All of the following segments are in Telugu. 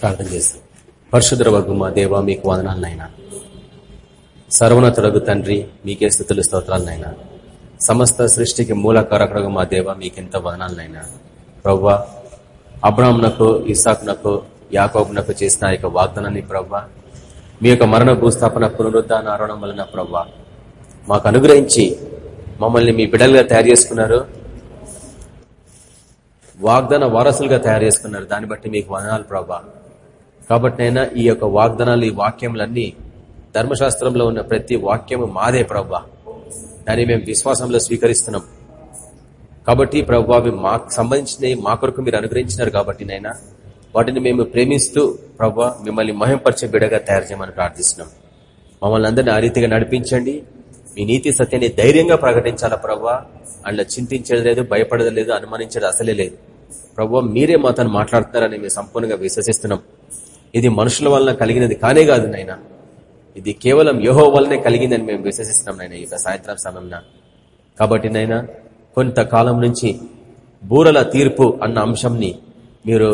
ప్రార్థన చేస్తాం. పరిశుద్రవగు మా దేవ మీకు వదనాలనైనా సర్వనతుడగు తండ్రి మీకే స్థుతులు స్తోత్రాలనైనా సమస్త సృష్టికి మూలకారకుడుగు మా దేవ మీకెంత వదనాలనైనా ప్రవ్వ అబ్రాహ్మణకు ఇసాకునకు యాకోబునకు చేసిన ఆ యొక్క వాగ్దానాన్ని ప్రవ్వ మీ యొక్క మరణ భూస్థాపన పునరుద్ధానారణం వలన ప్రవ్వ మాకు అనుగ్రహించి మమ్మల్ని మీ బిడ్డలుగా తయారు చేసుకున్నారు. వాగ్దాన వారసులుగా తయారు చేసుకున్నారు. దాన్ని బట్టి మీకు వదనాలు ప్రభా కాబట్టి నైనా ఈ యొక్క వాగ్దానాలు ఈ వాక్యములన్నీ ధర్మశాస్త్రంలో ఉన్న ప్రతి వాక్యము మాదే ప్రభా దాన్ని మేము విశ్వాసంలో స్వీకరిస్తున్నాం. కాబట్టి ప్రభు అవి మాకు సంబంధించినవి మా కొరకు మీరు అనుగ్రహించినారు కాబట్టి నైనా వాటిని మేము ప్రేమిస్తూ ప్రభు మిమ్మల్ని మహింపరిచే బిడగా తయారు చేయమని ప్రార్థిస్తున్నాం. మమ్మల్ని అందరినీ ఆ రీతిగా నడిపించండి. మీ నీతి సత్యాన్ని ధైర్యంగా ప్రకటించాలా ప్రభా అందులో చింతించేది లేదు భయపడదు లేదు అనుమానించేది అసలే లేదు. ప్రభు మీరే మాతను మాట్లాడుతున్నారని మేము సంపూర్ణంగా విశ్వసిస్తున్నాం. ఇది మనుషుల వలన కలిగినది కానే కాదు నాయన. ఇది కేవలం యోహో వల్లనే కలిగిందని మేము విశ్వసిస్తున్నాం నాయన ఈ సాయంత్రం సమయంలో. కాబట్టి నైనా కొంతకాలం నుంచి బూరల తీర్పు అన్న అంశంని మీరు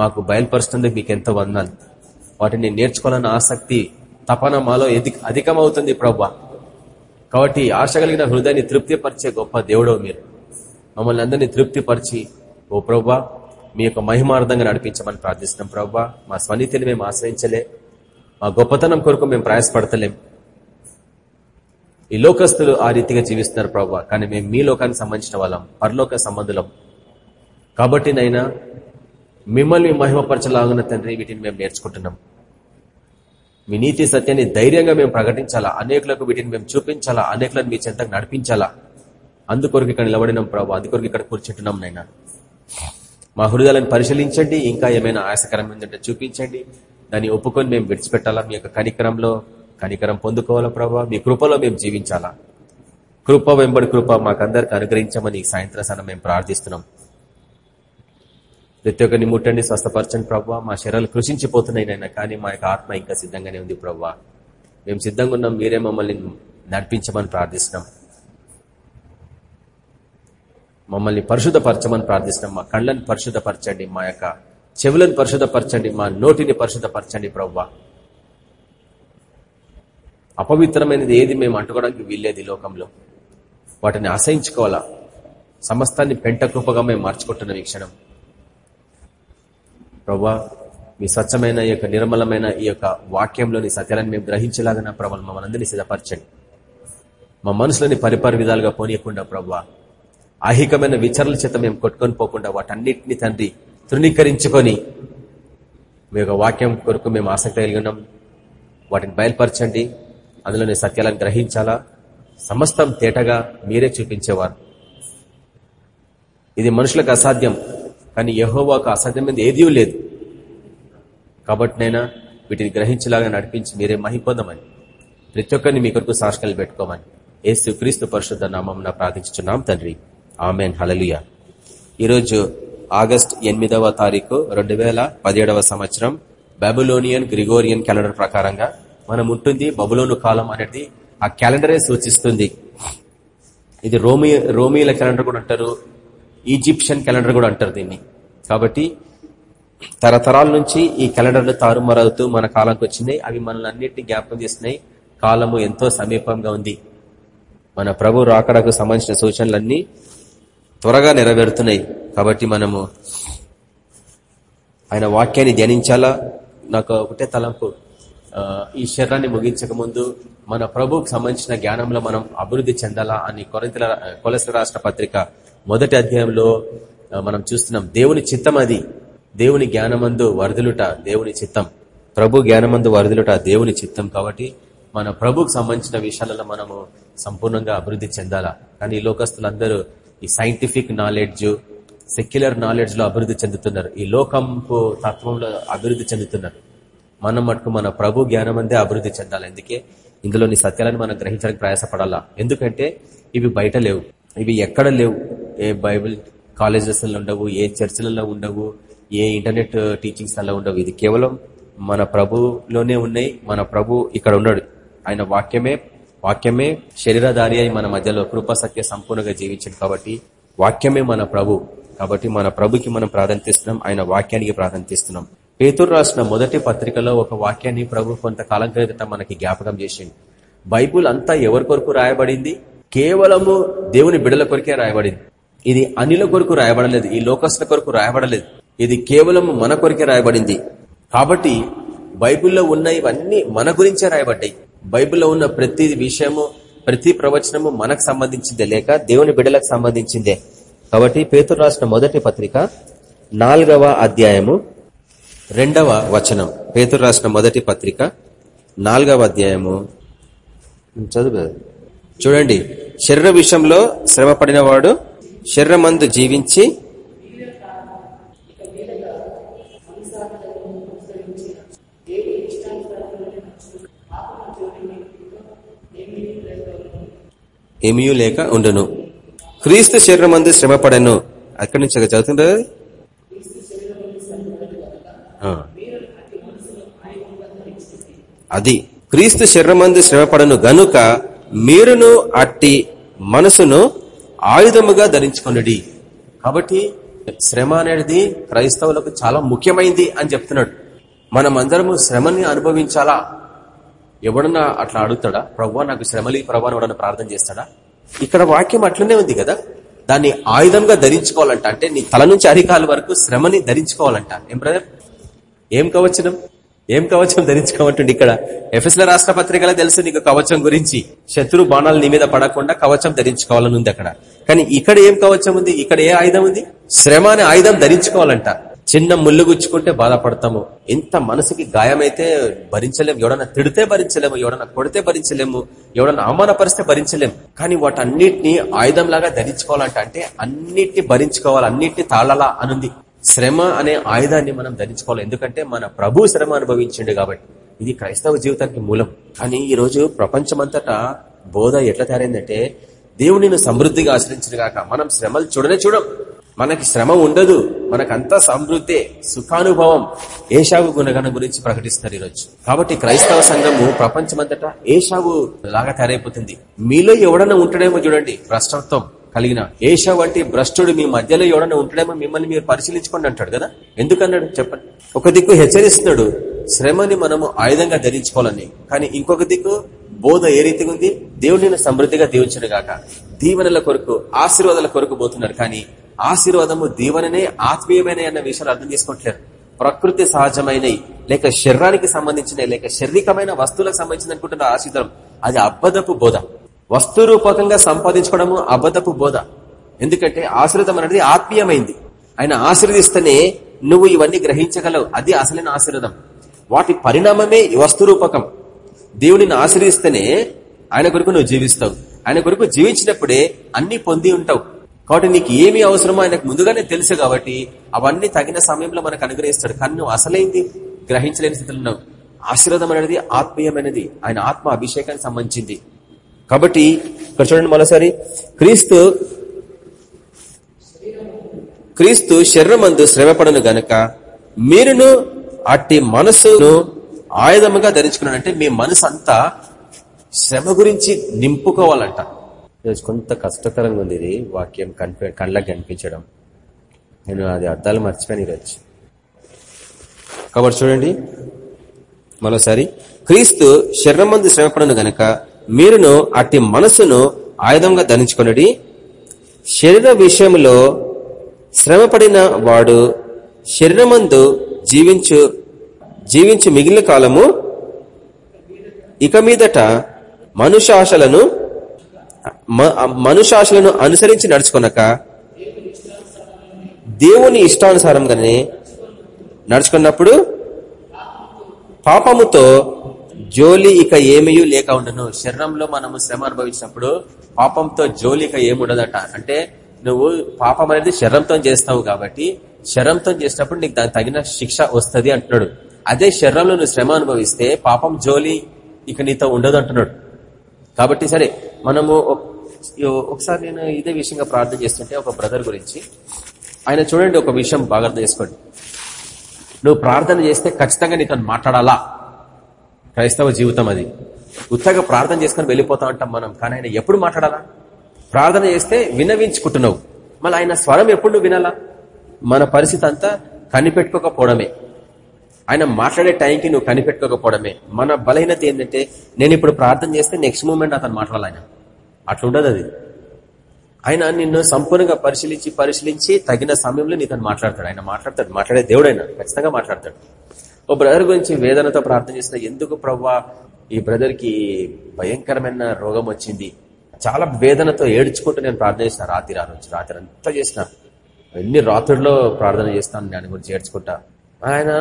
మాకు బయలుపరుస్తుంది మీకు ఎంతో వందాలు వాటిని నేర్చుకోవాలన్న ఆసక్తి తపన మాలో అధికమవుతుంది ప్రభా కాబట్టి ఆశ కలిగిన హృదయాన్ని తృప్తిపరిచే గొప్ప దేవుడో మీరు. మమ్మల్ని అందరినీ తృప్తిపరిచి ఓ ప్రభా మీ యొక్క మహిమార్థంగా నడిపించమని ప్రార్థిస్తున్నాం ప్రభా మా స్వనీతిని మేము ఆశ్రయించలే. మా గొప్పతనం కొరకు మేము ప్రయాసపడతలేం. ఈ లోకస్తులు ఆ రీతిగా జీవిస్తున్నారు ప్రభావ కానీ మేము మీ లోకానికి సంబంధించిన వాళ్ళం. పరలోక సంబంధులం. కాబట్టి నైనా మిమ్మల్ని మహిమపరచలాగున్న తండ్రి వీటిని మేము నేర్చుకుంటున్నాం. మీ నీతి సత్యాన్ని ధైర్యంగా మేము ప్రకటించాలా? అనేకులకు వీటిని మేము చూపించాలా? అనేకులను మీ చెంతకు నడిపించాలా? అందుకొరకు ఇక్కడ నిలబడినాం ప్రభావ అందుకొరకు ఇక్కడ కూర్చుంటున్నాం నైనా. మా హృదయాలను పరిశీలించండి ఇంకా ఏమైనా ఆయాసకరమైందంటే చూపించండి. దాన్ని ఒప్పుకొని మేము విడిచిపెట్టాలా? మీ యొక్క కనికరంలో కనికరం పొందుకోవాలా ప్రభావ మీ కృపలో మేము జీవించాలా? కృప వెంబడి కృప మాకందరికి అనుగ్రహించమని సాయంత్రం సన్న మేము ప్రార్థిస్తున్నాం. ప్రతి ఒక్కరిని ముట్టండి స్వస్థపరచండి ప్రభావ మా శరీరాలు కృషించిపోతున్నాయినైనా కానీ మా యొక్క ఆత్మ ఇంకా సిద్ధంగానే ఉంది ప్రభావ మేము సిద్ధంగా ఉన్నాం మీరే మమ్మల్ని నడిపించమని ప్రార్థిస్తున్నాం. మమ్మల్ని పరిశుద్ధపరచమని ప్రార్థిస్తున్నాం. మా కళ్ళను పరిశుద్ధపరచండి. మా యొక్క చెవులను పరిశుద్ధపరచండి. మా నోటిని పరిశుద్ధపరచండి ప్రవ్వా. అపవిత్రమైనది ఏది మేము అంటుకోవడానికి వీల్లేదు లోకంలో. వాటిని ఆశయించుకోవాలా సమస్తాన్ని పెంట కృపగా మేము మార్చుకుంటున్నాం ఈ క్షణం. ప్రభా మీ స్వచ్ఛమైన ఈ యొక్క నిర్మలమైన ఈ యొక్క వాక్యంలోని సత్యాలను మేము గ్రహించేలాగా ప్రభావం మమ్మల్ని అందరినీ సిద్ధపరచండి. మా మనసులని పరిపరి విధాలుగా పోనీయకుండా ప్రభా ఐహికమైన విచారణ చేత మేము కొట్టుకొని పోకుండా వాటన్నిటిని తండ్రి తృణీకరించుకొని మీ యొక్క వాక్యం కొరకు మేము ఆసక్తి కలిగి ఉన్నాం. వాటిని బయలుపరచండి. అందులోని సత్యాలను గ్రహించాలా? సమస్తం తేటగా మీరే చూపించేవారు. ఇది మనుషులకు అసాధ్యం కానీ యహోవాకు అసాధ్యమైనది ఏదీ లేదు. కాబట్టి నైనా వీటిని గ్రహించేలాగా నడిపించి మీరే మహిపొందమని ప్రతి ఒక్కరిని మీ కొరకు సాక్షికలు పెట్టుకోమని ఏసు క్రీస్తు పరిశుద్ధ నామం ప్రార్థించున్నాం తండ్రి. ఆమెన్. హలలుయ ఈరోజు ఆగస్ట్ ఎనిమిదవ తారీఖు రెండు వేల పదిహేడవ సంవత్సరం బాబులోనియన్ గ్రిగోరియన్ క్యాలెండర్ ప్రకారంగా మనం ఉంటుంది బబులోను కాలం అనేది ఆ క్యాలెండరే సూచిస్తుంది. ఇది రోమి రోమిల క్యాలెండర్ కూడా అంటారు ఈజిప్షియన్ క్యాలెండర్ కూడా అంటారు దీన్ని. కాబట్టి తరతరాల నుంచి ఈ క్యాలెండర్లు తారుమారవుతూ మన కాలంకి వచ్చినాయి. అవి మనల్ని అన్నింటినీ జ్ఞాపకం చేస్తున్నాయి. కాలము ఎంతో సమీపంగా ఉంది. మన ప్రభు రాకడకు సంబంధించిన సూచనలన్నీ త్వరగా నెరవేరుతున్నాయి. కాబట్టి మనము ఆయన వాక్యాన్ని ధ్యానించాలా? నాకు ఒకటే తలంపు. ఈ శరీరాన్ని ముగించక ముందు మన ప్రభుకు సంబంధించిన జ్ఞానంలో మనం అభివృద్ధి చెందాలా అని కొరతల కొలస రాష్ట్ర పత్రిక మొదటి అధ్యాయంలో మనం చూస్తున్నాం. దేవుని చిత్తం అది. దేవుని జ్ఞానమందు వరదలుట దేవుని చిత్తం. ప్రభు జ్ఞానమందు వరదలుట దేవుని చిత్తం కాబట్టి మన ప్రభుకు సంబంధించిన విషయాలలో మనము సంపూర్ణంగా అభివృద్ధి చెందాలా? కానీ లోకస్తులందరూ ఈ సైంటిఫిక్ నాలెడ్జ్ సెక్యులర్ నాలెడ్జ్లో అభివృద్ధి చెందుతున్నారు. ఈ లోకంపు తత్వంలో అభివృద్ధి చెందుతున్నారు. మనం మటుకు మన ప్రభు జ్ఞానం అందే అభివృద్ధి చెందాలి. అందుకే ఇందులోని సత్యాలను మనం గ్రహించడానికి ప్రయాసపడాలా? ఎందుకంటే ఇవి బయట లేవు. ఇవి ఎక్కడ లేవు? ఏ బైబిల్ కాలేజెస్లో ఉండవు ఏ చర్చిలలో ఉండవు ఏ ఇంటర్నెట్ టీచింగ్స్ అలా ఉండవు. ఇది కేవలం మన ప్రభులోనే ఉన్నాయి మన ప్రభు ఇక్కడ ఉన్నాడు. ఆయన వాక్యమే వాక్యమే శరీరధారి అయి మన మధ్యలో కృప సంపూర్ణంగా జీవించాడు కాబట్టి వాక్యమే మన ప్రభు. కాబట్టి మన ప్రభుకి మనం ప్రాధాన్యతిస్తున్నాం ఆయన వాక్యానికి ప్రాధాన్యతిస్తున్నాం పేతురు రాసిన మొదటి పత్రికలో ఒక వాక్యాన్ని ప్రభు కొంతకాలం క్రితం మనకి జ్ఞాపకం చేసింది బైబుల్ అంతా ఎవరి కొరకు రాయబడింది? కేవలము దేవుని బిడల కొరకే రాయబడింది. ఇది అనిల కొరకు రాయబడలేదు ఈ లోకస్ల కొరకు రాయబడలేదు. ఇది కేవలం మన కొరకే రాయబడింది. కాబట్టి బైబిల్లో ఉన్న ఇవన్నీ మన గురించే రాయబడ్డాయి. బైబిల్లో ఉన్న ప్రతి విషయము ప్రతి ప్రవచనము మనకు సంబంధించిందే లేక దేవుని బిడలకు సంబంధించిందే. కాబట్టి పేతురు రాసిన మొదటి పత్రిక నాలుగవ అధ్యాయము రెండవ వచనం. పేతురు రాసిన మొదటి పత్రిక నాలుగవ అధ్యాయము. చదువు. చూడండి శరీర విషయంలో శ్రమ పడినవాడు శరీరమందు జీవించి ఏమీ లేక ఉండును. క్రీస్తు శరీరమందు శ్రమ పడను అక్కడి నుంచి చదువుతుంటారు? అది. క్రీస్తు శరీరమందు శ్రమపడను గనుక మీరును అట్టి మనసును ఆయుధముగా ధరించుకొనుడి. కాబట్టి శ్రమ అనేది క్రైస్తవులకు చాలా ముఖ్యమైంది అని చెప్తున్నాడు. మనం అందరము శ్రమని అనుభవించాలా? ఎవడన్నా అట్లా అడుగుతాడా? ప్రవ్వా నాకు శ్రమలి ప్రవ్వా ఎవడన్నా ప్రార్థన చేస్తాడా? ఇక్కడ వాక్యం అట్లనే ఉంది కదా? దాన్ని ఆయుధంగా ధరించుకోవాలంట. అంటే నీ తల నుంచి అరికాల వరకు శ్రమని ధరించుకోవాలంట. ఏం బ్రదర్? ఏం కవచనం? ఏం కవచం ధరించుకోమంటుండే ఇక్కడ? ఎఫ్ఎస్ల రాష్ట్ర పత్రికలో తెలుసు నీకు కవచం గురించి. శత్రు బాణాలు నీ మీద పడకుండా కవచం ధరించుకోవాలని ఉంది అక్కడ. కానీ ఇక్కడ ఏం కవచం ఉంది? ఇక్కడ ఏ ఆయుధం ఉంది? శ్రమ అనే ఆయుధం ధరించుకోవాలంట. చిన్న ముళ్ళు గుచ్చుకుంటే బాధపడతాము. ఎంత మనసుకి గాయమైతే భరించలేము ఎవడన్నా తిడితే భరించలేము ఎవడన్నా కొడితే భరించలేము ఎవడన్నా అవమానపరిస్తే భరించలేము కానీ వాటన్నిటిని ఆయుధం లాగా ధరించుకోవాలంట అంటే అన్నిటిని భరించుకోవాలి అన్నిటిని తాళలా అనుంది. శ్రమ అనే ఆయుధాన్ని మనం ధరించుకోవాలి. ఎందుకంటే మన ప్రభు శ్రమ అనుభవించిండు కాబట్టి. ఇది క్రైస్తవ జీవితానికి మూలం. కానీ ఈరోజు ప్రపంచమంతటా బోధ ఎట్లా తయారైందంటే దేవుడిని సమృద్ధిగా ఆశ్రయించిన గాక మనం శ్రమలు చూడనే చూడం. మనకి శ్రమ ఉండదు. మనకంతా సమృద్ధి సుఖానుభవం. ఏషావు గుణగణం గురించి ప్రకటిస్తారు ఈరోజు. కాబట్టి క్రైస్తవ సంఘము ప్రపంచమంతటా ఏషావు లాగా తయారైపోతుంది. మీలో ఎవడన్నా ఉంటాడేమో చూడండి భ్రష్టత్వం కలిగిన. ఏషా వంటి భ్రష్టుడు మీ మధ్యలో ఎవడన్నా ఉంటాడేమో మిమ్మల్ని మీరు పరిశీలించుకోండి అంటాడు కదా. ఎందుకన్నాడు? చెప్పండి. ఒక దిక్కు హెచ్చరిస్తున్నాడు శ్రమని మనము ఆయుధంగా ధరించుకోవాలని. కానీ ఇంకొక దిక్కు బోధ ఏ రీతిగా ఉంది? దేవుడిని సమృద్ధిగా దీవించడు గాక దీవెనల కొరకు ఆశీర్వాదాల కొరకు పోతున్నారు. కానీ ఆశీర్వాదము దీవెననే ఆత్మీయమైన అన్న విషయాలు అర్థం చేసుకోవట్లేరు ప్రకృతి సహజమైనవి లేక శరీరానికి సంబంధించినవి లేక శారీరకమైన వస్తువులకు సంబంధించిన అనుకుంటున్న ఆశీర్వాదం అది అబ్బదపు బోధ. వస్తు రూపకంగా సంపాదించుకోవడము అబద్ధపు బోధ. ఎందుకంటే ఆశ్రితం అనేది ఆత్మీయమైంది. ఆయన ఆశీర్దిస్తేనే నువ్వు ఇవన్నీ గ్రహించగలవు. అది అసలైన ఆశీర్వదం. వాటి పరిణామమే వస్తు రూపకం. దేవుడిని ఆశ్రయిస్తేనే ఆయన కొరకు నువ్వు జీవిస్తావు. ఆయన కొరకు జీవించినప్పుడే అన్ని పొంది ఉంటావు. కాబట్టి నీకు ఏమి అవసరమో ఆయనకు ముందుగానే తెలుసు కాబట్టి అవన్నీ తగిన సమయంలో మనకు అనుగ్రహిస్తాడు. కానీ నువ్వు అసలైంది? గ్రహించలేని స్థితిలో ఉన్నావు. ఆశీర్వాదం అనేది ఆత్మీయమైనది. ఆయన ఆత్మ అభిషేకానికి సంబంధించింది. కాబట్టి ఇక్కడ చూడండి మరోసారి. క్రీస్తు క్రీస్తు శరీరమందు శ్రమపడను గనక మీరును అట్టి మనసును ఆయుధముగా ధరించుకున్నాడంటే మీ మనసు అంతా శ్రమ గురించి నింపుకోవాలంట. ఈరోజు కొంత కష్టతరంగా ఉంది ఇది వాక్యం కనిపి కళ్ళకి కనిపించడం. నేను అది అర్థాలు మర్చిపోయాను ఈరోజు. కాబట్టి చూడండి మరోసారి క్రీస్తు శరీరమందు శ్రమపడను గనక మీరును అట్టి మనసును ఆయుధంగా ధరించుకున్నది శరీర విషయంలో శ్రమపడిన వాడు శరీరమందు జీవించు జీవించు మిగిలిన కాలము ఇక మీదట మనుషాశలను మనుషాశలను అనుసరించి నడుచుకున్నాక దేవుని ఇష్టానుసారంగానే నడుచుకున్నప్పుడు పాపముతో జోలి ఇక ఏమీ లేక ఉండను. శరీరంలో మనము శ్రమ అనుభవించినప్పుడు పాపంతో జోలి ఇక ఏముండదట అంటే నువ్వు పాపం అనేది శరీరంతో చేస్తావు కాబట్టి శరీరంతో చేసినప్పుడు నీకు దానికి తగిన శిక్ష వస్తుంది అంటున్నాడు. అదే శరీరంలో నువ్వు శ్రమ అనుభవిస్తే పాపం జోలి ఇక నీతో ఉండదు అంటున్నాడు. కాబట్టి సరే మనము ఒకసారి నేను ఇదే విషయంగా ప్రార్థన చేస్తుంటే ఒక బ్రదర్ గురించి. ఆయన చూడండి ఒక విషయం బాగా అర్థం చేసుకోండి. నువ్వు ప్రార్థన చేస్తే ఖచ్చితంగా నీతో మాట్లాడాలా? క్రైస్తవ జీవితం అది. ఉత్తగా ప్రార్థన చేసుకుని వెళ్ళిపోతా ఉంటాం మనం కానీ ఆయన ఎప్పుడు మాట్లాడాలా? ప్రార్థన చేస్తే వినవించుకుంటున్నావు. మళ్ళీ ఆయన స్వరం ఎప్పుడు నువ్వు వినాలా? మన పరిస్థితి అంతా కనిపెట్టుకోకపోవడమే. ఆయన మాట్లాడే టైంకి నువ్వు కనిపెట్టుకోకపోవడమే. మన బలహీనత ఏంటంటే నేను ఇప్పుడు ప్రార్థన చేస్తే నెక్స్ట్ మూమెంట్ అతను మాట్లాడాలి ఆయన. అట్లుండదు అది ఆయన నిన్ను సంపూర్ణంగా పరిశీలించి పరిశీలించి తగిన సమయంలో నీతో మాట్లాడతాడు. ఆయన మాట్లాడతాడు. మాట్లాడే దేవుడు ఆయన ఖచ్చితంగా మాట్లాడతాడు. ఓ బ్రదర్ గురించి వేదనతో ప్రార్థన చేసిన ఎందుకు ప్రవ్వా ఈ బ్రదర్కి భయంకరమైన రోగం వచ్చింది. చాలా వేదనతో ఏడ్చుకుంటూ నేను ప్రార్థన చేసిన రాత్రి ఆ నుంచి రాత్రి అంతా చేసిన. ఎన్ని రాత్రుల్లో ప్రార్థన చేస్తాను దాని గురించి ఏడ్చుకుంటా. ఆయన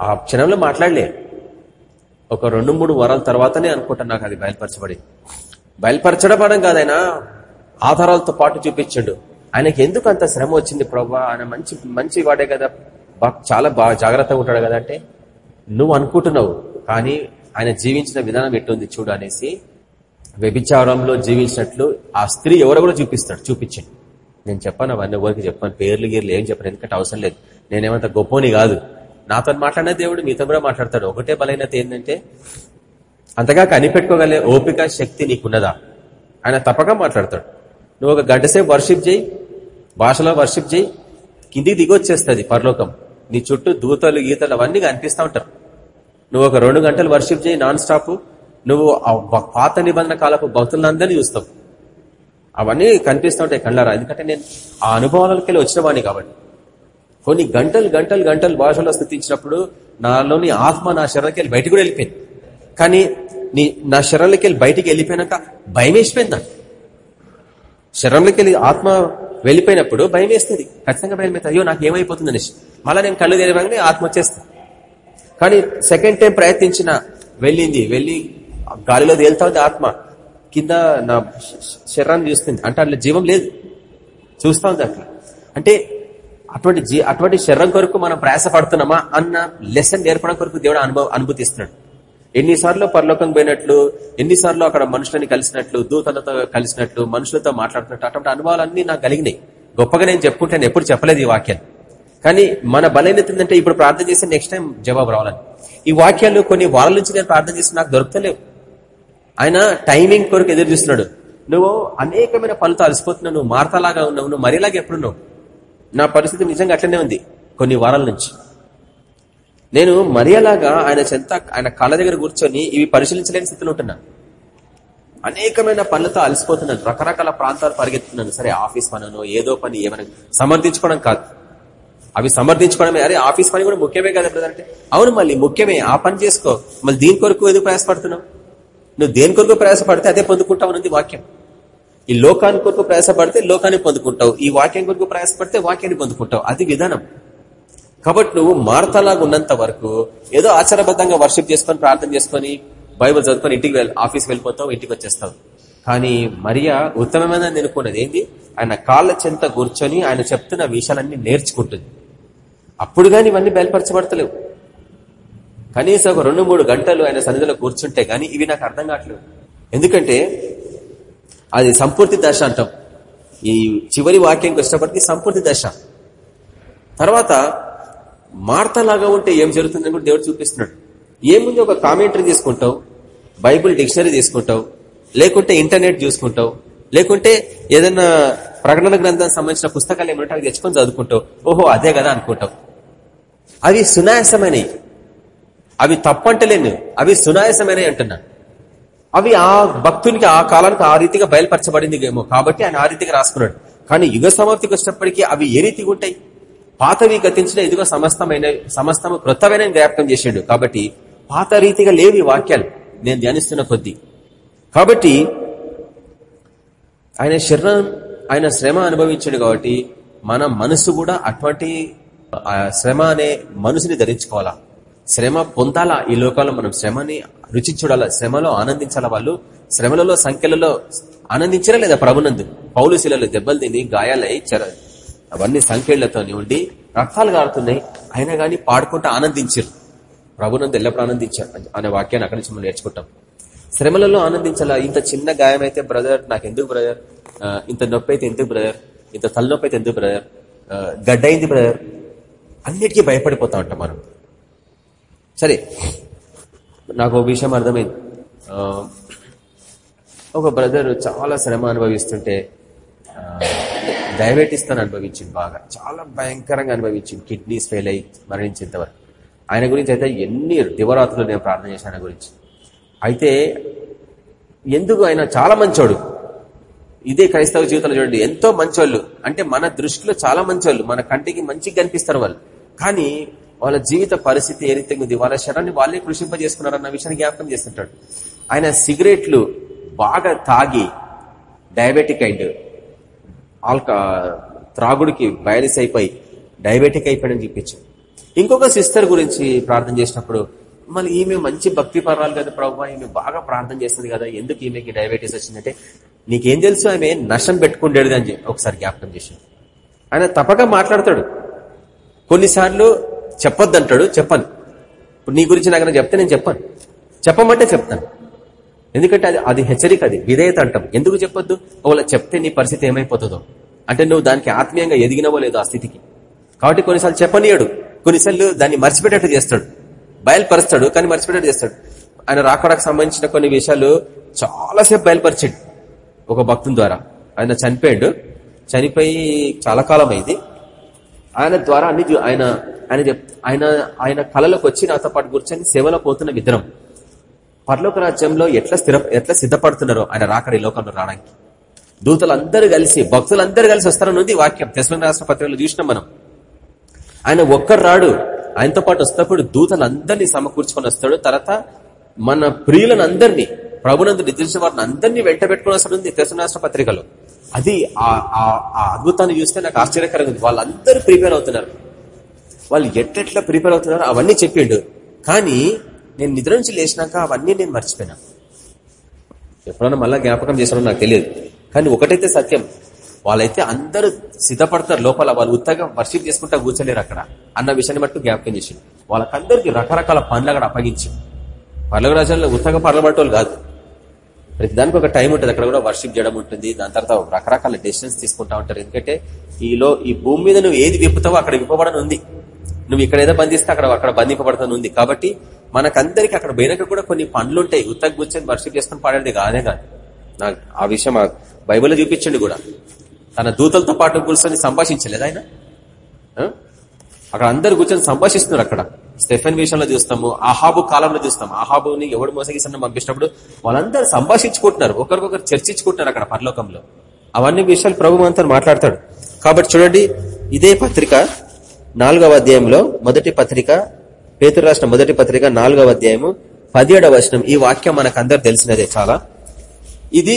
ఆ క్షణంలో మాట్లాడలే. ఒక రెండు మూడు వారాల తర్వాతనే అనుకుంటా నాకు అది బయలుపరచబడి బయలుపరచడం కాదు ఆయన ఆధారాలతో పాటు చూపించాడు. ఆయనకి ఎందుకు అంత శ్రమ వచ్చింది ప్రభా ఆయన మంచి మంచి వాడే కదా. చాలా బాగా జాగ్రత్తగా ఉంటాడు కదా అంటే నువ్వు అనుకుంటున్నావు కానీ ఆయన జీవించిన విధానం ఎట్టుంది చూడు అనేసి వ్యభిచారంలో జీవించినట్లు ఆ స్త్రీ ఎవరో కూడా చూపిస్తాడు. చూపించండి. నేను చెప్పాను అవన్నీ ఎవరికి చెప్పాను. పేర్లు గీర్లు ఏం చెప్పాను ఎందుకంటే అవసరం లేదు. నేనేమంత గొప్పని కాదు. నాతో మాట్లాడిన దేవుడు మీతో కూడా మాట్లాడతాడు. ఒకటే బలైనత ఏంటంటే అంతగా కనిపెట్టుకోగలిగే ఓపిక శక్తి నీకున్నదా? ఆయన తప్పక మాట్లాడతాడు. నువ్వు ఒక గంట సేపు వర్షిప్ చేయి భాషలో వర్షిప్ చేయి కిందికి దిగొచ్చేస్తుంది పరలోకం. నీ చుట్టూ దూతలు గీతలు అవన్నీ కనిపిస్తూ ఉంటారు. నువ్వు ఒక రెండు గంటలు వర్షిప్ చేయి నాన్ స్టాప్ నువ్వు పాత నిబంధన కాలపు భక్తులందరినీ చూస్తావు. అవన్నీ కనిపిస్తూ ఉంటాయి కళ్ళారా? ఎందుకంటే నేను ఆ అనుభవాలకెళ్ళి వచ్చినవాణ్ణి కాబట్టి. కొన్ని గంటలు గంటలు గంటలు భాషలో స్థుతించినప్పుడు నాలోని ఆత్మ నా శరీరంకి వెళ్ళి బయటకు కూడా వెళ్ళిపోయింది. కానీ నీ నా శరీరంలోకి వెళ్ళి బయటికి వెళ్ళిపోయినాక భయం వేసిపోయింది నాకు. శరీరంలోకి వెళ్ళి ఆత్మ వెళ్ళిపోయినప్పుడు భయం వేస్తుంది. ఖచ్చితంగా భయం వేస్తుంది. అయ్యో నాకు ఏమైపోతుంది అనేసి. మళ్ళీ నేను కళ్ళు తెరవగానే ఆత్మ వచ్చేస్తా కానీ సెకండ్ టైం ప్రయత్నించిన వెళ్ళింది. వెళ్ళి గాలిలో తేలుతుంది ఆత్మ. కింద నా శరీరాన్ని చూస్తుంది. అంటే అట్లా జీవం లేదు. చూస్తా ఉంది అట్లా అంటే అటువంటి జీ అటువంటి శరీరం కొరకు మనం ప్రయాస పడుతున్నామా అన్న లెసన్ నేర్పడం కొరకు దేవుడు అనుభవ అనుభూతిస్తున్నాడు ఎన్నిసార్లు పరలోకం పోయినట్లు ఎన్నిసార్లు అక్కడ మనుషులని కలిసినట్లు దూతలతో కలిసినట్లు మనుషులతో మాట్లాడుతున్నట్టు అటువంటి అనుభవాలన్నీ నాకు కలిగినాయి. గొప్పగా నేను చెప్పుకుంటాను ఎప్పుడు చెప్పలేదు ఈ వాక్యాలు. కానీ మన బలహీనత ఏంటంటే ఇప్పుడు ప్రార్థన చేస్తే నెక్స్ట్ టైం జవాబు రావాలని. ఈ వాక్యాలు కొన్ని వారాల నుంచి నేను ప్రార్థన చేస్తే నాకు దొరకలేవు ఆయన టైమింగ్ కొరకు ఎదురు చూస్తున్నాడు. నువ్వు అనేకమైన పనులతో అలసిపోతున్నావు నువ్వు మార్తలాగా ఉన్నావు నువ్వు మరీలాగా ఎప్పుడున్నావు? నా పరిస్థితి నిజంగా అట్లనే ఉంది. కొన్ని వారాల నుంచి. నేను మరియలాగా ఆయన చెంత ఆయన కళ్ళ దగ్గర కూర్చొని ఇవి పరిశీలించలేని స్థితిలో ఉంటున్నా. అనేకమైన పనులతో అలసిపోతున్నాను. రకరకాల ప్రాంతాలు పరిగెత్తున్నాను సరే ఆఫీస్ పనను ఏదో పని ఏమైనా సమర్థించుకోవడం కాదు. అవి సమర్థించుకోవడమే. అరే ఆఫీస్ పని కూడా ముఖ్యమే కదా అంటే. అవును మళ్ళీ ముఖ్యమే. ఆ పని చేసుకో. మళ్ళీ దీని కొరకు ఎందుకు ప్రయాసపడుతున్నావు? నువ్వు దేని కొరకు ప్రయాసపడితే అదే పొందుకుంటావు అన్నది వాక్యం. ఈ లోకాన్ని కొరకు ప్రయాసపడితే లోకాన్ని పొందుకుంటావు. ఈ వాక్యం కొరకు ప్రయాసపడితే వాక్యాన్ని పొందుకుంటావు. అది విధానం. కాబట్టి నువ్వు మార్తలాగా ఉన్నంత వరకు ఏదో ఆచారబద్ధంగా వర్షిప్ చేసుకొని ప్రార్థన చేసుకొని బైబుల్ చదువుకొని ఇంటికి వెళ్ళి ఆఫీస్కి వెళ్ళిపోతావు ఇంటికి వచ్చేస్తావు. కానీ మరియా ఉత్తమమైన నేనుకున్నది ఏంది? ఆయన కాళ్ళ చెంత కూర్చొని ఆయన చెప్తున్న విషయాలన్నీ నేర్చుకుంటుంది. అప్పుడు కానీ ఇవన్నీ బయలుపరచబడతలేవు. కనీసం ఒక రెండు మూడు గంటలు ఆయన సన్నిధిలో కూర్చుంటే కానీ ఇవి నాకు అర్థం కావట్లేదు ఎందుకంటే అది సంపూర్తి దశ అంటాం. ఈ చివరి వాక్యంకి వచ్చినప్పటికీ సంపూర్తి దశ. తర్వాత మార్తలాగా ఉంటే ఏం జరుగుతుందని కూడా దేవుడు చూపిస్తున్నాడు. ఏముంది ఒక కామెంటరీ తీసుకుంటావు బైబుల్ డిక్షనరీ తీసుకుంటావు లేకుంటే ఇంటర్నెట్ చూసుకుంటావు లేకుంటే ఏదైనా ప్రకటన గ్రంథానికి సంబంధించిన పుస్తకాలు ఏమంటే అవి తెచ్చుకొని చదువుకుంటావు. ఓహో అదే కదా అనుకుంటావు. అవి సునాయాసమైనవి. అవి తప్పంటలేను అవి సునాయాసమైనవి అంటున్నా. అవి ఆ భక్తునికి ఆ కాలానికి ఆ రీతిగా బయలుపరచబడింది ఏమో. కాబట్టి ఆయన ఆ రీతిగా రాసుకున్నాడు. కానీ యుగ సమాప్తికి వచ్చినప్పటికీ అవి ఏ రీతిగా ఉంటాయి? పాతవి గతించిన ఇదిగో సమస్తమైన సమస్తము క్రొత్తమైన జ్ఞాపకం చేసిండు కాబట్టి పాత రీతిగా లేవి వాక్యాలు నేను ధ్యానిస్తున్న కొద్దీ. కాబట్టి ఆయన శరీరం ఆయన శ్రమ అనుభవించాడు కాబట్టి మన మనసు కూడా అటువంటి శ్రమ అనే మనసుని ధరించుకోవాలా? శ్రమ పొందాలా? ఈ లోకంలో మనం శ్రమని రుచి చూడాలా? శ్రమలో ఆనందించాలా వాళ్ళు? శ్రమలలో సంఖ్యలలో ఆనందించరా లేదా ప్రభునందు? పౌలు శిలలు దెబ్బలు తిని గాయాలై అవన్నీ సంఖ్యలతో ఉండి రక్తాలు కారుతున్నాయి అయినా కానీ పాడుకుంటూ ఆనందించారు. ప్రభునందు ఎల్లప్పుడు ఆనందించారు. అనే వాక్యాన్ని అక్కడి నుంచి మనం నేర్చుకుంటాం. శ్రమలలో ఆనందించాలా? ఇంత చిన్న గాయం అయితే బ్రదర్ నాకు ఎందుకు బ్రదర్ ఇంత నొప్పి అయితే ఎందుకు బ్రదర్? ఇంత తలనొప్పి అయితే ఎందుకు బ్రదర్? గడ్డైంది బ్రదర్? అన్నిటికీ భయపడిపోతా ఉంటాం మనం. సరే నాకు ఒక విషయం అర్థమైంది. ఒక బ్రదర్ చాలా శ్రమ అనుభవిస్తుంటే డయాబెటీస్తో అనుభవించింది బాగా. చాలా భయంకరంగా అనుభవించింది. కిడ్నీస్ ఫెయిల్ అయ్యి మరణించేంత వరకు. ఆయన గురించి అయితే ఎన్ని దివరాత్రులు నేను ప్రార్థన చేశాను ఆయన గురించి. అయితే ఎందుకు ఆయన చాలా మంచోడు? ఇదే క్రైస్తవ జీవితంలో చూడండి ఎంతో మంచోళ్ళు. అంటే మన దృష్టిలో చాలా మంచోళ్ళు. మన కంటికి మంచిగా కనిపిస్తారు వాళ్ళు. కానీ వాళ్ళ జీవిత పరిస్థితి ఏ రీతిగా ఉంది? వాళ్ళ శరాన్ని వాళ్ళే కృషింపజేసుకున్నారన్న విషయాన్ని జ్ఞాపకం చేస్తుంటాడు. ఆయన సిగరెట్లు బాగా తాగి డయాబెటిక్ అయిండు. ఆల్కా త్రాగుడికి బయలిస్ అయిపోయి డయాబెటిక్ అయిపోయాడని చూపించాడు ఇంకొక సిస్టర్ గురించి ప్రార్థన చేసినప్పుడు మళ్ళీ ఈమె మంచి భక్తి పర్వాలు కదా ప్రభావ ఈమె బాగా ప్రార్థన చేస్తుంది కదా ఎందుకు ఈమెకి డయాబెటీస్ వచ్చిందంటే నీకేం తెలుసు ఆమె నష్టం పెట్టుకుండేది అని ఒకసారి జ్ఞాపకం చేశాడు. ఆయన తప్పక మాట్లాడతాడు. కొన్నిసార్లు చెప్పొద్దంటాడు చెప్పను. ఇప్పుడు నీ గురించి నాకు చెప్తే నేను చెప్పాను. చెప్పమంటే చెప్తాను. ఎందుకంటే అది అది హెచ్చరిక అది. విధేయత అంటాం. ఎందుకు చెప్పొద్దు? ఒకవేళ చెప్తే నీ పరిస్థితి ఏమైపోతుందో. అంటే నువ్వు దానికి ఆత్మీయంగా ఎదిగినవో లేదో ఆ స్థితికి. కాబట్టి కొన్నిసార్లు చెప్పనీయడు. కొన్నిసార్లు దాన్ని మర్చిపెట్టేట్టు చేస్తాడు. బయలుపరుస్తాడు కానీ మర్చిపెట్టేట్టు చేస్తాడు. ఆయన రాకడానికి సంబంధించిన కొన్ని విషయాలు చాలాసేపు బయలుపరిచాడు. ఒక భక్తుని ద్వారా. ఆయన చనిపోయాడు. చనిపోయి చాలా కాలం అయింది. ఆయన ద్వారా అన్ని ఆయన ఆయన ఆయన ఆయన కళలోకి వచ్చి నాతో పాటు కూర్చొని సేవలో పోతున్న విద్రం పర్లోక రాజ్యంలో ఎట్లా స్థిర ఎట్లా సిద్ధపడుతున్నారో ఆయన రాకడి లోకంలో రావడానికి. దూతలందరూ కలిసి భక్తులందరూ కలిసి వస్తారని ఉంది వాక్యం. తెస్మన్ రాష్ట్ర పత్రికలు చూసినాం మనం. ఆయన ఒక్కరు రాడు. ఆయనతో పాటు వస్తున్నప్పుడు దూతలందరినీ సమకూర్చుకొని వస్తాడు. తర్వాత మన ప్రియులను అందరినీ ప్రభునందు నిద్రించిన వారిని అందరినీ వెంట పెట్టుకుని వస్తుంది రాష్ట్ర పత్రికలో. అది ఆ అద్భుతాన్ని చూస్తే నాకు ఆశ్చర్యకరంగా ఉంది. వాళ్ళందరూ ప్రిపేర్ అవుతున్నారు. వాళ్ళు ఎట్లెట్లా ప్రిపేర్ అవుతున్నారు అవన్నీ చెప్పిండు. కానీ నేను నిద్ర నుంచి లేచినాక అవన్నీ నేను మర్చిపోయినా. ఎప్పుడన్నా మళ్ళీ జ్ఞాపకం చేసానో నాకు తెలియదు. కానీ ఒకటైతే సత్యం. వాళ్ళైతే అందరూ సిద్ధపడతారు లోపల వాళ్ళు ఉత్తగా వర్షిప్ చేసుకుంటా కూర్చోలేరు అక్కడ. అన్న విషయాన్ని మట్టు జ్ఞాపకం చేసింది వాళ్ళకందరికి రకరకాల పనులు అక్కడ అప్పగించి పర్లవ రాజ్యాల్లో ఉత్తగా పర్లబట్టోళ్ళు కాదు. ప్రతి దానికి ఒక టైం ఉంటుంది. అక్కడ కూడా వర్షిప్ చేయడం ఉంటుంది. దాని తర్వాత రకరకాల డెసిషన్స్ తీసుకుంటా ఉంటారు. ఎందుకంటే ఈలో ఈ భూమి మీద నువ్వు ఏది విప్పుతావో అక్కడ విప్పబడని ఉంది నువ్వు ఇక్కడ ఏదో బంధిస్తే అక్కడ అక్కడ బంధింపబడతాను ఉంది కాబట్టి మనకందరికి అక్కడ పోయినాక కూడా కొన్ని పనులు ఉంటాయి ఉత్తగ కూర్చొని వర్షిప్ చేసుకుని పాడండి కాదే కాదు. నాకు ఆ విషయం బైబిల్లో చూపించండి కూడా. తన దూతలతో పాటు కూర్చొని సంభాషించలేదు ఆయన? అక్కడ అందరు కూర్చొని సంభాషిస్తున్నారు అక్కడ. స్టెఫెన్ విషయంలో చూస్తాము ఆహాబు కాలంలో చూస్తాము. ఆహాబుని ఎవడు మోసగిస్తాను పంపించినప్పుడు వాళ్ళందరూ సంభాషించుకుంటున్నారు. ఒకరికొకరు చర్చించుకుంటున్నారు అక్కడ పరలోకంలో. అవన్నీ విషయాలు ప్రభు అంతా మాట్లాడతాడు. కాబట్టి చూడండి ఇదే పత్రిక నాలుగవ అధ్యాయంలో మొదటి పత్రిక పేతురు రాష్ట్ర మొదటి పత్రిక నాలుగవ అధ్యాయము పదిహేడవ వచనం. ఈ వాక్యం మనకు అందరు తెలిసినదే చాలా. ఇది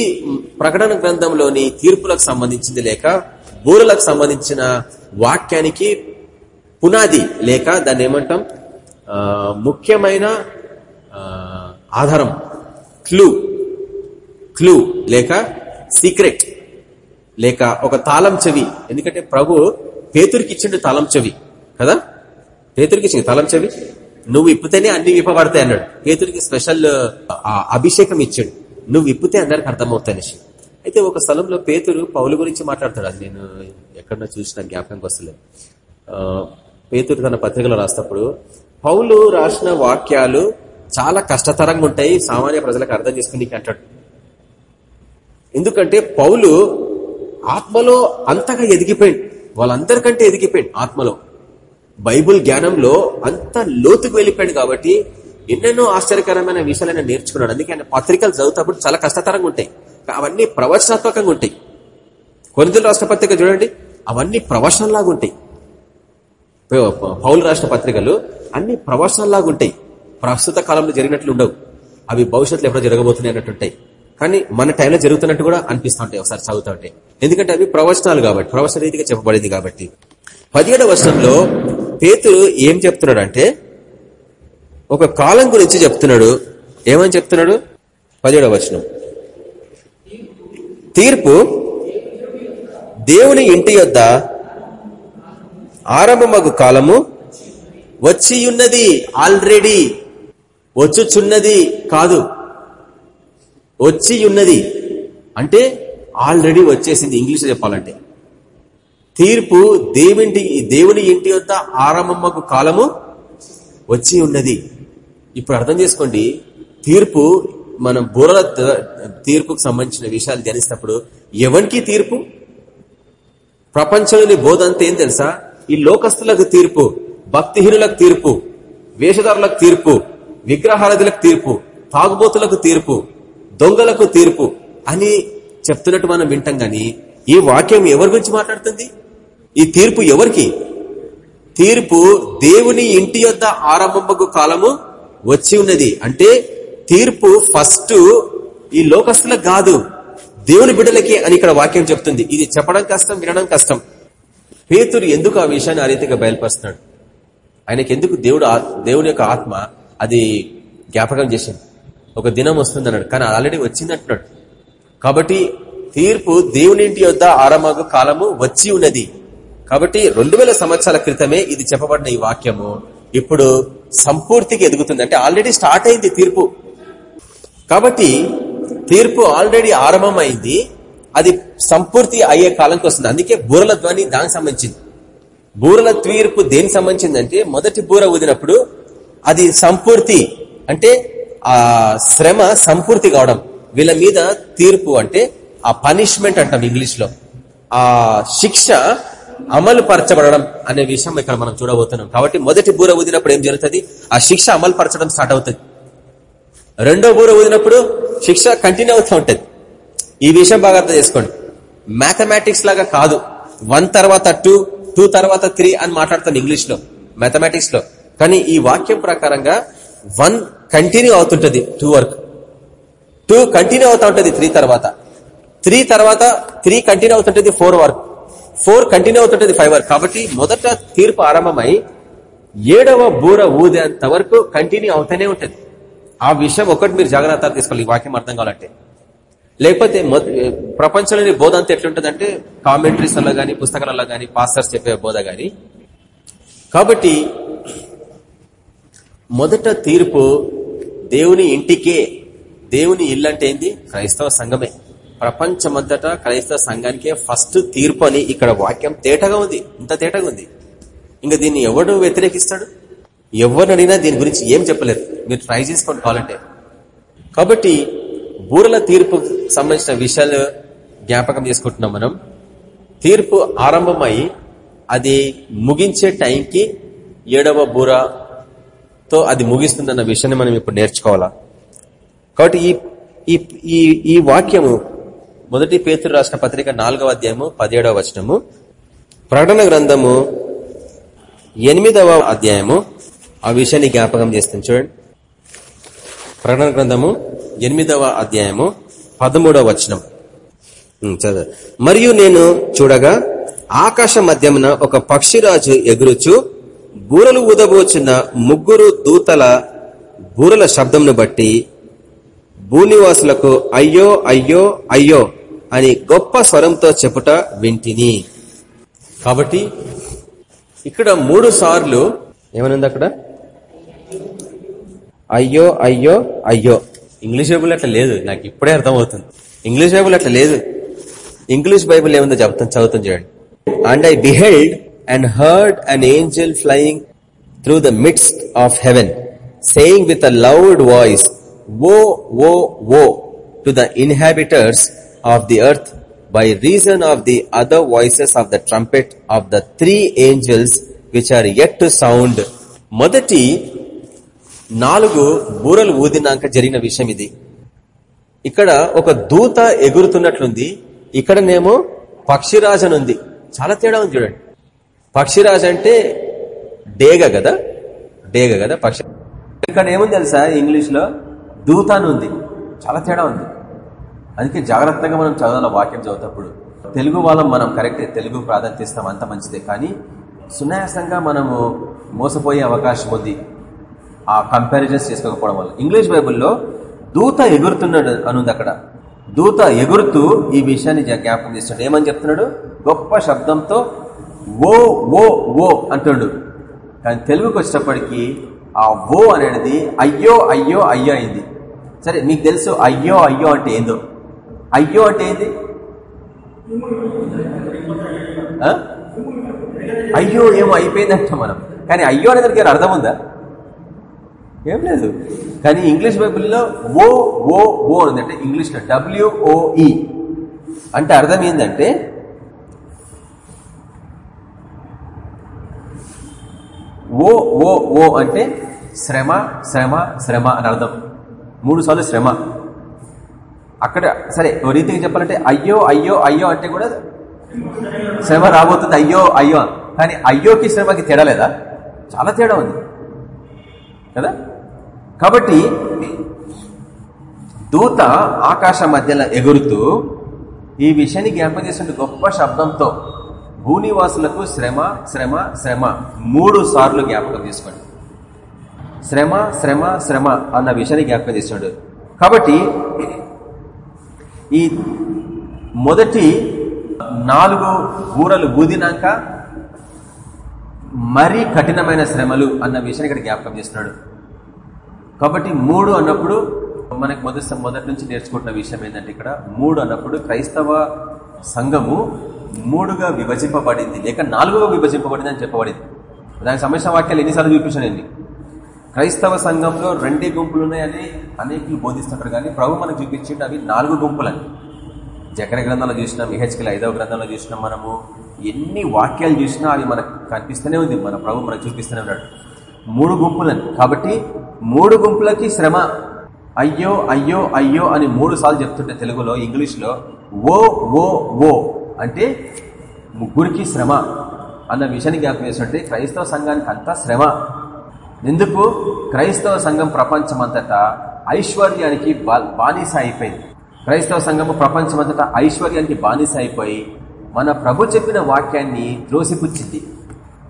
ప్రకటన గ్రంథంలోని తీర్పులకు సంబంధించింది లేక బూరలకు సంబంధించిన వాక్యానికి పునాది లేక దాన్ని ఏమంటాం? ముఖ్యమైన ఆధారం క్లూ క్లూ లేక సీక్రెట్ లేక ఒక తాళం చెవి. ఎందుకంటే ప్రభు పేతురికి ఇచ్చిండు తాళం చెవి కదా? పేతురికి ఇచ్చింది. తలం చెవి. నువ్వు ఇప్పితేనే అన్ని విప్పబడతాయి అన్నాడు. పేతురికి స్పెషల్ అభిషేకం ఇచ్చాడు. నువ్వు ఇప్పితే అందరికి అర్థమవుతాయి అయితే ఒక స్థలంలో పేతురు పౌలు గురించి మాట్లాడతాడు. అది నేను ఎక్కడన్నా చూసిన జ్ఞాపకంకి వస్తలేదు. పేతురు తన పత్రికలో రాసినప్పుడు పౌలు రాసిన వాక్యాలు చాలా కష్టతరంగా ఉంటాయి సామాన్య ప్రజలకు అర్థం చేసుకుని అంటాడు. ఎందుకంటే పౌలు ఆత్మలో అంతగా ఎదిగిపోయింది వాళ్ళందరికంటే ఎదిగిపోయింది ఆత్మలో. బైబుల్ జ్ఞానంలో అంత లోతుకు వెళ్ళిపోయాడు కాబట్టి ఎన్నెన్నో ఆశ్చర్యకరమైన విషయాలను నేర్చుకున్నాడు. అందుకే ఆయన పత్రికలు చదువుతప్పుడు చాలా కష్టతరంగా ఉంటాయి. అవన్నీ ప్రవచనాత్మకంగా ఉంటాయి. కొనిదల రాష్ట్ర పత్రిక చూడండి. అవన్నీ ప్రవచనంలాగా ఉంటాయి. పౌలు రాష్ట్ర పత్రికలు అన్ని ప్రవచనంలాగా ఉంటాయి. ప్రస్తుత కాలంలో జరిగినట్లు ఉండవు. అవి భవిష్యత్తులో ఎప్పుడో జరగబోతున్నాయి అన్నట్టుంటాయి కానీ మన టైంలో జరుగుతున్నట్టు కూడా అనిపిస్తూ ఉంటాయి ఒకసారి చదువుతూ ఉంటాయి ఎందుకంటే అవి ప్రవచనాలు కాబట్టి ప్రవచన రీతిగా చెప్పబడింది కాబట్టి. పదిహేడవ వర్షంలో పేతురు ఏం చెప్తున్నాడు అంటే ఒక కాలం గురించి చెప్తున్నాడు. ఏమని చెప్తున్నాడు? పదిహేడవ వచనం. తీర్పు దేవుని ఇంటి యొద్ద ఆరంభమగు కాలము వచ్చి ఉన్నది ఆల్రెడీ వచ్చుచున్నది కాదు. వచ్చియున్నది అంటే ఆల్రెడీ వచ్చేసింది ఇంగ్లీష్ చెప్పాలంటే. తీర్పు దేవుంటి దేవుని ఇంటి యొక్క ఆరంభమ్మకు కాలము వచ్చి ఉన్నది. ఇప్పుడు అర్థం చేసుకోండి. తీర్పు మనం బుర్ర తీర్పుకు సంబంధించిన విషయాలు ధ్యానిస్తున్నప్పుడు ఎవరికి తీర్పు? ప్రపంచంలోని బోధ అంతా ఏం తెలుసా? ఈ లోకస్తులకు తీర్పు భక్తిహీనులకు తీర్పు వేషధారులకు తీర్పు విగ్రహారధులకు తీర్పు తాగుబోతులకు తీర్పు దొంగలకు తీర్పు అని చెప్తున్నట్టు మనం వింటాం గాని ఈ వాక్యం ఎవరి గురించి మాట్లాడుతుంది? ఈ తీర్పు ఎవరికి? తీర్పు దేవుని ఇంటి యొద్ద ఆరంభకు కాలము వచ్చి ఉన్నది. అంటే తీర్పు ఫస్ట్ ఈ లోకస్తులకు కాదు. దేవుని బిడ్డలకి అని ఇక్కడ వాక్యం చెప్తుంది. ఇది చెప్పడం కష్టం వినడం కష్టం. పేతురు ఎందుకు ఆ విషయాన్ని ఆ రీతిగా బయలుపరుస్తున్నాడు? ఆయనకి ఎందుకు దేవుడు దేవుని యొక్క ఆత్మ అది జ్ఞాపకం చేసింది? ఒక దినం వస్తుంది అన్నాడు కానీ ఆల్రెడీ వచ్చింది అంటున్నాడు కాబట్టి తీర్పు దేవుని ఇంటి యొద్ ఆరంభ కాలము వచ్చి ఉన్నది. కాబట్టి రెండు సంవత్సరాల క్రితమే ఇది చెప్పబడిన ఈ వాక్యము. ఇప్పుడు సంపూర్తికి ఎదుగుతుంది. అంటే ఆల్రెడీ స్టార్ట్ అయింది తీర్పు. కాబట్టి తీర్పు ఆల్రెడీ ఆరంభమైంది. అది సంపూర్తి అయ్యే కాలంకి వస్తుంది. అందుకే బూరల ధ్వని దానికి సంబంధించింది. బూరల తీర్పు దేనికి సంబంధించిందంటే మొదటి బూర ఊదినప్పుడు అది సంపూర్తి అంటే ఆ శ్రమ సంపూర్తి కావడం. వీళ్ళ మీద తీర్పు అంటే ఆ పనిష్మెంట్ అంటాం ఇంగ్లీష్లో ఆ శిక్ష అమలు పరచబడడం అనే విషయం ఇక్కడ మనం చూడబోతున్నాం. కాబట్టి మొదటి బూర ఊదినప్పుడు ఏం జరుగుతుంది? ఆ శిక్ష అమలు పరచడం స్టార్ట్ అవుతుంది. రెండో బూర ఊదినప్పుడు శిక్ష కంటిన్యూ అవుతూ ఉంటది. ఈ విషయం బాగా అర్థం చేసుకోండి. మ్యాథమెటిక్స్ లాగా కాదు. వన్ తర్వాత టూ టూ తర్వాత త్రీ అని మాట్లాడుతాను ఇంగ్లీష్లో మ్యాథమెటిక్స్లో. కానీ ఈ వాక్యం ప్రకారంగా వన్ కంటిన్యూ అవుతుంటది టూ వర్క్. టూ కంటిన్యూ అవుతా ఉంటది త్రీ తర్వాత. త్రీ తర్వాత త్రీ కంటిన్యూ అవుతుంటది ఫోర్ వర్క్. ఫోర్ కంటిన్యూ అవుతుంటది ఫైవ్ కాబట్టి మొదట తీర్పు ఆరంభమై ఏడవ బూర ఊదేంత వరకు కంటిన్యూ అవుతూనే ఉంటుంది. ఆ విషయం ఒకటి మీరు జాగ్రత్త తీసుకోవాలి ఈ వాక్యం అర్థం కావాలంటే. లేకపోతే ప్రపంచంలోని బోధ అంతా ఎట్లుంటుందంటే కామెంటరీస్లో కానీ పుస్తకాలలో కానీ పాస్టర్స్ చెప్పే బోధ కానీ కాబట్టి మొదట తీర్పు దేవుని ఇంటికే దేవుని ఇల్లు అంటే ఏంది? క్రైస్తవ సంఘమే. ప్రపంచమంతటా క్రైస్తవ సంఘానికే ఫస్ట్ తీర్పు అని ఇక్కడ వాక్యం తేటగా ఉంది. ఇంత తేటగా ఉంది. ఇంకా దీన్ని ఎవడు వ్యతిరేకిస్తాడు? ఎవరిని అడిగినా దీని గురించి ఏం చెప్పలేదు. మీరు ట్రై చేసుకోండి కావాలంటే. కాబట్టి బూరల తీర్పు సంబంధించిన విషయాలు జ్ఞాపకం చేసుకుంటున్నాం మనం. తీర్పు ఆరంభమై అది ముగించే టైంకి ఏడవ బూరతో అది ముగిస్తుందన్న విషయాన్ని మనం ఇప్పుడు నేర్చుకోవాలా? కాబట్టి ఈ ఈ ఈ వాక్యము మొదటి పేతురు రాష్ట్ర పత్రిక నాలుగవ అధ్యాయము పదిహేడవ వచనము. ప్రకటన గ్రంథము ఎనిమిదవ అధ్యాయము. ఆ విషయాన్ని జ్ఞాపకం చేస్తుంది చూడండి. ప్రకటన గ్రంథము ఎనిమిదవ అధ్యాయము పదమూడవ వచనం. చదువు. మరియు నేను చూడగా ఆకాశ మధ్యమున ఒక పక్షిరాజు ఎగురుచు బూరలు ఊదబోచున్న ముగ్గురు దూతల బూరల శబ్దంను బట్టి భూనివాసులకు అయ్యో అయ్యో అయ్యో అని గొప్ప స్వరంతో చెప్పుట వింటిని. కాబట్టి ఇక్కడ మూడు సార్లు ఏమనుంది అక్కడ? అయ్యో అయ్యో అయ్యో. ఇంగ్లీష్ బైబుల్ అట్లా లేదు. నాకు ఇప్పుడే అర్థమవుతుంది. ఇంగ్లీష్ బైబుల్ అట్లా లేదు. ఇంగ్లీష్ బైబుల్ ఏముందో చెప్తాను చదువుతాం చూడండి. And I beheld and heard an angel flying through the midst of heaven saying with a loud voice woe woe woe to the inhabitants of the earth by reason of the other voices of the trumpet of the three angels which are yet to sound. మొదటి నాలుగు బూరలు ఊదినాక జరిగిన విషయం ఇది. ఇక్కడ ఒక దూత ఎగురుతున్నట్లుంది. ఇక్కడనేమో పక్షిరాజనుంది. చాలా తేడా ఉంది చూడండి. పక్షిరాజు అంటే డేగ కదా డేగ కదా పక్షి ఇక్కడ ఏముంది తెలుసా ఇంగ్లీష్లో అని ఉంది చాలా తేడా ఉంది. అందుకే జాగ్రత్తగా మనం చదవాల వాక్యం చదువుతప్పుడు. తెలుగు వాళ్ళం మనం కరెక్టే తెలుగు ప్రాధాన్యత ఇస్తాం అంత మంచిదే. కానీ సునాయాసంగా మనము మోసపోయే అవకాశం ఉంది ఆ కంపారిజన్స్ చేసుకోకపోవడం వల్ల. ఇంగ్లీష్ బైబుల్లో దూత ఎగురుతున్నాడు అనుంది అక్కడ. దూత ఎగురుతూ ఈ విషయాన్ని జ్ఞాపకం చేస్తున్నాడు. ఏమని చెప్తున్నాడు? గొప్ప శబ్దంతో ఓ ఓ ఓ అంటున్నాడు కానీ తెలుగుకి వచ్చేటప్పటికి ఆ ఓ అనేది అయ్యో అయ్యో అయ్యో అయింది. సరే నీకు తెలుసు అయ్యో అయ్యో అంటే ఏందో? అయ్యో అంటే ఏంది? అయ్యో ఏమో అయిపోయిందంట మనం. కానీ అయ్యో అనే దానికి అర్థం ఉందా? ఏం లేదు. కానీ ఇంగ్లీష్ బైబిల్లో ఓ ఓ ఓ అంటే ఇంగ్లీష్లో డబ్ల్యూఓఈ అంటే అర్థం ఏంటంటే ఓ ఓ ఓ అంటే శ్రమ శ్రమ శ్రమ అని అర్థం. మూడు సార్లు శ్రమ. అక్కడ సరే ఓ చెప్పాలంటే అయ్యో అయ్యో అయ్యో అంటే కూడా శ్రమ రాబోతుంది అయ్యో అయ్యో కానీ అయ్యోకి శ్రమకి తేడా లేదా? చాలా తేడా ఉంది. కదా? కాబట్టి దూత ఆకాశ మధ్యలో ఎగురుతూ ఈ విషయాన్ని జ్ఞాపకం చేసిన గొప్ప శబ్దంతో భూనివాసులకు శ్రమ శ్రమ శ్రమ మూడు సార్లు జ్ఞాపకం చేసుకోండి. శ్రమ శ్రమ శ్రమ అన్న విషయాన్ని జ్ఞాపకం చేసాడు కాబట్టి ఈ మొదటి నాలుగు ఊరలు ఊదినాక మరీ కఠినమైన శ్రమలు అన్న విషయాన్ని ఇక్కడ జ్ఞాపకం చేస్తున్నాడు. కాబట్టి మూడు అన్నప్పుడు మనకు మొదటి మొదటి నుంచి నేర్చుకుంటున్న విషయం ఏంటంటే ఇక్కడ మూడు అన్నప్పుడు క్రైస్తవ సంఘము మూడుగా విభజింపబడింది లేక నాలుగుగా విభజింపబడింది అని చెప్పబడింది. దానికి సంబంధించిన వాక్యాలు ఎన్నిసార్లు చూపించానండి క్రైస్తవ సంఘంలో రెండే గుంపులు ఉన్నాయని అనేకులు బోధిస్తుంటారు కానీ ప్రభు మనకు చూపించింది అవి నాలుగు గుంపులని. జకర గ్రంథంలో చూసినాం ఇహెచ్కల్ ఐదవ గ్రంథంలో చూసినాం మనము. ఎన్ని వాక్యాలు చూసినా అవి మనకు కనిపిస్తూనే ఉంది మన ప్రభు మనకు చూపిస్తూనే ఉన్నాడు. మూడు గుంపులని. కాబట్టి మూడు గుంపులకి శ్రమ. అయ్యో అయ్యో అయ్యో అని మూడు సార్లు చెప్తుంటే తెలుగులో ఇంగ్లీష్లో ఓ ఓ ఓ అంటే ముగ్గురికి శ్రమ అన్న విషయాన్ని జ్ఞాపకం చేస్తుంటే క్రైస్తవ సంఘానికి అంతా శ్రమ. ఎందుకు? క్రైస్తవ సంఘం ప్రపంచమంతటా ఐశ్వర్యానికి బానిస అయిపోయింది. క్రైస్తవ సంఘము ప్రపంచమంతటా ఐశ్వర్యానికి బానిస అయిపోయి మన ప్రభు చెప్పిన వాక్యాన్ని త్రోసిపుచ్చింది.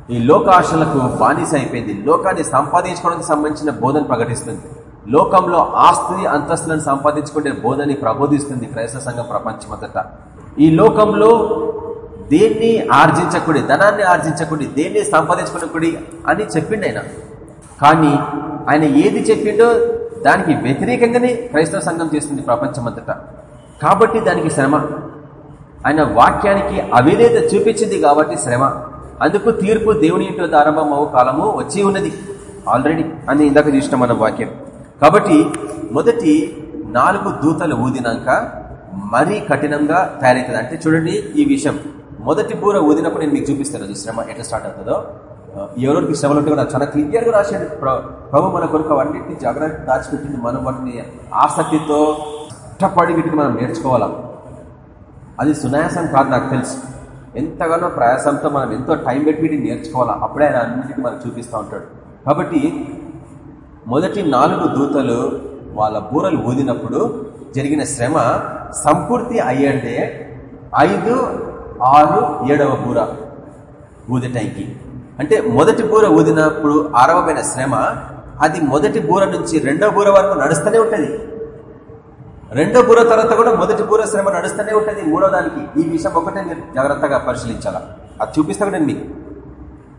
ఈ లోకాశలకు బానిస అయిపోయింది. లోకాన్ని సంపాదించుకోవడానికి సంబంధించిన బోధన ప్రకటిస్తుంది. లోకంలో ఆస్తి అంతస్తులను సంపాదించుకునే బోధని ప్రబోధిస్తుంది క్రైస్తవ సంఘం ప్రపంచమంతటా. ఈ లోకంలో దేన్ని ఆర్జించకూడి ధనాన్ని ఆర్జించకూడి దేన్ని సంపాదించుకునకూడి అని చెప్పిండి ఆయన. కానీ ఆయన ఏది చెప్పిండో దానికి వ్యతిరేకంగానే క్రైస్తవ సంఘం చేస్తుంది ప్రపంచమంతటా. కాబట్టి దానికి శ్రమ. ఆయన వాక్యానికి అవిధేత చూపించింది కాబట్టి శ్రమ. అందుకు తీర్పు దేవుని ఇంట్లో ప్రారంభమవు కాలము వచ్చి ఉన్నది. ఆల్రెడీ అని ఇందాక చూసిన మన వాక్యం. కాబట్టి మొదటి నాలుగు దూతలు ఊదినాక మరీ కఠినంగా తయారవుతుంది అంటే చూడండి ఈ విషయం. మొదటి బూర ఊదినప్పుడు నేను మీకు చూపిస్తాను శ్రమ ఎట్లా స్టార్ట్ అవుతుందో? ఎవరికి శ్రమలు ఉంటే కూడా చాలా క్లియర్గా రాశాడు. ప్రభు మన కొరకు అన్నింటినీ జాగ్రత్త దాచిపెట్టింది. మనం వాటిని ఆసక్తితో కష్టపడి వీటిని మనం నేర్చుకోవాలా? అది సునాయాసం కాదు నాకు తెలుసు. ఎంతగానో ప్రయాసంతో మనం ఎంతో టైం పెట్టి వీటిని నేర్చుకోవాలా? అప్పుడే ఆయన అన్నింటినీ మనకు చూపిస్తూ ఉంటాడు. కాబట్టి మొదటి నాలుగు దూతలు వాళ్ళ బూరలు ఊదినప్పుడు జరిగిన శ్రమ సంపూర్తి అయ్యంటే ఐదు ఆరు ఏడవ బూర ఊదటానికి. అంటే మొదటి బూర ఊదినప్పుడు ఆరంభమైన శ్రమ అది మొదటి బూర నుంచి రెండో బూర వరకు నడుస్తూనే ఉంటుంది. రెండో బూర తర్వాత కూడా మొదటి బూర శ్రమ నడుస్తూనే ఉంటుంది. మూడో దానికి ఈ విషయం ఒకటే మీరు జాగ్రత్తగా పరిశీలించాలా. అది చూపిస్తాను నేను మీకు.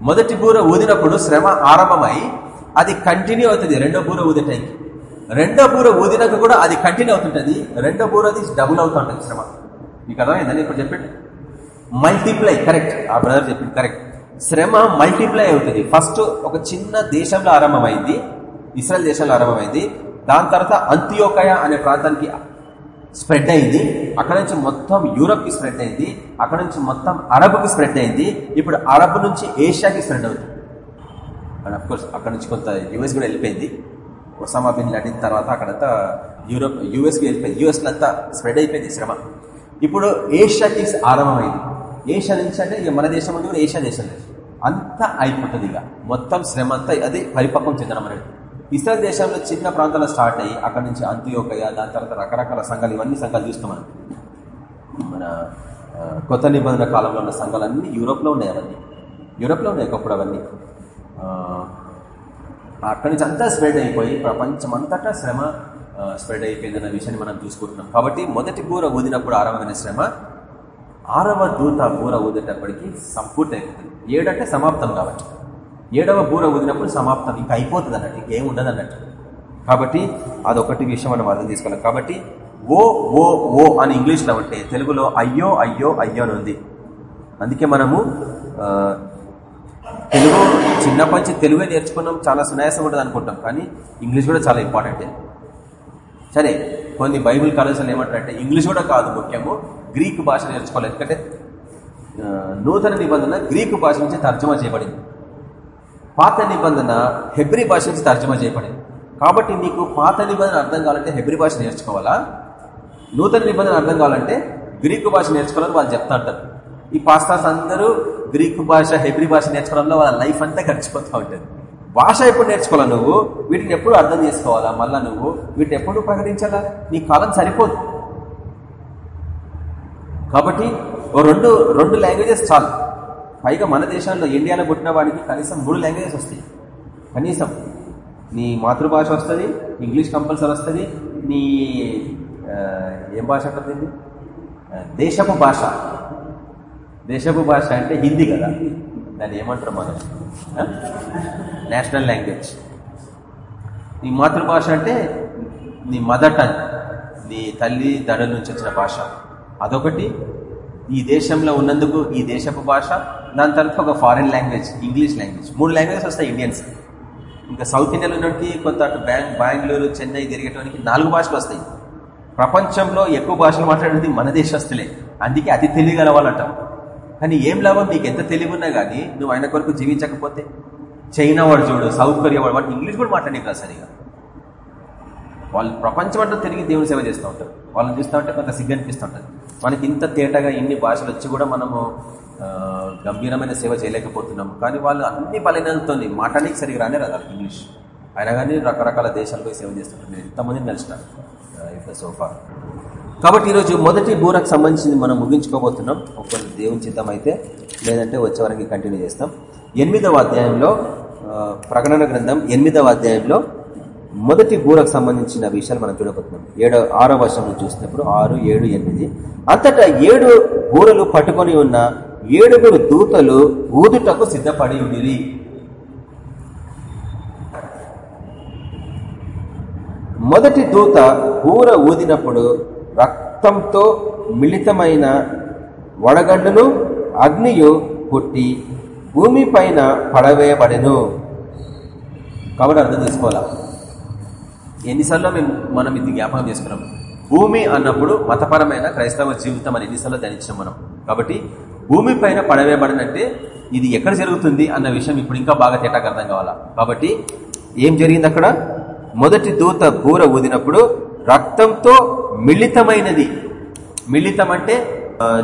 మొదటి బూర ఊదినప్పుడు శ్రమ ఆరంభమై అది కంటిన్యూ అవుతుంది రెండో బూర ఊదటానికి రెండో బూర ఊదినాక కూడా అది కంటిన్యూ అవుతుంటుంది. రెండో బూరది డబుల్ అవుతుంటుంది శ్రమ. మీకు అర్థమైందని ఇప్పుడు చెప్పండి మల్టిప్లై కరెక్ట్ ఆ బ్రదర్ చెప్పింది కరెక్ట్ శ్రమ మల్టిప్లై అవుతుంది. ఫస్ట్ ఒక చిన్న దేశంలో ఆరంభమైంది ఇస్రాయల్ దేశంలో ఆరంభమైంది. దాని తర్వాత అంత్యోకయ అనే ప్రాంతానికి స్ప్రెడ్ అయింది. అక్కడ నుంచి మొత్తం యూరప్కి స్ప్రెడ్ అయింది. అక్కడ నుంచి మొత్తం అరబ్కి స్ప్రెడ్ అయింది. ఇప్పుడు అరబ్ నుంచి ఏషియాకి స్ప్రెడ్ అవుతుంది. అండ్ అఫ్కోర్స్ అక్కడ నుంచి కొంత యుఎస్ కూడా వెళ్ళిపోయింది. ఒసామా బిన్ లాడిన తర్వాత అక్కడంతా యూరోప్ యుఎస్కి వెళ్ళిపోయింది. యూఎస్లో అంతా స్ప్రెడ్ అయిపోయింది శ్రమ. ఇప్పుడు ఏషియాకి ఆరంభమైంది. ఏషియా నుంచి అంటే ఇక మన దేశం అంటే కూడా ఏషియా దేశం అంతా అయిపోతుంది ఇక. మొత్తం శ్రమ అంతా అది పరిపక్వం చెందడం అనేది ఇస్రాయల్ దేశంలో చిన్న ప్రాంతాలు స్టార్ట్ అయ్యి అక్కడ నుంచి అంత్యోకయ దాని తర్వాత రకరకాల సంఘాలు ఇవన్నీ సంఘాలు చూస్తాం మనం. మన కొత్త నిబంధన కాలంలో ఉన్న సంఘాలు అన్ని యూరోప్లో ఉన్నాయి అవన్నీ. యూరోప్లో ఉన్నాయి ఒకప్పుడు అవన్నీ. అక్కడి నుంచి అంతా స్ప్రెడ్ అయిపోయి ప్రపంచం అంతటా శ్రమ స్ప్రెడ్ అయిపోయిందన్న విషయాన్ని మనం చూసుకుంటున్నాం. కాబట్టి మొదటి బూర ఊదినప్పుడు ఆరంభమైన శ్రమ ఆరవ దూత బూర ఊదేటప్పటికి సంపూర్తి అయిపోతుంది ఏడంటే సమాప్తం కాబట్టి. ఏడవ బూర ఊదినప్పుడు సమాప్తం. ఇంకా అయిపోతుంది అన్నట్టు ఇంకేం ఉండదు అన్నట్టు. కాబట్టి అదొకటి విషయం మనం అర్థం తీసుకోవాలి కాబట్టి ఓ ఓ ఓ అని ఇంగ్లీష్లో ఉంటే తెలుగులో అయ్యో అయ్యో అయ్యో అని ఉంది. అందుకే మనము తెలుగు చిన్నప్పటి నుంచి తెలుగే నేర్చుకున్నాం చాలా సునాయాసం ఉంటుంది అనుకుంటాం. కానీ ఇంగ్లీష్ కూడా చాలా ఇంపార్టెంట్. సరే కొన్ని బైబిల్ కాలేజీలు ఏమంటారంటే ఇంగ్లీష్ కూడా కాదు ముఖ్యము గ్రీక్ భాష నేర్చుకోవాలి. ఎందుకంటే నూతన నిబంధన గ్రీకు భాష నుంచి తర్జమా చేయబడింది. పాత నిబంధన హెబ్రి భాష నుంచి తర్జమా చేయబడింది. కాబట్టి నీకు పాత నిబంధన అర్థం కావాలంటే హెబ్రి భాష నేర్చుకోవాలా? నూతన నిబంధన అర్థం కావాలంటే గ్రీకు భాష నేర్చుకోవాలని వాళ్ళు చెప్తా ఉంటారు. ఈ పాస్టర్స్ అందరూ గ్రీకు భాష హెబ్రి భాష నేర్చుకోవడంలో వాళ్ళ లైఫ్ అంతా గడిచిపోతూ ఉంటుంది. భాష ఎప్పుడు నేర్చుకోవాలా నువ్వు? వీటిని ఎప్పుడు అర్థం చేసుకోవాలా? మళ్ళా నువ్వు వీటిని ఎప్పుడు ప్రకటించాలా? నీ కాలం సరిపోదు. కాబట్టి ఓ రెండు రెండు లాంగ్వేజెస్ చాలు. పైగా మన దేశంలో ఇండియాలో పుట్టిన వాడికి కనీసం మూడు లాంగ్వేజెస్ వస్తాయి. కనీసం. నీ మాతృభాష వస్తుంది ఇంగ్లీష్ కంపల్సరీ వస్తుంది నీ ఏం భాష అంటుంది దేశపు భాష. దేశపు భాష అంటే హిందీ కదా. దాన్ని ఏమంటారు మనం? నేషనల్ లాంగ్వేజ్ నీ మాతృభాష అంటే నీ మదర్ టంగ్ నీ తల్లి దడ నుంచి వచ్చిన భాష. అదొకటి. ఈ దేశంలో ఉన్నందుకు ఈ దేశపు భాష దాని తర్వాత ఒక ఫారిన్ లాంగ్వేజ్ ఇంగ్లీష్ లాంగ్వేజ్ మూడు లాంగ్వేజెస్ వస్తాయి ఇండియన్స్ ఇంకా సౌత్ ఇండియాలో ఉన్నట్టు కొంత అటు బ్యాంగ్ బెంగళూరు చెన్నై తిరిగేటానికి నాలుగు భాషలు వస్తాయి. ప్రపంచంలో ఎక్కువ భాషలు మాట్లాడేది మన దేశస్తులే. అందుకే అతి తెలియగల వాళ్ళట. కానీ ఏం లాభం? నీకు ఎంత తెలివి ఉన్నా కానీ నువ్వు ఆయన కొరకు జీవించకపోతే. చైనా వాడు చూడు సౌత్ కొరియా వాడు వాటి ఇంగ్లీష్ కూడా మాట్లాడే సరిగా. వాళ్ళు ప్రపంచం అంతా తిరిగి దేవుని సేవ చేస్తూ ఉంటారు. వాళ్ళని చూస్తూ ఉంటే కొంత సిగ్గు అనిపిస్తూ ఉంటుంది. మనకి ఇంత తేటగా ఇన్ని భాషలు వచ్చి కూడా మనము గంభీరమైన సేవ చేయలేకపోతున్నాం కానీ వాళ్ళు అన్ని బలహీనలతో మాట్లాడడానికి సరిగా రానే రాదు ఇంగ్లీష్. అయినా కానీ రకరకాల దేశాలకు సేవ చేస్తుంటారు. నేను ఎంతమందిని కలిసిన ఇఫ్ సోఫా. కాబట్టి ఈరోజు మొదటి బూరకు సంబంధించింది మనం ముగించుకోబోతున్నాం. ఒకవేళ దేవుని చిత్తం అయితే లేదంటే వచ్చే వరకు కంటిన్యూ చేస్తాం. ఎనిమిదవ అధ్యాయంలో ప్రకటన గ్రంథం ఎనిమిదవ అధ్యాయంలో మొదటి గూడకు సంబంధించిన విషయాలు మనం చూడబోతున్నాం. ఏడో ఆరో వర్షంలో చూసినప్పుడు ఆరు ఏడు ఎనిమిది. అంతటా ఏడు గూడలు పట్టుకొని ఉన్న ఏడుగురు దూతలు ఊదుటకు సిద్ధపడి ఉండి మొదటి దూత ఊర ఊదినప్పుడు రక్తంతో మిళితమైన వడగండును అగ్నియు పుట్టి భూమి పైన పడవేయబడెను. కాబట్టి అర్థం చేసుకోవాలా? ఎన్నిసార్లు మేము మనం ఇది జ్ఞాపకం చేసుకున్నాం? భూమి అన్నప్పుడు మతపరమైన క్రైస్తవ జీవితం అని ఎన్నిసార్లు ధరించాం మనం. కాబట్టి భూమి పైన పడవేయబడినంటే ఇది ఎక్కడ జరుగుతుంది అన్న విషయం ఇప్పుడు ఇంకా బాగా తేటాకు అర్థం కావాలా? కాబట్టి ఏం జరిగింది అక్కడ? మొదటి దూత బూర ఊదినప్పుడు రక్తంతో మిళితమైనది. మిళితం అంటే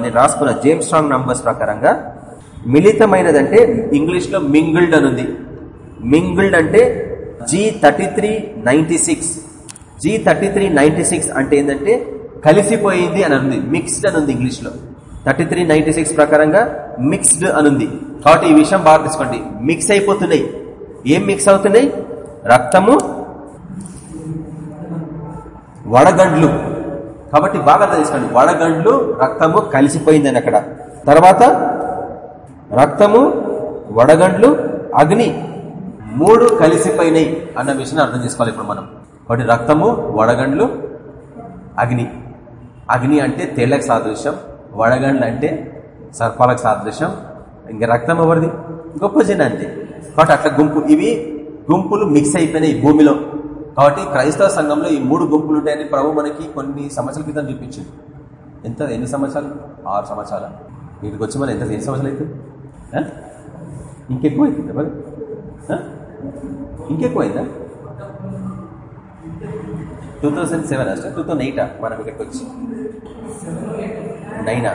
నేను రాసుకున్న జేమ్స్ స్ట్రాంగ్ నంబర్స్ ప్రకారంగా మిళితమైనది అంటే ఇంగ్లీష్లో మింగిల్డ్ మింగిల్డ్ అనుంది మింగిల్డ్ అంటే G thirty three ninety six G thirty three ninety six అంటే ఏంటంటే కలిసిపోయింది అని ఉంది మిక్స్డ్ అని ఉంది ఇంగ్లీష్లో థర్టీ త్రీ నైన్టీ సిక్స్ ప్రకారంగా మిక్స్డ్ అనుంది. కాబట్టి ఈ విషయం బాగా తీసుకోండి మిక్స్ అయిపోతున్నాయి. ఏం మిక్స్ అవుతున్నాయి? రక్తము వడగండ్లు. కాబట్టి బాగా తీసుకోండి వడగండ్లు రక్తము కలిసిపోయిందని అక్కడ. తర్వాత రక్తము వడగండ్లు అగ్ని. మూడు కలిసిపోయినాయి అన్న విషయాన్ని అర్థం చేసుకోవాలి ఇప్పుడు మనం. కాబట్టి రక్తము వడగండ్లు అగ్ని. అగ్ని అంటే తేళ్ళకు సాదృశ్యం వడగండ్లు అంటే సర్పాలకు సాదృశ్యం. ఇంకా రక్తం ఎవరిది? గొప్ప జన అంతే. కాబట్టి అట్లా గుంపు ఇవి గుంపులు మిక్స్ అయిపోయినాయి భూమిలో. కాబట్టి క్రైస్తవ సంఘంలో ఈ మూడు గుంపులు ఉంటాయని ప్రభు మనకి కొన్ని సంవత్సరాల క్రితం చూపించింది ఎంత ఎన్ని సంవత్సరాలు? ఆరు సంవత్సరాలు. వీటికి వచ్చి మన ఎంత ఎన్ని సంవత్సరాలు అవుతుంది ఇంకెక్కువ అవుతుంది మరి? ఇంకెక్కువైందా టూ థౌజండ్ సెవెన్ అష్ట టూ థౌసండ్ ఎయిటా మనం ఇక్కడికి వచ్చి. నైనా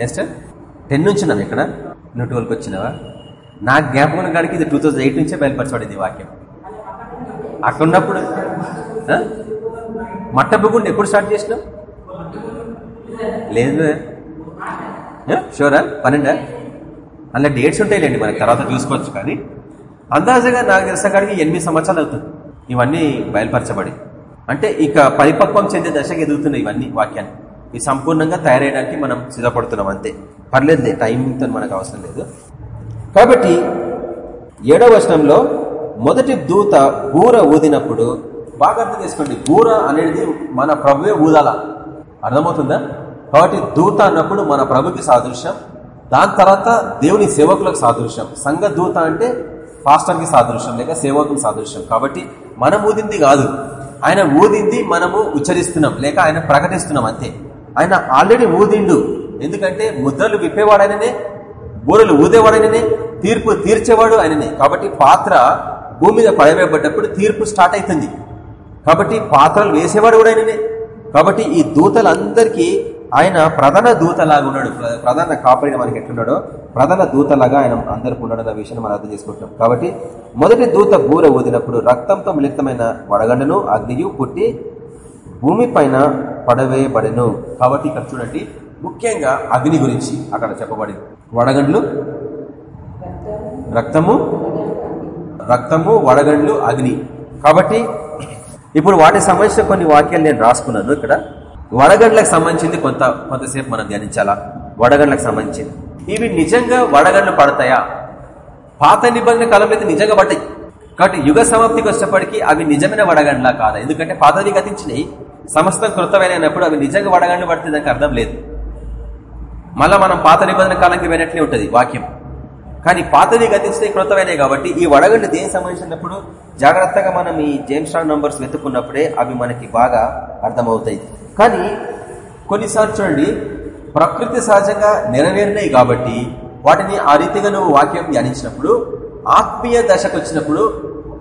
నెక్స్ట్ టెన్ నుంచి నన్ను ఇక్కడ. నువ్వు ట్వెల్వ్కి వచ్చినావా? నా జ్ఞాపకం కాడికి ఇది టూ థౌజండ్ ఎయిట్ నుంచే బయలుపరచబడింది వాక్యం. అక్కడ ఉన్నప్పుడు మట్టబుగుండి ఎప్పుడు స్టార్ట్ చేసినావు? లేదు షూరా పన్నెండా? అలా డేట్స్ ఉంటాయిలేండి మనకి తర్వాత చూసుకోవచ్చు కానీ. అందాజగా నాకు తెలిసిన కాడికి ఎనిమిది సంవత్సరాలు అవుతుంది. ఇవన్నీ బయలుపరచబడి. అంటే ఇక పరిపక్వం చెందే దశకు ఎదుగుతున్నాయి ఇవన్నీ వాక్యాన్ని ఇవి సంపూర్ణంగా తయారయ్యడానికి మనం సిద్ధపడుతున్నాం అంతే. పర్లేదు టైంతో మనకు అవసరం లేదు. కాబట్టి ఏడవ వచనంలో మొదటి దూత బూర ఊదినప్పుడు బాగా అర్థం చేసుకోండి. బూర అనేది మన ప్రభువే ఊదాల. అర్థమవుతుందా? కాబట్టి దూత అన్నప్పుడు మన ప్రభుకి సాదృశ్యం దాని తర్వాత దేవుని సేవకులకు సాదృశ్యం. సంఘ దూత అంటే పాస్టర్కి సాదృశ్యం లేక సేవకులకు సాదృశ్యం. కాబట్టి మనం ఊదింది కాదు. ఆయన ఊదింది మనము ఉచ్చరిస్తున్నాం లేక ఆయన ప్రకటిస్తున్నాం అంతే. ఆయన ఆల్రెడీ ఊదిండు. ఎందుకంటే ముద్రలు విప్పేవాడైననే బూరలు ఊదేవాడైననే తీర్పు తీర్చేవాడు ఆయననే. కాబట్టి పాత్ర భూమి మీద పడవేయబడ్డప్పుడు తీర్పు స్టార్ట్ అవుతుంది కాబట్టి పాత్రలు వేసేవాడు కూడా ఆయననే. కాబట్టి ఈ దూతలందరికీ ఆయన ప్రధాన దూతలాగా ఉన్నాడు. ప్రధాన కాపరిని మనకి ఎట్లున్నాడో ప్రధాన దూతలాగా ఆయన అందరికి ఉన్నాడు అన్న విషయాన్ని మనం అర్థం చేసుకుంటాం కాబట్టి మొదటి దూత బూర ఊదినప్పుడు రక్తంతో మిళితమైన వడగండను అగ్నియు పుట్టి భూమి పైన పడవేయబడెను. కాబట్టి ఇక్కడ చూడండి ముఖ్యంగా అగ్ని గురించి అక్కడ చెప్పబడింది. వడగండ్లు రక్తము రక్తము వడగండ్లు అగ్ని. కాబట్టి ఇప్పుడు వాటికి సంబంధించిన కొన్ని వాక్యాలు నేను రాసుకున్నాను ఇక్కడ. వడగండ్లకు సంబంధించింది కొంత కొంతసేపు మనం ధ్యానించాలా? వడగండ్లకు సంబంధించింది. ఇవి నిజంగా వడగండ్లు పడతాయా? పాత నిబంధన కాలంలో అయితే నిజంగా పడ్డాయి. కాబట్టి యుగ సమాప్తికి వచ్చేప్పటికీ అవి నిజమైన వడగండ్లా కాదా? ఎందుకంటే పాతవి గతించినాయి. సమస్తం కృతమైనప్పుడు అవి నిజంగా వడగండ్లు పడితే దానికి అర్థం లేదు. మళ్ళా మనం పాత నిబంధన కాలంకి వెళ్ళినట్లే ఉంటుంది వాక్యం. కానీ పాతది గతిస్తే కృతమైనవి కాబట్టి ఈ వడగండ్లు దేనికి సంబంధించినప్పుడు? జాగ్రత్తగా మనం ఈ జేమ్స్ నంబర్స్ వెతుకున్నప్పుడే అవి మనకి బాగా అర్థమవుతాయి. కానీ కొన్నిసార్లు చూడండి ప్రకృతి సహజంగా నెరవేరినాయి కాబట్టి వాటిని ఆ రీతిగా నువ్వు వాక్యం ధ్యానించినప్పుడు ఆత్మీయ దశకు వచ్చినప్పుడు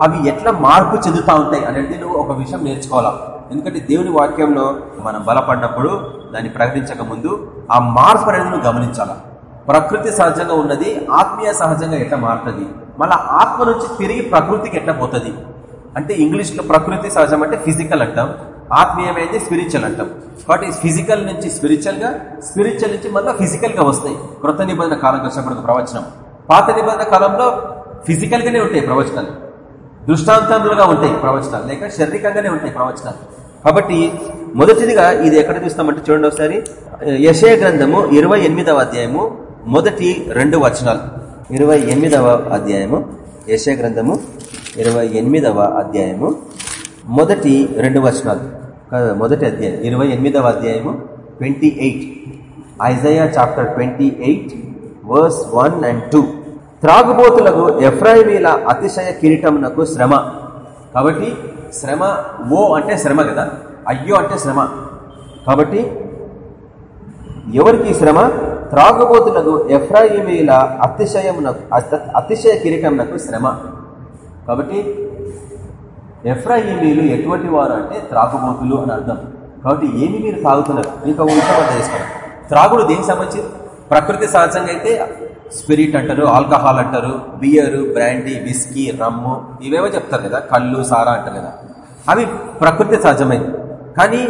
అవి ఎట్లా మార్పు చెందుతా ఉంటాయి అనేది నువ్వు ఒక విషయం నేర్చుకోవాలా? ఎందుకంటే దేవుని వాక్యంలో మనం బలపడినప్పుడు దాన్ని ప్రకటించక ముందు ఆ మార్పు అనేది నువ్వు గమనించాలా? ప్రకృతి సహజంగా ఉన్నది ఆత్మీయ సహజంగా ఎట్లా మారుతుంది? మళ్ళీ ఆత్మ నుంచి తిరిగి ప్రకృతికి ఎట్లా పోతుంది? అంటే ఇంగ్లీష్లో ప్రకృతి సహజం అంటే ఫిజికల్ అంటాం ఆత్మీయమైంది స్పిరిచువల్ అంటాం. కాబట్టి ఫిజికల్ నుంచి స్పిరిచువల్గా స్పిరిచువల్ నుంచి మళ్ళీ ఫిజికల్గా వస్తాయి. కృత నిబంధన కాలం వచ్చినప్పుడు ప్రవచనం. పాత నిబంధన కాలంలో ఫిజికల్ గానే ఉంటాయి ప్రవచనాలు. దృష్టాంతములుగా ఉంటాయి ప్రవచనాలు. లేక శారీరకంగానే ఉంటాయి ప్రవచనాలు. కాబట్టి మొదటిదిగా ఇది ఎక్కడ చూస్తామంటే చూడండి ఒకసారి. యశయ గ్రంథము ఇరవై అధ్యాయము మొదటి రెండు వచనాలు. ఇరవై అధ్యాయము యశయ గ్రంథము ఇరవై అధ్యాయము మొదటి రెండు వచనాలు. మొదటి అధ్యాయం ఇరవై ఎనిమిదవ అధ్యాయము twenty eight Isaiah chapter twenty eight verse one and two త్రాగుబోతులకు ఎఫ్రాయిమీల అతిశయ కిరీటమునకు శ్రమ. కాబట్టి శ్రమ ఓ అంటే శ్రమ కదా? అయ్యో అంటే శ్రమ. కాబట్టి ఎవరికి శ్రమ? త్రాగుబోతులకు ఎఫ్రాయిమీల అతిశయమునకు అతిశయ కిరీటమునకు శ్రమ. కాబట్టి ఎఫ్రాయిమీలు ఎటువంటి వారు అంటే త్రాగుబోతులు అని అర్థం. కాబట్టి ఏమి మీరు తాగుతున్నారు? మీకు విషయం చేసుకోండి త్రాగుడు దేనికి సంబంధించి ప్రకృతి సహజంగా అయితే స్పిరిట్ అంటారు ఆల్కహాల్ అంటారు బియరు బ్రాండీ విస్కీ రమ్ము ఇవేవో చెప్తారు కదా కళ్ళు సారా అంటారు కదా. అవి ప్రకృతి సహజమైంది కానీ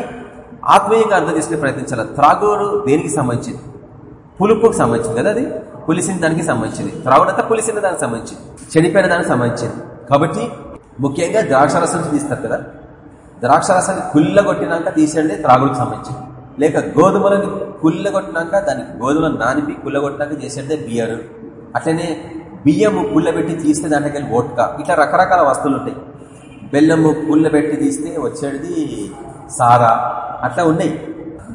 ఆత్మీయంగా అర్థం చేసుకునే ప్రయత్నించాలి త్రాగుడు దేనికి సంబంధించింది? పులుపుకు సంబంధించింది కదా అది? పులిసిన దానికి సంబంధించింది. త్రాగుడంతా పులిసిన దానికి సంబంధించింది. చెడిపోయిన దానికి సంబంధించింది. కాబట్టి ముఖ్యంగా ద్రాక్షరసం తీస్తారు కదా? ద్రాక్షరసాన్ని కుల్లగొట్టినాక తీసేయండి త్రాగుడికి సంబంధించి. లేక గోధుమలని కుల్లగొట్టినాక దానికి గోధుమలు నానిపి కుల్లగొట్టినాక చేసేదే బియ్యరు అట్లనే బియ్యము కుళ్ళబెట్టి తీస్తే దాంట్లోకి వెళ్ళి ఇట్లా రకరకాల వస్తువులు ఉంటాయి. బెల్లము కుళ్ళబెట్టి తీస్తే వచ్చేది సారా అట్లా ఉన్నాయి.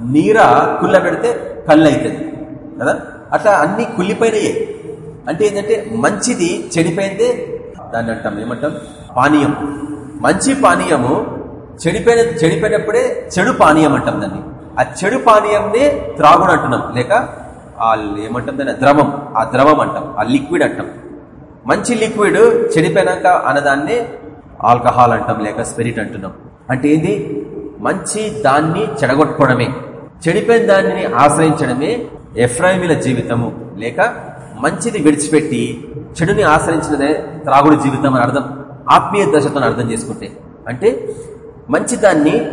నీర కుళ్ళ పెడితే కళ్ళు అవుతుంది కదా? అట్లా అన్ని కుళ్ళిపోయినాయే. అంటే ఏంటంటే మంచిది చెడిపోయిందే దాన్ని అంటాం. ఏమంటాం? పానీయం. మంచి పానీయము చెడిపోయిన చెడిపోయినప్పుడే చెడు పానీయం అంటాం దాన్ని. ఆ చెడు పానీయంనే త్రాగుడు అంటున్నాం. లేక ఏమంటాం దాన్ని? ద్రవం. ఆ ద్రవం అంటాం. ఆ లిక్విడ్ అంటాం. మంచి లిక్విడ్ చెడిపోయినాక అన్నదాన్నే ఆల్కహాల్ అంటాం. లేక స్పిరిట్ అంటున్నాం. అంటే ఏంది? మంచి దాన్ని చెడగొట్టుకోవడమే. చెడిపోయిన దానిని ఆశ్రయించడమే ఎఫ్రాయిమిల జీవితము. లేక మంచిది విడిచిపెట్టి చెడుని ఆశ్రయించినదే త్రాగుడు జీవితం అని అర్థం. ఆత్మీయ దశతో అర్థం చేసుకుంటే. అంటే మంచిదాన్ని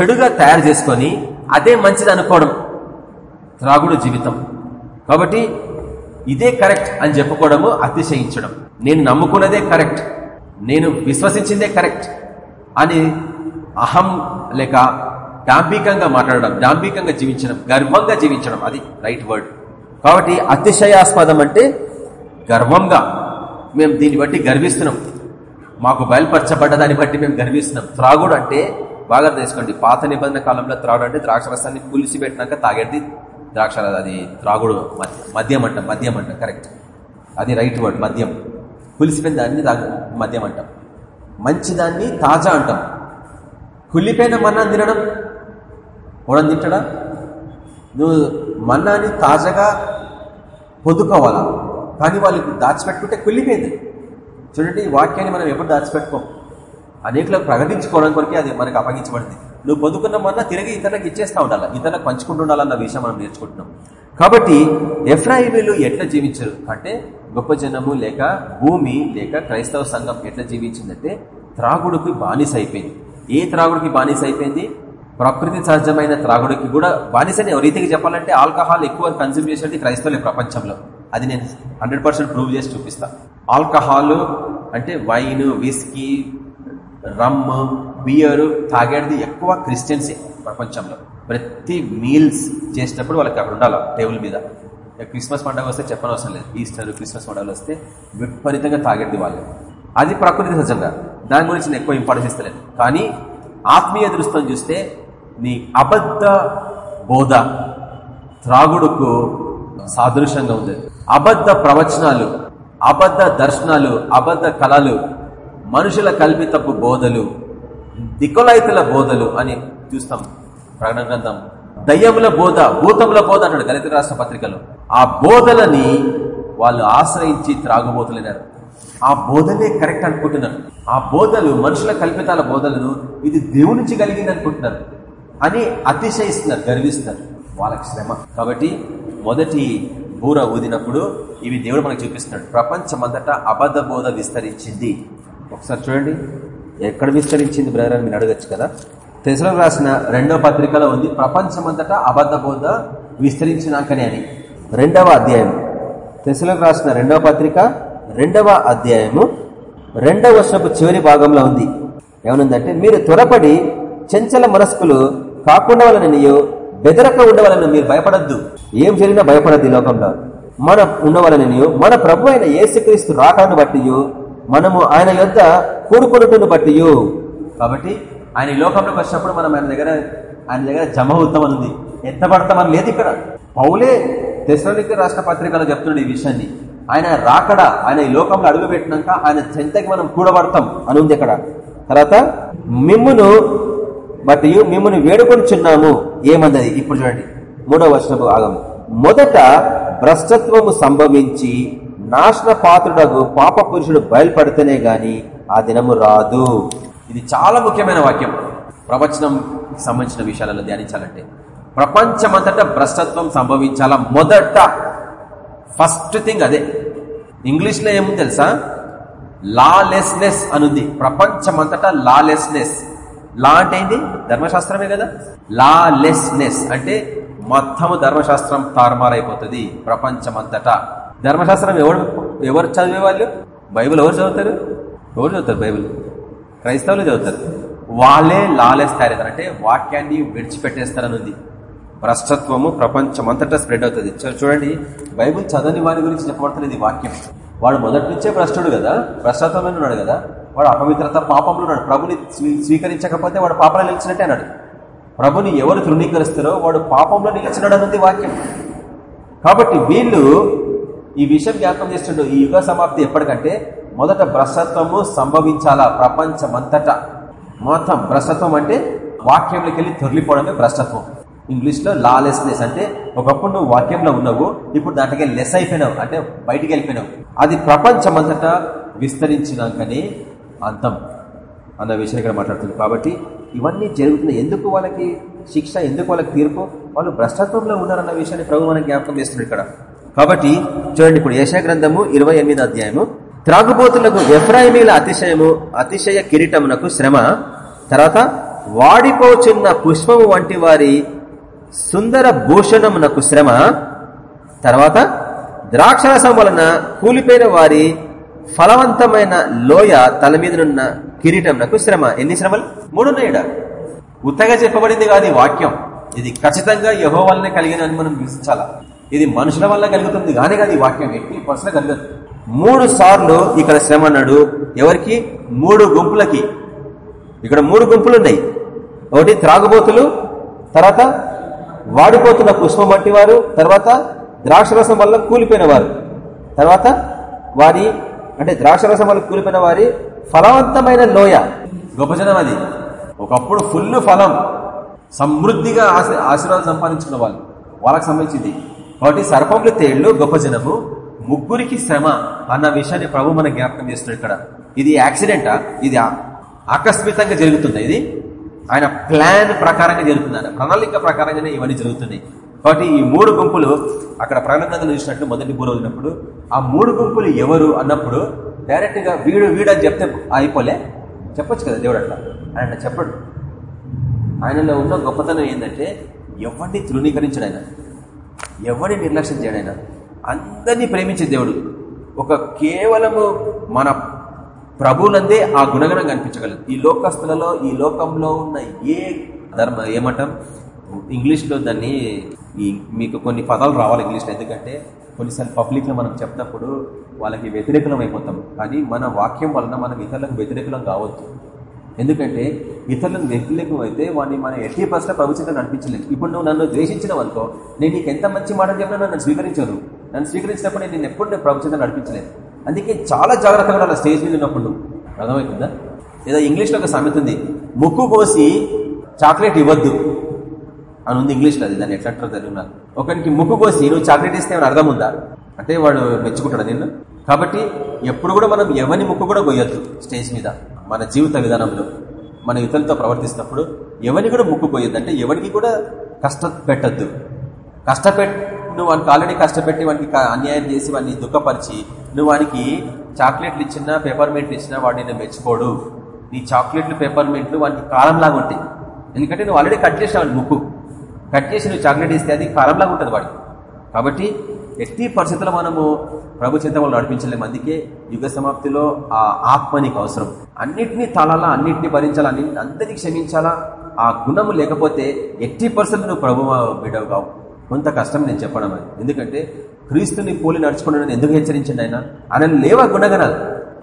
చెడుగా తయారు చేసుకొని అదే మంచిది అనుకోవడం. త్రాగుడు జీవితం. కాబట్టి ఇదే కరెక్ట్ అని చెప్పుకోవడము అతిశయించడం. నేను నమ్ముకున్నదే కరెక్ట్. నేను విశ్వసించిందే కరెక్ట్. అని అహం లేక డాంబికంగా మాట్లాడడం డాంబికంగా జీవించడం గర్వంగా జీవించడం అది రైట్ వర్డ్. కాబట్టి అతిశయాస్పదం అంటే గర్వంగా మేము దీన్ని బట్టి గర్విస్తున్నాం. మాకు బయలుపరచబడ్డ దాన్ని బట్టి మేము గర్విస్తున్నాం. త్రాగుడు అంటే బాగా తెలుసుకోండి పాత నిబంధన కాలంలో త్రాగుడు అంటే ద్రాక్షరసాన్ని పులిసి పెట్టినాక తాగేది ద్రాక్ష అది త్రాగుడు మద్యం అంటాం మద్యం అంటాం కరెక్ట్ అది రైట్ వర్డ్ మద్యం. పులిసిపోయిన దాన్ని మద్యం అంటాం. మంచిదాన్ని తాజా అంటాం. కుళ్ళిపోయిన మన్నా తినడం. ఓడని తింటాడా? నువ్వు మన్నాని తాజాగా పొందుకోవాలా కానీ వాళ్ళు దాచిపెట్టుకుంటే కుళ్ళిపోయింది. చూడండి ఈ వాక్యాన్ని మనం ఎప్పుడు దాచిపెట్టుకోం? అనేకలకు ప్రకటించుకోవడం కొరకే అది మనకు అప్పగించబడింది. నువ్వు పొందుకున్నామన్నా తిరిగి ఇతరులకు ఇచ్చేస్తా ఉండాలి? ఇతరులకు పంచుకుంటూ ఉండాలన్న విషయం మనం నేర్చుకుంటున్నాం. కాబట్టి ఎఫ్రాయిమీలు ఎట్లా జీవించరు? అంటే గొప్ప జనము లేక భూమి లేక క్రైస్తవ సంఘం ఎట్లా జీవించిందంటే త్రాగుడికి బానిస అయిపోయింది. ఏ త్రాగుడికి బానిస అయిపోయింది? ప్రకృతి సహజమైన త్రాగుడికి కూడా బానిసని రీతికి చెప్పాలంటే ఆల్కహాల్ ఎక్కువ కన్జ్యూమ్ చేసేది క్రైస్తవులే ప్రపంచంలో. అది నేను హండ్రెడ్ ప్రూవ్ చేసి చూపిస్తా. ఆల్కహాల్ అంటే వైన్ విస్కీ రమ్ బియర్ తాగేది ఎక్కువ క్రిస్టియన్సే ప్రపంచంలో. ప్రతి మీల్స్ చేసినప్పుడు వాళ్ళకి అక్కడ ఉండాలి టేబుల్ మీద. క్రిస్మస్ పండుగ వస్తే చెప్పనవసరం లేదు. ఈస్టర్ క్రిస్మస్ పండుగలు వస్తే విపరీతంగా తాగేది వాళ్ళు. అది ప్రకృతి సహజంగా. దాని గురించి నేను ఎక్కువ ఇంపార్టెన్స్ ఇస్తలేదు. కానీ ఆత్మీయ దృష్టిని చూస్తే నీ అబద్ధ బోధ త్రాగుడుకు సాదృశ్యంగా ఉంది. అబద్ధ ప్రవచనాలు అబద్ధ దర్శనాలు అబద్ధ కళలు మనుషుల కల్పితపు బోధలు దిక్కులైతుల బోధలు అని చూస్తాం. ప్రకటన గ్రంథం. దయ్యముల బోధ భూతముల బోధ అన్నాడు దళిత రాష్ట్ర పత్రికలో. ఆ బోధలని వాళ్ళు ఆశ్రయించి త్రాగుబోతులైనారు. ఆ బోధలే కరెక్ట్ అనుకుంటున్నారు. ఆ బోధలు మనుషుల కల్పితాల బోధలను ఇది దేవుడి నుంచి కలిగింది అనుకుంటున్నారు. అని అతిశయిస్తున్నారు గర్విస్తారు వాళ్ళకి శ్రమ. కాబట్టి మొదటి బూర ఊదినప్పుడు ఇవి దేవుడు మనకు చూపిస్తున్నాడు. ప్రపంచమంతటా అబద్ధ బోధ విస్తరించింది. ఒకసారి చూడండి. ఎక్కడ విస్తరించింది బ్రదర్ అని మీరు అడగచ్చు కదా. తెసలకు రాసిన రెండవ పత్రికలో ఉంది ప్రపంచమంతటా అబద్ధ బోధ విస్తరించినాకనే అని. రెండవ అధ్యాయం తెసలకు రాసిన రెండవ పత్రిక రెండవ అధ్యాయము రెండవ వర్షపు చివరి భాగంలో ఉంది. ఏమనుందంటే మీరు త్వరపడి చెంచల మనస్కులు కాకుండా వాళ్ళనియో బెదరక ఉండవాలని మీరు భయపడద్దు. ఏం జరిగినా భయపడద్దు ఈ లోకంలో. మన ఉండవాలని మన ప్రభు అయిన ఏసుక్రీస్తు రాకాన్ని బట్టి మనము ఆయన యొద్ కూడుకున్నట్టును బట్టి కాబట్టి ఆయన ఈ లోకంలోకి వచ్చినప్పుడు మనం ఆయన దగ్గర ఆయన దగ్గర జమ అవుతామని ఉంది ఎంత పడతామని లేదు ఇక్కడ. పౌలే దశలోనికి రాష్ట్ర పత్రికలో చెప్తున్నాడు ఈ విషయాన్ని. ఆయన రాకడా ఆయన ఈ లోకంలో అడుగు పెట్టినాక ఆయన చెంతకి మనం కూడబడతాం అని ఉంది ఇక్కడ. తర్వాత మిమ్మును మరియు మిమ్మల్ని వేడుకొనిచున్నాము. ఏమన్నది? ఇప్పుడు చూడండి. మూడవ వర్షపు భాగం మొదట భ్రష్టత్వము సంభవించి నాశన పాత్రుడకు పాప పురుషుడు బయలుపడితేనే గాని ఆ దినము రాదు. ఇది చాలా ముఖ్యమైన వాక్యం. ప్రవచనం సంబంధించిన విషయాలలో ధ్యానించాలంటే. ప్రపంచమంతటా భ్రష్టత్వం సంభవించాలా? మొదట ఫస్ట్ థింగ్ అదే. ఇంగ్లీష్లో ఏముంది తెలుసా? లాలెస్నెస్ అనుంది. ప్రపంచమంతటా లాలెస్నెస్. లా అంటే ఏంటి ధర్మశాస్త్రమే కదా? లాలెస్నెస్ అంటే మొత్తము ధర్మశాస్త్రం తారుమారైపోతుంది ప్రపంచమంతటా. ధర్మశాస్త్రం ఎవరు ఎవరు చదివే వాళ్ళు? బైబుల్ ఎవరు చదువుతారు? ఎవరు చదువుతారు బైబుల్? క్రైస్తవులు చదువుతారు. వాళ్ళే లాలెస్ తయారవుతారు. అంటే వాక్యాన్ని విడిచిపెట్టేస్తారనుంది. భ్రష్టత్వము ప్రపంచమంతటా స్ప్రెడ్ అవుతుంది. చూడండి బైబుల్ చదవని వారి గురించి చెప్పబడుతున్నది వాక్యం. వాడు మొదటి నుంచే భ్రష్టుడు కదా? భ్రష్టత్వమైన ఉన్నాడు కదా? వాడు అపవిత్రత పాపంలో ఉన్నాడు. ప్రభుని స్వీకరించకపోతే వాడు పాపంలో నిలిచినట్టే అన్నాడు. ప్రభుని ఎవరు తృణీకరిస్తారో వాడు పాపంలో నిలిచినాడు అన్నది వాక్యం. కాబట్టి వీళ్ళు ఈ విషయం జ్ఞాపకం చేస్తుండడు. ఈ యుగ సమాప్తి ఎప్పటికంటే మొదట భ్రసత్వము సంభవించాలా ప్రపంచమంతటా. మొత్తం భ్రసత్వం అంటే వాక్యంలోకి వెళ్ళి తొలిపోవడమే భ్రష్టత్వం. ఇంగ్లీష్లో లాలెస్నెస్ అంటే ఒకప్పుడు నువ్వు వాక్యంలో ఉన్నావు ఇప్పుడు దాంట్లోకి లెస్ అయిపోయినావు అంటే బయటికి వెళ్ళిపోయినావు. అది ప్రపంచమంతటా విస్తరించినాకనే అంతం అన్న విషయం ఇక్కడ మాట్లాడుతుంది. కాబట్టి ఇవన్నీ జరుగుతున్నాయి. ఎందుకు వాళ్ళకి శిక్ష ఎందుకు వాళ్ళకి తీర్పు? వాళ్ళు భ్రష్టత్వంలో ఉన్నారన్న విషయాన్ని ప్రభు మనకి జ్ఞాపకం చేస్తున్నారు ఇక్కడ. కాబట్టి చూడండి ఇప్పుడు యశా గ్రంథము ఇరవై అధ్యాయము. త్రాగుబోతులకు ఎఫ్రాయిమీల అతిశయము అతిశయ కిరీటమునకు శ్రమ తర్వాత వాడిపోచున్న పుష్పము వంటి వారి సుందర భూషణమునకు శ్రమ తర్వాత ద్రాక్షరసం వలన కూలిపోయిన వారి ఫలవంతమైన లోయ తల మీదనున్న కిరీటంనకు శ్రమ. ఎన్ని శ్రమలు? మూడున్నాయిడ. ఉత్తగా చెప్పబడింది కాదు వాక్యం. ఇది ఖచ్చితంగా యహో వల్లనే కలిగిన మనం విశ్వించాలా ఇది మనుషుల వల్ల కలుగుతుంది కానీ కాదు ఈ వాక్యం. ఎట్టి పర్సన్ కలగదు. మూడు సార్లు ఇక్కడ శ్రమ అన్నాడు. ఎవరికి? మూడు గుంపులకి. ఇక్కడ మూడు గుంపులు ఉన్నాయి ఒకటి త్రాగుబోతులు తర్వాత వాడిపోతున్న పుష్పం వంటి వారు తర్వాత ద్రాక్షరసం వల్ల కూలిపోయిన వారు తర్వాత వారి అంటే ద్రాక్షరసం వల్ల కూలిపోయిన వారి ఫలవంతమైన లోయ. గొప్పజనం అది. ఒకప్పుడు ఫుల్ ఫలం సమృద్ధిగా ఆశీర్వాదం సంపాదించుకున్న వాళ్ళు. వాళ్ళకి సంబంధించింది. కాబట్టి సర్పములు తేళ్ళు గొప్ప జనము ముగ్గురికి శ్రమ అన్న విషయాన్ని ప్రభు మన జ్ఞాపకం చేస్తున్నాడు ఇక్కడ. ఇది యాక్సిడెంటా? ఇది ఆకస్మికంగా జరుగుతుంది ఇది? ఆయన ప్లాన్ ప్రకారంగా జరుగుతుంది ఆయన ప్రణాళిక ప్రకారంగానే ఇవన్నీ జరుగుతున్నాయి. కాబట్టి ఈ మూడు గుంపులు అక్కడ ప్రకటన చూసినట్టు మొదటి బూర ఆ మూడు గుంపులు ఎవరు అన్నప్పుడు డైరెక్ట్గా వీడు వీడు అని చెప్తే అయిపోలే. చెప్పొచ్చు కదా దేవుడు అట్లా. ఆయన చెప్పడు. ఆయనలో ఉన్న గొప్పతనం ఏంటంటే ఎవరిని తృణీకరించడు ఆయన. ఎవరిని నిర్లక్ష్యం చేయడు ఆయన. అందరినీ ప్రేమించే దేవుడు. ఒక కేవలము మన ప్రభువులందే ఆ గుణగణం కనిపించగలదు ఈ లోకస్తులలో ఈ లోకంలో ఉన్న ఏ ధర్మ ఏమంటాం ఇంగ్లీష్లో దాన్ని ఈ మీకు కొన్ని పదాలు రావాలి ఇంగ్లీష్లో. ఎందుకంటే కొన్నిసార్లు పబ్లిక్లో మనం చెప్పినప్పుడు వాళ్ళకి వ్యతిరేకలం అయిపోతాం. కానీ మన వాక్యం వలన మనం ఇతరులకు వ్యతిరేకలం కావద్దు. ఎందుకంటే ఇతరులకు వ్యతిరేకం అయితే వాడిని మనం ఎట్టి పర్సెంట్ ప్రభుత్వం నడిపించలేదు ఇప్పుడు నువ్వు నన్ను ద్వేషించడం అనుకో నేను నీకు ఎంత మంచి మాట చెప్పినా నన్ను స్వీకరించరు. నన్ను స్వీకరించినప్పుడు నేను ఎప్పుడు నేను ప్రభుత్వం నడిపించలేదు అందుకే చాలా జాగ్రత్తగా ఉండాలి స్టేజ్ మీద ఉన్నప్పుడు. అర్థమవుతుందా? లేదా ఇంగ్లీష్లో ఒక సామెత ఉంది. ముక్కు కోసి చాక్లెట్ ఇవ్వద్దు. అని ఉంది ఇంగ్లీష్లో అది దాన్ని ఎట్లా తెలుగునా ఒకరికి ముక్కు కోసి నువ్వు చాక్లెట్ ఇస్తే ఏమైనా అర్థం ఉందా? అంటే వాడు మెచ్చుకుంటాడు నిన్ను. కాబట్టి ఎప్పుడు కూడా మనం ఎవరిని ముక్కు కూడా కొయ్యొద్దు స్టేజ్ మీద మన జీవిత విధానంలో. మన ఇతరులతో ప్రవర్తిస్తున్నప్పుడు ఎవరిని కూడా ముక్కు కొయ్యొద్దు. అంటే ఎవరికి కూడా కష్ట పెట్టద్దు కష్టపెట్ నువ్వు వానికి ఆల్రెడీ కష్టపెట్టి వానికి అన్యాయం చేసి వాడిని దుఃఖపరిచి నువ్వు వానికి చాక్లెట్లు ఇచ్చినా పేపర్మెంట్లు ఇచ్చినా వాడిని మెచ్చుకోడు. నీ చాక్లెట్లు పేపర్మెంట్లు వానికి కాలంలాగా ఉంటాయి. ఎందుకంటే నువ్వు ఆల్రెడీ కట్ చేసావు ముక్కు. కట్ చేసి నువ్వు చాక్లెట్ ఇస్తే అది కాలంలాగా ఉంటుంది వాడికి. కాబట్టి ఎట్టి పరిస్థితుల్లో మనము ప్రభు చింత వాళ్ళు నడిపించలేము. అందుకే యుగ సమాప్తిలో ఆ ఆత్మ నీకు అవసరం. అన్నింటినీ తాళాలా అన్నింటినీ భరించాలా అన్ని అందరినీ క్షమించాలా? ఆ గుణము లేకపోతే ఎట్టి పరిస్థితులు నువ్వు ప్రభు బిడవు కావు కొంత కష్టం నేను చెప్పడం అది. ఎందుకంటే క్రీస్తుని పోలి నడుచుకున్నాను ఎందుకు హెచ్చరించండి ఆయన? ఆయన లేవా గుణగణాలు.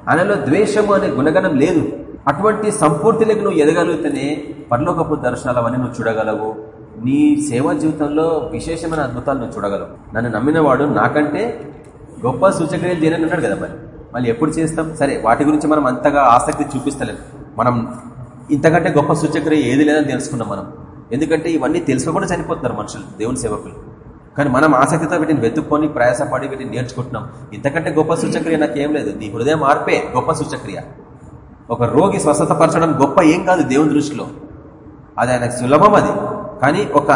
ఆయనలో ద్వేషము అనే గుణగణం లేదు. అటువంటి సంపూర్తిలోకి నువ్వు ఎదగలిగితేనే పరలోకపు దర్శనాలు అవన్నీ నువ్వు చూడగలవు. నీ సేవా జీవితంలో విశేషమైన అద్భుతాలు నువ్వు చూడగలవు. నన్ను నమ్మినవాడు నాకంటే గొప్ప సూచక్రియలు చేయనని ఉన్నాడు కదా మరి. మళ్ళీ ఎప్పుడు చేస్తాం? సరే వాటి గురించి మనం అంతగా ఆసక్తి చూపిస్తలేదు. మనం ఇంతకంటే గొప్ప సూచక్రియ ఏది లేదని తెలుసుకున్నాం మనం. ఎందుకంటే ఇవన్నీ తెలుసుకోకుండా చనిపోతున్నారు మనుషులు దేవుని సేవకులు. కానీ మనం ఆసక్తితో వీటిని వెతుక్కొని ప్రయాసపడి వీటిని నేర్చుకుంటున్నాం. ఇంతకంటే గొప్ప సూచక్రియ నాకేం లేదు. నీ హృదయం మార్పే గొప్ప సూచక్రియ. ఒక రోగి స్వస్థత పరచడం గొప్ప ఏం కాదు దేవుని దృష్టిలో. అది ఆయనకు సులభం అది. కానీ ఒక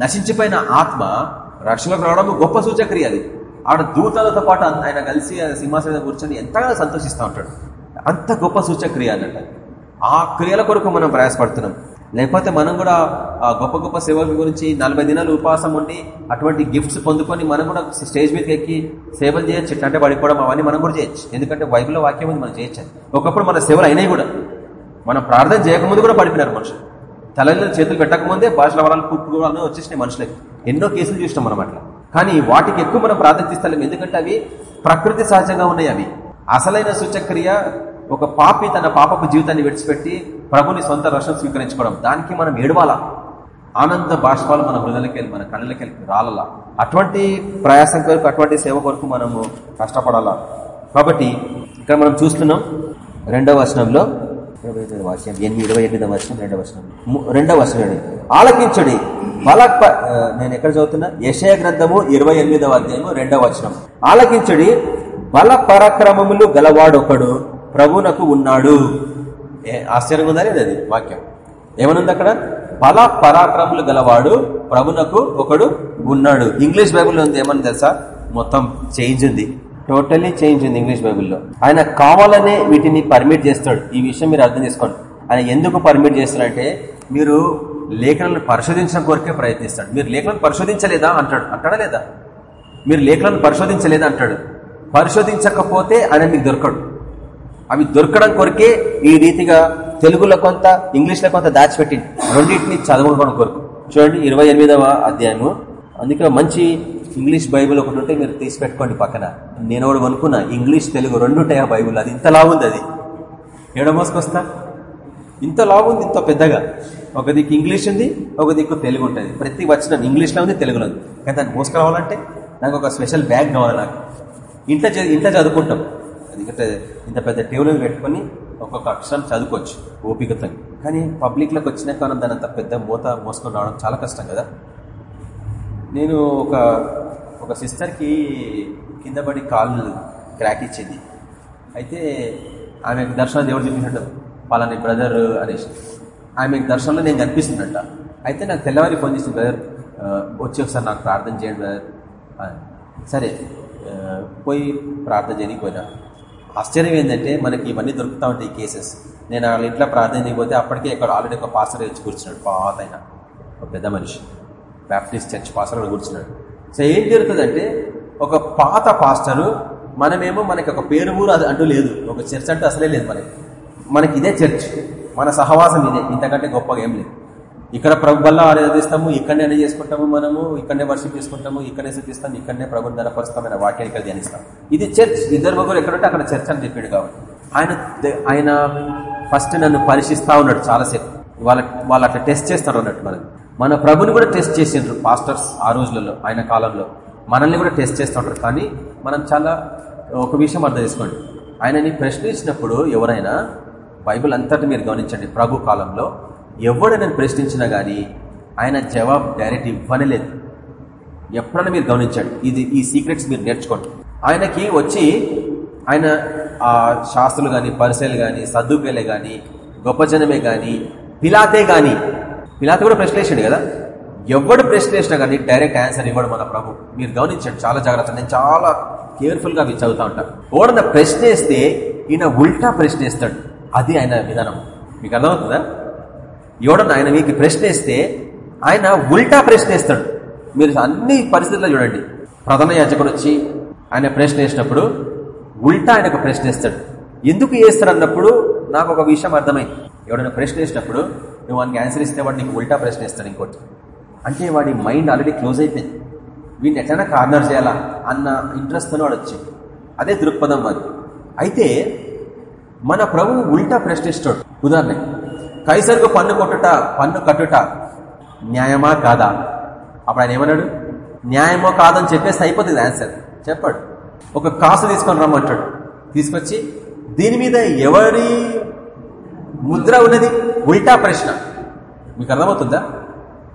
నశించిపోయిన ఆత్మ రక్షణకు రావడం గొప్ప సూచక్రియ అది. ఆడ దూతలతో పాటు ఆయన కలిసి సింహాసనం కూర్చొని ఎంతగా సంతోషిస్తూ ఉంటాడు. అంత గొప్ప సూచక్రియ అన్నట్టు ఆ క్రియల కొరకు మనం ప్రయాసపడుతున్నాం. లేకపోతే మనం కూడా ఆ గొప్ప గొప్ప సేవల గురించి నలభై దినాలు ఉపవాసం ఉండి అటువంటి గిఫ్ట్స్ పొందుకొని మనం కూడా స్టేజ్ మీదకి ఎక్కి సేవలు చేయొచ్చు. అంటే పడిపోవడం అవన్నీ మనం కూడా చేయొచ్చు. ఎందుకంటే బైబిల్లో వాక్యం ఉంది మనం చేయొచ్చు ఒకప్పుడు మన సేవలు అయినాయి కూడా. మనం ప్రార్థన చేయకముందు కూడా పడిపోయినారు మనుషులు. తల చేతులు పెట్టకముందే భాషల వరాలు పుట్టుకోవాలని వచ్చేసినాయి మనుషులకి ఎన్నో కేసులు చూసినాం మనం అట్లా. కానీ వాటికి ఎక్కువ మనం ప్రార్థిస్తాం ఎందుకంటే అవి ప్రకృతి సహజంగా ఉన్నాయి అవి. అసలైన సూచక్రియ ఒక పాపి తన పాపపు జీవితాన్ని విడిచిపెట్టి ప్రభుని సొంత రక్షణ స్వీకరించుకోవడం. దానికి మనం ఏడవాలా? ఆనంద బాష్పాలు మన హృదయలకి మన కళ్ళకి రాలలా. అటువంటి ప్రయాసం కొరకు అటువంటి సేవ కొరకు మనము కష్టపడాలా? కాబట్టి ఇక్కడ మనం చూస్తున్నాం రెండవ వచనంలో ఇరవై ఎనిమిది వర్షం ఎనిమిది ఇరవై ఎనిమిది వర్షం రెండవ వర్షం రెండవ వర్షం ఆలకించుడి. బల నేను ఎక్కడ చదువుతున్నా? యశయ గ్రంథము ఇరవై ఎనిమిదవ అధ్యాయము రెండవ వచనం. ఆలకించుడి. బల పరాక్రమములు గలవాడొకడు ప్రభునకు ఉన్నాడు. ఆశ్చర్యంగా ఉందా లేదు అది? వాక్యం. ఏమనుంది అక్కడ? బల పరాక్రములు గలవాడు ప్రభునకు ఒకడు ఉన్నాడు. ఇంగ్లీష్ బైబుల్లో ఉంది ఏమని తెలుసా? మొత్తం చేంజ్ ఉంది. టోటల్లీ చేంజ్ ఉంది ఇంగ్లీష్ బైబుల్లో. ఆయన కావాలనే వీటిని పర్మిట్ చేస్తాడు. ఈ విషయం మీరు అర్థం చేసుకోండి. ఆయన ఎందుకు పర్మిట్ చేస్తాడంటే మీరు లేఖనాలను పరిశోధించడం కొరకే ప్రయత్నిస్తాడు. మీరు లేఖలను పరిశోధించలేదా? అంటాడు. అంటాడా లేదా? మీరు లేఖలను పరిశోధించలేదా? అంటాడు. పరిశోధించకపోతే ఆయన మీకు దొరకడు. అవి దొరకడం కొరకే ఈ రీతిగా తెలుగులో కొంత ఇంగ్లీష్లో కొంత దాచిపెట్టింది రెండింటిని చదవడం కొరకు. చూడండి ఇరవై ఎనిమిదవ అధ్యాయము. అందుకే మంచి ఇంగ్లీష్ బైబుల్ ఒకటి ఉంటే మీరు తీసి పెట్టుకోండి పక్కన. నేను కూడా అనుకున్నా ఇంగ్లీష్ తెలుగు రెండు ఉంటాయి ఆ బైబుల్ అది ఇంత లాగుంది అది. ఏడో మోసుకొస్తా? ఇంత లాగుంది ఇంత పెద్దగా. ఒక దిక్కు ఇంగ్లీష్ ఉంది ఒక దిక్కు తెలుగు ఉంటుంది. ప్రతి వచ్చిన ఇంగ్లీష్లో ఉంది తెలుగులో ఉంది. కానీ దాన్ని మోసుకురావాలంటే నాకు ఒక స్పెషల్ బ్యాగ్ కావాలి నాకు. ఇంట్లో ఇంట్లో చదువుకుంటాం. ఎందుకంటే ఇంత పెద్ద టేబుల్ పెట్టుకొని ఒక్కొక్క అక్షరం చదువుకోవచ్చు ఓపికతో కానీ పబ్లిక్లోకి వచ్చినాక మనం దాని అంత పెద్ద మూత మోసుకొని రావడం చాలా కష్టం కదా. నేను ఒక ఒక సిస్టర్కి కింద పడి కాళ్ళు క్రాక్ ఇచ్చింది. అయితే ఆమెకు దర్శనం దేవుడు చూపించడం పలాని బ్రదర్ అనేసి. ఆమెకు దర్శనంలో నేను కనిపిస్తున్నట్ట అయితే నాకు తెల్లవారి ఫోన్ చేసింది బ్రదర్ వచ్చి ఒకసారి నాకు ప్రార్థన చేయండి బ్రదర్. సరే పోయి ప్రార్థన చేయడానికి పోయినా. ఆశ్చర్యం ఏంటంటే మనకి ఇవన్నీ దొరుకుతూ ఉంటాయి కేసెస్. నేను వాళ్ళ ఇంట్లో ప్రార్థన చేయకపోతే అప్పటికే ఇక్కడ ఆల్రెడీ ఒక పాస్టర్ వచ్చి కూర్చున్నాడు పాత అయినా ఒక పెద్ద మనిషి. బ్యాప్టిస్ట్ చర్చ్ పాస్టర్ కూర్చున్నాడు. సో ఏం జరుగుతుందంటే ఒక పాత పాస్టరు మనమేమో మనకి ఒక పేరు ఊరు అది అంటూ లేదు. ఒక చర్చ్ అంటూ అసలే లేదు మనకి. మనకి ఇదే చర్చ్. మన సహవాసం ఇదే. ఇంతకంటే గొప్పగా ఏం లేదు. ఇక్కడ ప్రభు వల్ల ఆరాధిస్తాము ఇక్కడనే అని చేసుకుంటాము మనము ఇక్కడనే వర్షిప్ చేసుకుంటాము ఇక్కడనే శుద్ధిస్తాం ఇక్కడనే ప్రభు ధనపరుస్తామైన వాక్యాన్ని ఇక్కడ ధ్యానిస్తాం. ఇది చర్చ్. ఇద్దరు ముగ్గురు ఎక్కడుంటే అక్కడ చర్చ్ అని చెప్పాడు కాబట్టి. ఆయన ఆయన ఫస్ట్ నన్ను పరీక్షిస్తా ఉన్నాడు చాలాసేపు. వాళ్ళ వాళ్ళు అట్లా టెస్ట్ చేస్తారు అన్నట్టు మనకి మన ప్రభుని కూడా టెస్ట్ చేసిండ్రు పాస్టర్స్ ఆ రోజులలో ఆయన కాలంలో. మనల్ని కూడా టెస్ట్ చేస్తుంటారు కానీ మనం చాలా ఒక విషయం అర్థం చేసుకోండి. ఆయనని ప్రశ్నించినప్పుడు ఎవరైనా బైబిల్ అంతటి మీరు గమనించండి ప్రభు కాలంలో ఎవడైనా ప్రశ్నించినా కానీ ఆయన జవాబు డైరెక్ట్ ఇవ్వనలేదు ఎప్పుడైనా మీరు గమనించండి ఇది ఈ సీక్రెట్స్ మీరు నేర్చుకోండి. ఆయనకి వచ్చి ఆయన ఆ శాస్త్రులు కానీ పరిశీలు కానీ సర్దుకేలే కానీ గొప్ప జనమే కానీ పిలాతే కానీ పిలాత కూడా ప్రశ్న కదా? ఎవడు ప్రశ్న వేసినా కానీ డైరెక్ట్ ఆన్సర్ ఇవ్వడు మన ప్రభు. మీరు గమనించండి చాలా జాగ్రత్త. నేను చాలా కేర్ఫుల్గా అవి చదువుతా ఉంటాను ఓడన ప్రశ్న వేస్తే ఈయన ఉల్టా ప్రశ్న వేస్తాడు. అది ఆయన విధానం. మీకు అర్థమవుతుందా? ఎవడన్నా ఆయన మీకు ప్రశ్న వేస్తే ఆయన ఉల్టా ప్రశ్న వేస్తాడు. మీరు అన్ని పరిస్థితుల్లో చూడండి. ప్రధాన యాచకుడు వచ్చి ఆయన ప్రశ్న వేసినప్పుడు ఉల్టా ఆయనకు ప్రశ్న వేస్తాడు. ఎందుకు వేస్తాడు అన్నప్పుడు నాకు ఒక విషయం అర్థమైంది. ఎవడైనా ప్రశ్న వేసినప్పుడు నువ్వు వానికి ఆన్సర్ ఇస్తే వాడు నీకు ఉల్టా ప్రశ్న ఇస్తాడు ఇంకోటి. అంటే వాడి మైండ్ ఆల్రెడీ క్లోజ్ అయిపోయింది. వీడిని ఎట్లయినా కార్నర్ చేయాలా? అన్న ఇంట్రెస్ట్తో వాడు వచ్చింది అదే దృక్పథం అది అయితే మన ప్రభువు ఉల్టా ప్రశ్నిస్తాడు ఉదాహరణ కైసరుకు పన్ను కొట్టుట పన్ను కట్టుట న్యాయమా కాదా? అప్పుడు ఆయన ఏమన్నాడు? న్యాయమో కాదని చెప్పేసి అయిపోతుంది ఆన్సర్ చెప్పాడు. ఒక కాసు తీసుకొని రమ్మంటాడు. తీసుకొచ్చి దీని మీద ఎవరి ముద్ర ఉన్నది ఉల్టా ప్రశ్న. మీకు అర్థమవుతుందా?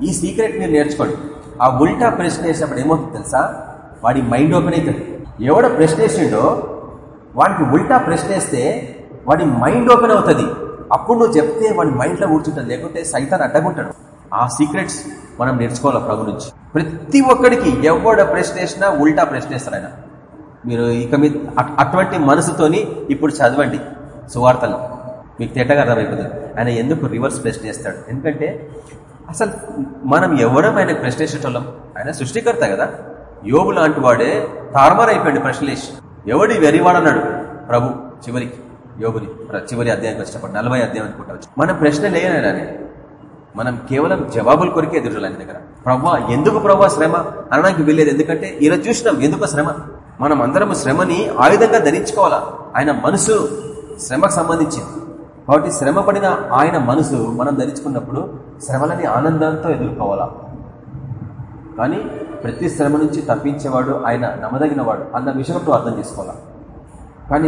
ఈ సీక్రెట్ మీరు నేర్చుకోండి. ఆ ఉల్టా ప్రశ్న వేసినప్పుడు ఏమవుతుంది తెలుసా? వాడి మైండ్ ఓపెన్ అవుతుంది ఎవడ ప్రశ్న వేసిండో వాడికి ఉల్టా ప్రశ్న వేస్తే వాడి మైండ్ ఓపెన్ అవుతుంది. అప్పుడు నువ్వు చెప్తే వాడి మైండ్లో కూర్చుంటుంది లేకుంటే సైతాన్ అడ్డగుంటాడు. ఆ సీక్రెట్స్ మనం నేర్చుకోవాలి ప్రభు నుంచి. ప్రతి ఒక్కడికి ఎవడ ప్రశ్న వేసినా ఉల్టా ప్రశ్న వేస్తారు ఆయన. మీరు ఇక మీద అటువంటి మనసుతోని ఇప్పుడు చదవండి సువార్తలు. మీకు తేటగా అర్థమైపోతుంది. ఆయన ఎందుకు రివర్స్ ప్రశ్న చేస్తాడు? ఎందుకంటే అసలు మనం ఎవరం ఆయన ప్రశ్నించటం ఆయన సృష్టికర్త కదా. యోగు లాంటి వాడే తారుమారు అయిపోయాడు ప్రశ్నలేసి ఎవడి వెరివాడన్నాడు ప్రభు చివరికి. యోగుని చివరి అధ్యాయం కష్టపడి నలభై అధ్యాయం అనుకుంటా మనం ప్రశ్న లేనని మనం కేవలం జవాబులు కొరికే ఎదురు ఆయన దగ్గర. ప్రవ్వా ఎందుకు ప్రవ్వా శ్రమ? అనడానికి వెళ్ళేది ఎందుకంటే ఈరోజు చూసినాం ఎందుకు శ్రమ? మనం అందరం శ్రమని ఆయుధంగా ధరించుకోవాలా? ఆయన మనసు శ్రమకు సంబంధించింది. కాబట్టి శ్రమ పడిన ఆయన మనసు మనం ధరించుకున్నప్పుడు శ్రమలని ఆనందంతో ఎదుర్కోవాలా? కానీ ప్రతి శ్రమ నుంచి తప్పించేవాడు ఆయన నమ్మదగినవాడు అన్న విషయం నువ్వు అర్థం చేసుకోవాలా? కానీ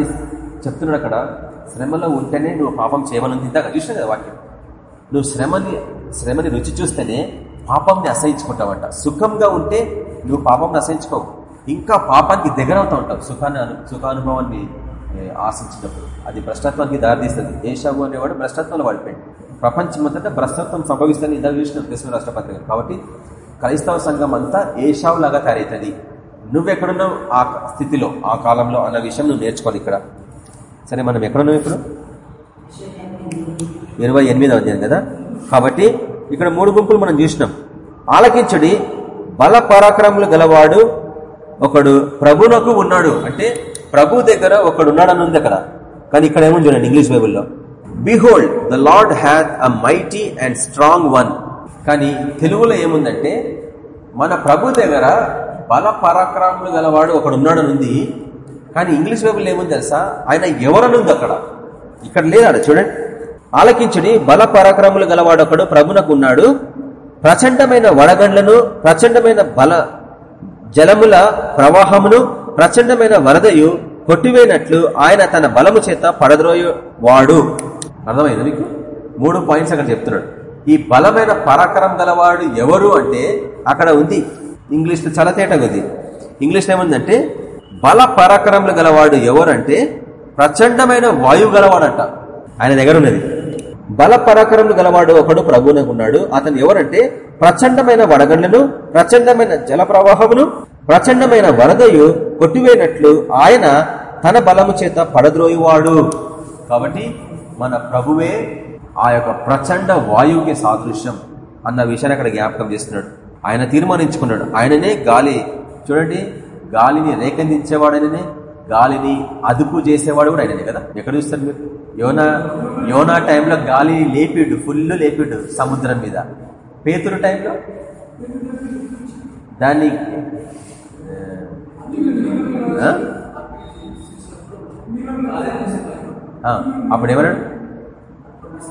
చెప్తున్నాడు అక్కడ శ్రమలో ఉంటేనే నువ్వు పాపం చేయమని ఇందాక చూసిన కదా వాక్యం. నువ్వు శ్రమని శ్రమని రుచి చూస్తేనే పాపంని అసహించుకుంటావంట. సుఖంగా ఉంటే నువ్వు పాపంని అసహించుకోవు. ఇంకా పాపానికి దగ్గర అవుతా ఉంటావు సుఖాన్ని సుఖానుభవాన్ని ఆశించినప్పుడు అది భ్రష్టత్వానికి దారితీస్తుంది. ఏషావు అనేవాడు భ్రష్టత్వంలో పడిపోయింది ప్రపంచమంతటా భ్రష్టత్వం సంభవిస్తుంది ఇందాక చూసిన కృష్ణ రాష్ట్రపతి కాబట్టి క్రైస్తవ సంఘం అంతా ఏషావు లాగా తయారవుతుంది నువ్వెక్కడున్నావు ఆ స్థితిలో ఆ కాలంలో అన్న విషయం నువ్వు నేర్చుకోవాలి ఇక్కడ. సరే మనం ఎక్కడున్నావు ఇప్పుడు? ఇరవై ఎనిమిదవ అధ్యాయం కదా? కాబట్టి ఇక్కడ మూడు గుంపులు మనం చూసినాం. ఆలకించుడి బల పరాక్రములు గలవాడు ఒకడు ప్రభునకు ఉన్నాడు. అంటే ప్రభు దగ్గర ఒకడు ఉన్నాడని ఉంది అక్కడ. కానీ ఇక్కడ ఏమో చూడండి ఇంగ్లీష్ బైబుల్లో. Behold the Lord hath a mighty and strong one కానీ తెలుగులో ఏముందంటే మన ప్రభు దగ్గర బల పరాక్రములు గలవాడు ఒకడు ఉన్నాడని ఉంది. కానీ ఇంగ్లీష్ బైబుల్ ఏముంది తెలుసా? ఆయన ఎవరనుంది అక్కడ. ఇక్కడ లేదా చూడండి. ఆలకించుడి బల పరాక్రములు గలవాడు ఒకడు ప్రభునకు ఉన్నాడు. ప్రచండమైన వడగండ్లను ప్రచండమైన బల జలముల ప్రవాహమును ప్రచండమైన వరదయు కొట్టివేనట్లు ఆయన తన బలము చేత పడద్రోయు వాడు అర్థమైంది మీకు? మూడు పాయింట్స్ అక్కడ చెప్తున్నాడు. ఈ బలమైన పరాకరం గలవాడు ఎవరు అంటే అక్కడ ఉంది ఇంగ్లీష్లో చాలా తేటగా ఉంది. ఇంగ్లీష్ ఏముందంటే బల పరాకరములు గలవాడు ఎవరంటే ప్రచండమైన వాయువు గలవాడంట. ఆయన దగ్గర ఉన్నది. బల పరాకరములు గలవాడు ఒకడు ప్రభువునకున్నాడు అతను ఎవరంటే ప్రచండమైన వడగండ్లను ప్రచండమైన జల ప్రవాహమును ప్రచండమైన వరదయు కొట్టివేనట్లు ఆయన తన బలము చేత పడద్రోయువాడు. కాబట్టి మన ప్రభువే ఆ యొక్క ప్రచండ వాయువుకి సాదృశ్యం అన్న విషయాన్ని అక్కడ జ్ఞాపకం చేస్తున్నాడు. ఆయన తీర్మానించుకున్నాడు. ఆయననే గాలి. చూడండి గాలిని రేకెందించేవాడైననే గాలిని అదుపు చేసేవాడు కూడా ఆయననే కదా? ఎక్కడ చూస్తారు మీరు? యోనా యోనా టైంలో గాలి లేపిడు ఫుల్ లేపిడు సముద్రం మీద. పేతురు టైంలో? దాన్ని అప్పుడు ఏమన్నాడు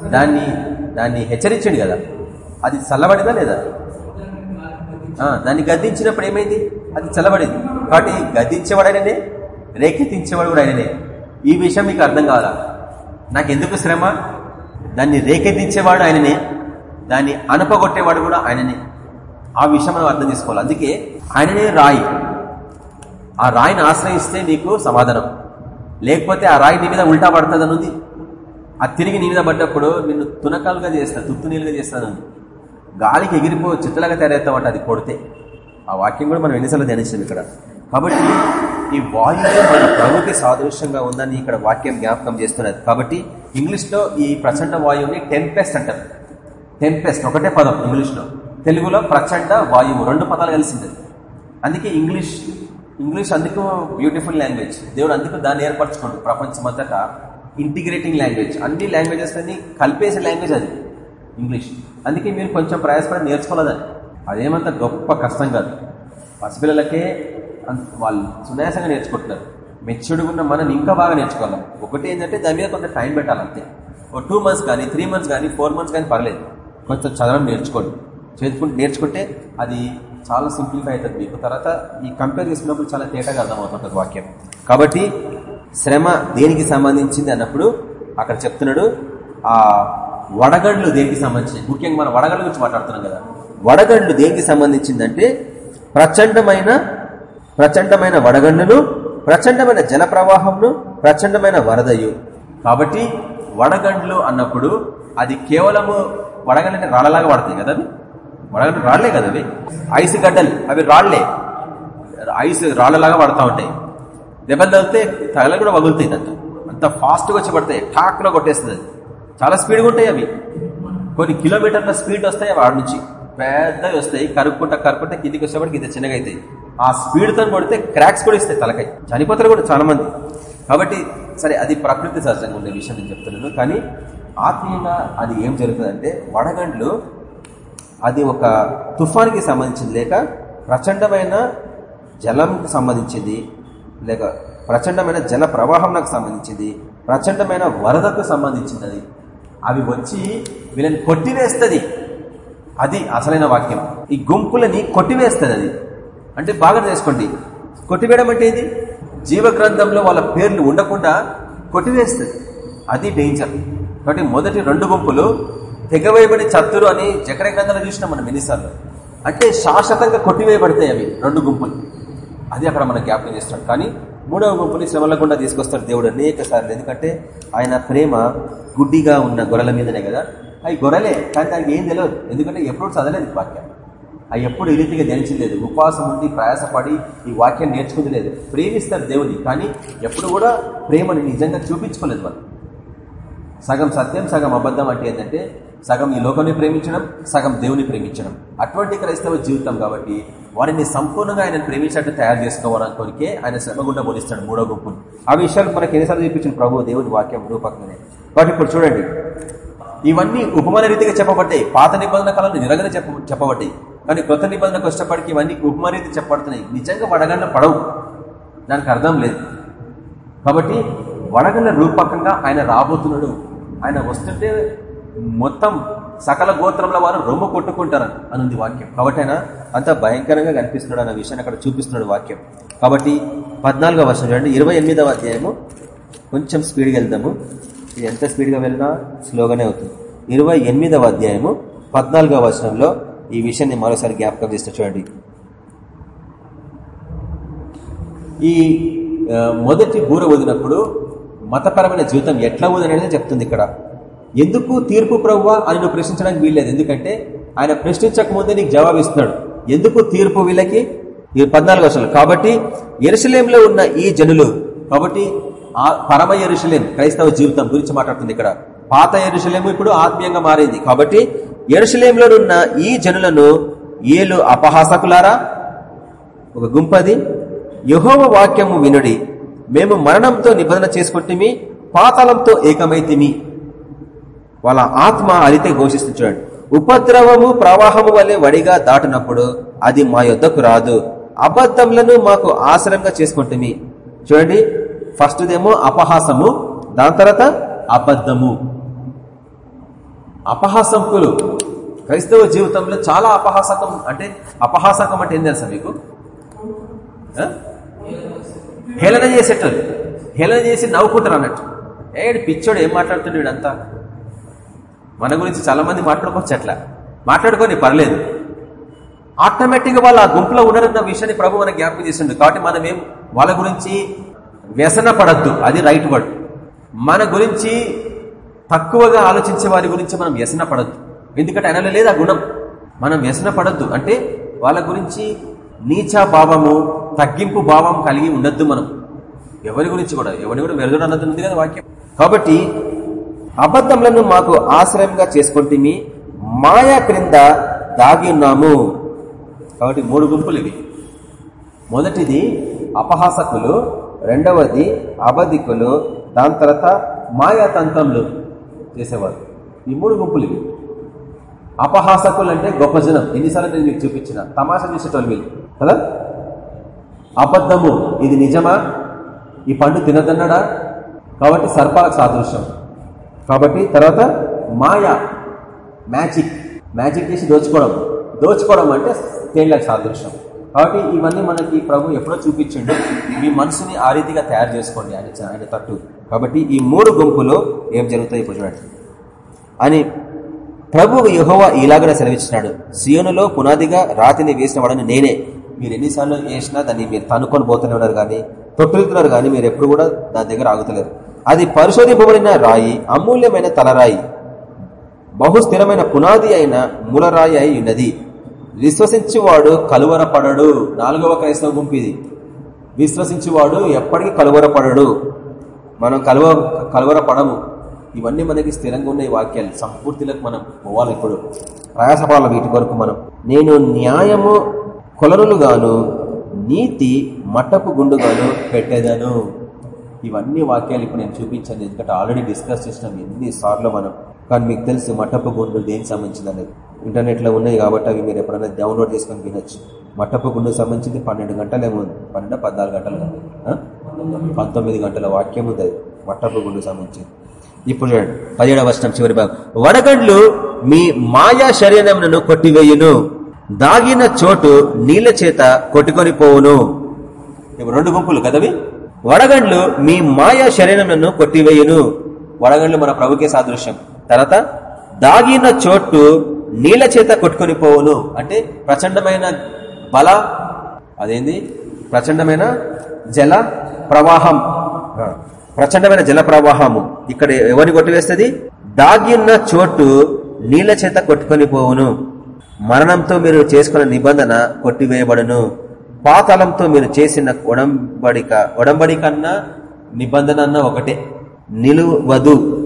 దాన్ని దాన్ని హెచ్చరించాడు కదా. అది చల్లబడిందా లేదా? దాన్ని గద్దించినప్పుడు ఏమైంది? అది చల్లబడింది. కాబట్టి గద్దించేవాడు ఆయననే రేకెత్తించేవాడు కూడా ఆయననే ఈ విషయం మీకు అర్థం కావాలా? నాకెందుకు శ్రమ? దాన్ని రేకెత్తించేవాడు ఆయననే దాన్ని అనపగొట్టేవాడు కూడా ఆయననే. ఆ విషయం మనం అర్థం చేసుకోవాలి. అందుకే ఆయననే రాయి. ఆ రాయిని ఆశ్రయిస్తే నీకు సమాధానం. లేకపోతే ఆ రాయి నీ మీద ఉల్టా పడుతుంది ఆ తిరిగి నీ మీద పడ్డప్పుడు నిన్ను తునకాలుగా చేస్తా తుత్తు నీళ్ళుగా చేస్తాను గాలికి ఎగిరిపో చిత్తలాగా తయారవుతామంట అది కొడితే. ఆ వాక్యం కూడా మనం ఎన్నిసార్లు ధ్యానించాం ఇక్కడ. కాబట్టి ఈ వాయువు మన ప్రభుకి సాదృశ్యంగా ఉందని ఇక్కడ వాక్యం జ్ఞాపకం చేస్తున్నది. కాబట్టి ఇంగ్లీష్లో ఈ ప్రచండ వాయువుని టెంపెస్ట్ అంటారు. టెంపెస్ట్ ఒకటే పదం ఇంగ్లీష్లో. తెలుగులో ప్రచండ వాయువు రెండు పదాలు కలిసింది. అందుకే ఇంగ్లీష్ ఇంగ్లీష్ అందుకు బ్యూటిఫుల్ లాంగ్వేజ్ దేవుడు అందుకు దాన్ని ఏర్పరచుకోండు ప్రపంచమంతటా ఇంటిగ్రేటింగ్ లాంగ్వేజ్ అన్ని లాంగ్వేజెస్ అన్ని కలిపేసే లాంగ్వేజ్ అది. ఇంగ్లీష్. అందుకే మీరు కొంచెం ప్రయాసపడి నేర్చుకోలేదని అదేమంత గొప్ప కష్టం కాదు. పసిపిల్లలకే అంత- వాళ్ళు సునాయాసంగా నేర్చుకుంటున్నారు. మెచ్యూర్డ్గా ఉన్న మనం ఇంకా బాగా నేర్చుకోవాలి. ఒకటి ఏంటంటే దాని మీద కొంత టైం పెట్టాలి అంతే. ఒక టూ మంత్స్ కానీ త్రీ మంత్స్ కానీ ఫోర్ మంత్స్ కానీ పర్లేదు. కొంచెం చదవడం నేర్చుకోండి. చేసుకుంటే నేర్చుకుంటే అది చాలా సింప్లిఫై అవుతుంది మీకు. తర్వాత ఈ కంపేర్ చేసుకున్నప్పుడు చాలా తేటగా అర్థమవుతుంటుంది వాక్యం. కాబట్టి శ్రమ దేనికి సంబంధించింది అన్నప్పుడు అక్కడ చెప్తున్నాడు ఆ వడగండ్లు దేనికి సంబంధించి ముఖ్యంగా మనం వడగండ్ల గురించి మాట్లాడుతున్నాం కదా. వడగండ్లు దేనికి సంబంధించిందంటే ప్రచండమైన ప్రచండమైన వడగండ్లు ప్రచండమైన జల ప్రవాహంను ప్రచండమైన వరదయు. కాబట్టి వడగండ్లు అన్నప్పుడు అది కేవలము వడగండ్లంటే రాళ్ళలాగా పడతాయి కదా అవి వడగండ్లు రాళ్ళే కదా అవి? ఐస్ గడ్డలు అవి రాళ్ళే. ఐస్ రాళ్ళలాగా పడతా ఉంటాయి. దెబ్బలు తగిలితే తగల కూడా వగులుతాయి అంత అంత ఫాస్ట్గా వచ్చి పడతాయి ఠాక్లో కొట్టేస్తుంది చాలా స్పీడ్గా ఉంటాయి అవి. కొన్ని కిలోమీటర్ల స్పీడ్ వస్తాయి వాడి నుంచి. పెద్దవి వస్తాయి. కరుక్కుంటా కరుక్కుంటా కిందికి వచ్చేప్పటికి ఇంత చిన్నగా అవుతాయి. ఆ స్పీడ్తో కొడితే క్రాక్స్ కూడా ఇస్తాయి తలకాయ. చనిపోతారు కూడా చాలా మంది. కాబట్టి సరే అది ప్రకృతి సహజంగా ఉండే విషయం నేను చెప్తున్నాను. కానీ ఆత్మీయంగా అది ఏం జరుగుతుందంటే వడగండ్లు అది ఒక తుఫాన్కి సంబంధించింది. లేక ప్రచండమైన జలంకి సంబంధించింది. లేక ప్రచండమైన జల ప్రవాహంకు సంబంధించింది. ప్రచండమైన వరదకు సంబంధించింది అది అవి వచ్చి వీళ్ళని కొట్టివేస్తుంది. అది అసలైన వాక్యం. ఈ గుంపులని కొట్టివేస్తుంది. అది అంటే బాగా చేసుకోండి కొట్టివేయడం అంటే ఏంది? జీవ గ్రంథంలో వాళ్ళ పేర్లు ఉండకుండా కొట్టివేస్తుంది. అది డేంజర్ కాబట్టి మొదటి రెండు గుంపులు తెగవేయబడి చత్తురు అని జకర గ్రంథాలు చూసినాం మనం ఎన్నిసార్లు అంటే శాశ్వతంగా కొట్టివేయబడతాయి అవి రెండు గుంపులు. అది అక్కడ మన జ్ఞాపకం చేస్తాడు కానీ మూడవ గుంపుని శ్రమల గుండా తీసుకొస్తాడు దేవుడు అనేక సార్లు. ఎందుకంటే ఆయన ప్రేమ గుడ్డిగా ఉన్న గొర్రెల మీదనే కదా. అవి గొర్రెలే కానీ దానికి ఏం తెలియదు. ఎందుకంటే ఎప్పుడు చదవలేదు వాక్యం. అవి ఎప్పుడు ఈ రీతిగా ధ్యానించలేదు. ఉపవాసం ఉండి ప్రయాసపడి ఈ వాక్యం నేర్చుకుంది లేదు. ప్రేమిస్తారు దేవుని కానీ ఎప్పుడు కూడా ప్రేమని నిజంగా చూపించుకోలేదు వాళ్ళు సగం సత్యం సగం అబద్ధం అంటే ఏంటంటే సగం ఈ లోకాన్ని ప్రేమించడం సగం దేవుని ప్రేమించడం. అటువంటి క్రైస్తవ జీవితం కాబట్టి వారిని సంపూర్ణంగా ఆయన ప్రేమించినట్టు తయారు చేసుకోవాలనుకోనికే ఆయన శ్రమ గుండా బోధిస్తాడు మూడో గుంపును. ఆ విషయాలు మనకు ఎన్నిసార్లు చూపించిన ప్రభు దేవుని వాక్యం రూపకంగానే. కాబట్టి ఇప్పుడు చూడండి. ఇవన్నీ ఉపమాన రీతిగా చెప్పబడ్డాయి. పాత నిబంధన కాలంలో నిరగన చెప్ప చెప్పబడ్డాయి. కానీ కొత్త నిబంధనకు వచ్చేప్పటికి ఇవన్నీ ఉపమాన రీతి చెప్పబడుతున్నాయి. నిజంగా వడగండ్ల పడవు. దానికి అర్థం లేదు. కాబట్టి వడగండ్ల రూపకంగా ఆయన రాబోతున్నాడు. ఆయన వస్తుంటే మొత్తం సకల గోత్రంలో వారు రొమ్ము కొట్టుకుంటారు అనుంది వాక్యం. కాబట్టి ఆయన అంత భయంకరంగా కనిపిస్తున్నాడు అన్న విషయాన్ని అక్కడ చూపిస్తున్నాడు వాక్యం. కాబట్టి పద్నాలుగో వర్షం చూడండి. ఇరవై ఎనిమిదవ అధ్యాయము. కొంచెం స్పీడ్గా వెళ్దాము. ఇది ఎంత స్పీడ్గా వెళ్ళినా స్లోగానే అవుతుంది. ఇరవై ఎనిమిదవ అధ్యాయము పద్నాలుగవ వర్షంలో ఈ విషయాన్ని మరోసారి జ్ఞాపకం చేస్తూ చూడండి. ఈ మొదటి బూర వదినప్పుడు మతపరమైన జీవితం ఎట్లా ఊదనేది చెప్తుంది ఇక్కడ. ఎందుకు తీర్పు ప్రవ్వా అని నువ్వు ప్రశ్నించడానికి వీల్లేదు. ఎందుకంటే ఆయన ప్రశ్నించక ముందే నీకు జవాబిస్తున్నాడు ఎందుకు తీర్పు వీళ్ళకి? ఈ పద్నాలుగు వర్షాలు. కాబట్టి ఎరుసలేంలో ఉన్న ఈ జనులు కాబట్టి ఆ పరమ ఎరుసలేం క్రైస్తవ జీవితం గురించి మాట్లాడుతుంది ఇక్కడ. పాత ఎరుసలేము ఇప్పుడు ఆత్మీయంగా మారింది. కాబట్టి ఎరుసలేంలో ఉన్న ఈ జనులను ఏలు అపహాసకులారా? ఒక గుంపది. యహోవ వాక్యము వినుడి. మేము మరణంతో నిబంధన చేసుకుంటుమి పాతాళంతో ఏకమైతిమి వాళ్ళ ఆత్మ అదితే ఘోషిస్తుంది చూడండి ఉపద్రవము ప్రవాహము వలె వడిగా దాటినప్పుడు అది మా యొద్దకు రాదు. అబద్ధములను మాకు ఆశ్రయంగా చేసుకుంటుంది చూడండి ఫస్ట్ దేమో అపహాసము దాని తర్వాత అబద్ధము. అపహాసకులు. క్రైస్తవ జీవితంలో చాలా అపహాసకం అంటే అపహాసకం అంటే ఏం తెలుసా మీకు? హేళన చేసేటోళ్ళు. హేళన చేసి నవ్వుకుంటారు అన్నట్టు. ఏడు పిచ్చోడు ఏం మాట్లాడుతున్నాడు వీడంతా? మన గురించి చాలా మంది మాట్లాడుకోవచ్చు అట్లా. మాట్లాడుకొని పర్లేదు. ఆటోమేటిక్గా వాళ్ళు ఆ గుంపులో ఉన్నారన్న విషయాన్ని ప్రభు మనకు జ్ఞాపకం చేసిండు. కాబట్టి మనం ఏం వాళ్ళ గురించి వ్యసన పడద్దు. అది రైట్ వర్డ్ మన గురించి తక్కువగా ఆలోచించే వారి గురించి మనం వ్యసన పడద్దు. ఎందుకంటే ఆయనలో లేదు ఆ గుణం. మనం వ్యసన పడద్దు. అంటే వాళ్ళ గురించి నీచా భావము తగ్గింపు భావం కలిగి ఉండద్దు మనం. ఎవరి గురించి కూడా. ఎవరిని కూడా మెరుగడు అన్నది ఉంది కదా వాక్యం. కాబట్టి అబద్ధములను మాకు ఆశ్రయంగా చేసుకుంటే మాయా క్రింద దాగి ఉన్నాము. కాబట్టి మూడు గుంపులు ఇవి. మొదటిది అపహాసకులు రెండవది అబధికులు దాని తర్వాత మాయాతంత్రములు చేసేవారు. ఈ మూడు గుంపులు ఇవి. అపహాసకులు అంటే గొప్ప జనం. ఎన్నిసార్లు నేను మీకు చూపించిన? తమాషా చేసేటోళ్ళు వీళ్ళు కదా? అబద్ధము ఇది నిజమా? ఈ పండు తినదన్నడా? కాబట్టి సర్పాలకు సాదృశ్యం. కాబట్టి తర్వాత మాయ మ్యాజిక్. మ్యాజిక్ చేసి దోచుకోవడం. దోచుకోవడం అంటే తేళ్ళకు సాదృశ్యం. కాబట్టి ఇవన్నీ మనకి ప్రభు ఎప్పుడో చూపించండు. మీ మనసుని ఆ రీతిగా తయారు చేసుకోండి ఆయన ఆయన తట్టు. కాబట్టి ఈ మూడు గుంపులు ఏం జరుగుతాయి ఇప్పుడు చూడండి. అని ప్రభు యహోవా ఇలాగనే సెలవిచ్చినాడు. సియోనులో పునాదిగా రాతిని వేసిన వాడని నేనే. మీరు ఎన్నిసార్లు వేసినా దాన్ని మీరు తనుకొని పోతూనే ఉన్నారు కానీ తొట్టుతున్నారు కానీ మీరు ఎప్పుడు కూడా దాని దగ్గర ఆగుతలేరు. అది పరిశోధింపబడిన రాయి అమూల్యమైన తలరాయి బహు స్థిరమైన పునాది అయిన మూలరాయి అయి ఉన్నది. విశ్వసించువాడు కలువరపడడు. నాలుగవ క్రైస్తవ గుంపిది విశ్వసించేవాడు ఎప్పటికీ కలువరపడడు. మనం కలువ కలువరపడము. ఇవన్నీ మనకి స్థిరంగా ఉన్న వాక్యాలు. సంపూర్తిలకు మనం పోవాలి ఇప్పుడు. ప్రయాసపడాలి వీటి వరకు మనం. నేను న్యాయము కొలరులుగాను నీతి మట్టపు గుండుగాను పెట్టేదాను. ఇవన్నీ వాక్యాలు ఇప్పుడు నేను చూపించాను ఎందుకంటే ఆల్రెడీ డిస్కస్ చేసినాం ఎన్నిసార్లు మనం. కానీ మీకు తెలుసు మట్టపు గుండు దేనికి సంబంధించింది అనేది ఇంటర్నెట్లో ఉన్నాయి కాబట్టి అవి మీరు ఎప్పుడైనా డౌన్లోడ్ చేసుకొని వినొచ్చు. మట్టపు గుండుకు సంబంధించింది పన్నెండు గంటలు ఏమో పన్నెండు పద్నాలుగు గంటలు కాదు పంతొమ్మిది గంటల వాక్యం ఉంది మట్టపు గుండుకు సంబంధించింది. ఇప్పుడు చూడండి పదిహేడవ వర్షం చివరి భాగం. వడగండ్లు మీ మాయా శరీరములను కొట్టివేయును. దాగిన చోటు నీళ్ళ చేత కొట్టుకొని పోవును. రెండు గుంపులు కదవి? వడగండ్లు మీ మాయా శరీరములను కొట్టివేయును. వడగండ్లు మన ప్రభుకే సాదృశ్యం. తర్వాత దాగిన చోటు నీళ్ళ చేత కొట్టుకొని పోవును. అంటే ప్రచండమైన బల అదేంది? ప్రచండమైన జల ప్రవాహం. ప్రచండమైన జల ప్రవాహము. ఇక్కడ ఎవరిని కొట్టివేస్తుంది? దాగిన చోటు నీళ్ళ చేత కొట్టుకొని పోవును. మరణంతో మీరు చేసుకున్న నిబంధన కొట్టివేయబడును. పాతాళంతో మీరు చేసిన ఒడంబడిక ఒడంబడిక కన్నా నిబంధన అన్న ఒకటే. నిలువదు.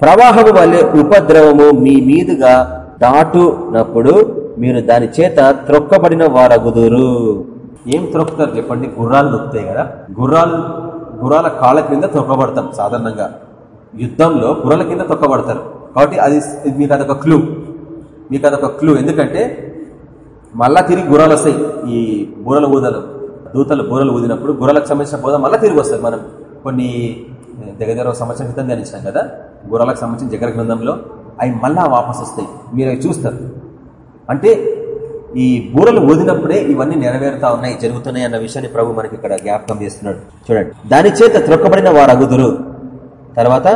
ప్రవాహము వల్లే ఉపద్రవము మీ మీదుగా దాటునప్పుడు మీరు దాని చేత త్రొక్కబడిన వారగుదురు. ఏం త్రొక్కుతారు చెప్పండి? గుర్రాలు నొక్కుతాయి కదా. గుర్రాలు గుర్రాల కాళ్ళ కింద తొక్కబడతాం సాధారణంగా. యుద్ధంలో గుర్రాల కింద తొక్కబడతారు కాబట్టి అది మీకు అదొక క్లూ. మీకు అదొక క్లూ ఎందుకంటే మళ్ళా తిరిగి గుర్రాలు వస్తాయి. ఈ బూరల ఊదలు దూతలు బూరలు ఊదినప్పుడు గుర్రాలకు సంబంధించిన బోధ మళ్ళీ తిరిగి వస్తాయి. మనం కొన్ని దగ్గర దగ్గర సంవత్సరం క్రితం ధ్యానించాం కదా? గుర్రాలకు సంబంధించిన జగర గ్రంథంలో అవి మళ్ళా వాపస్ వస్తాయి. మీరు అవి చూస్తారు. అంటే ఈ బూరలు ఊదినప్పుడే ఇవన్నీ నెరవేరుతా ఉన్నాయి జరుగుతున్నాయి అన్న విషయాన్ని ప్రభు మనకి ఇక్కడ జ్ఞాపకం చేస్తున్నాడు. చూడండి. దాని చేత త్రొక్కబడిన వారు అగుదురు తర్వాత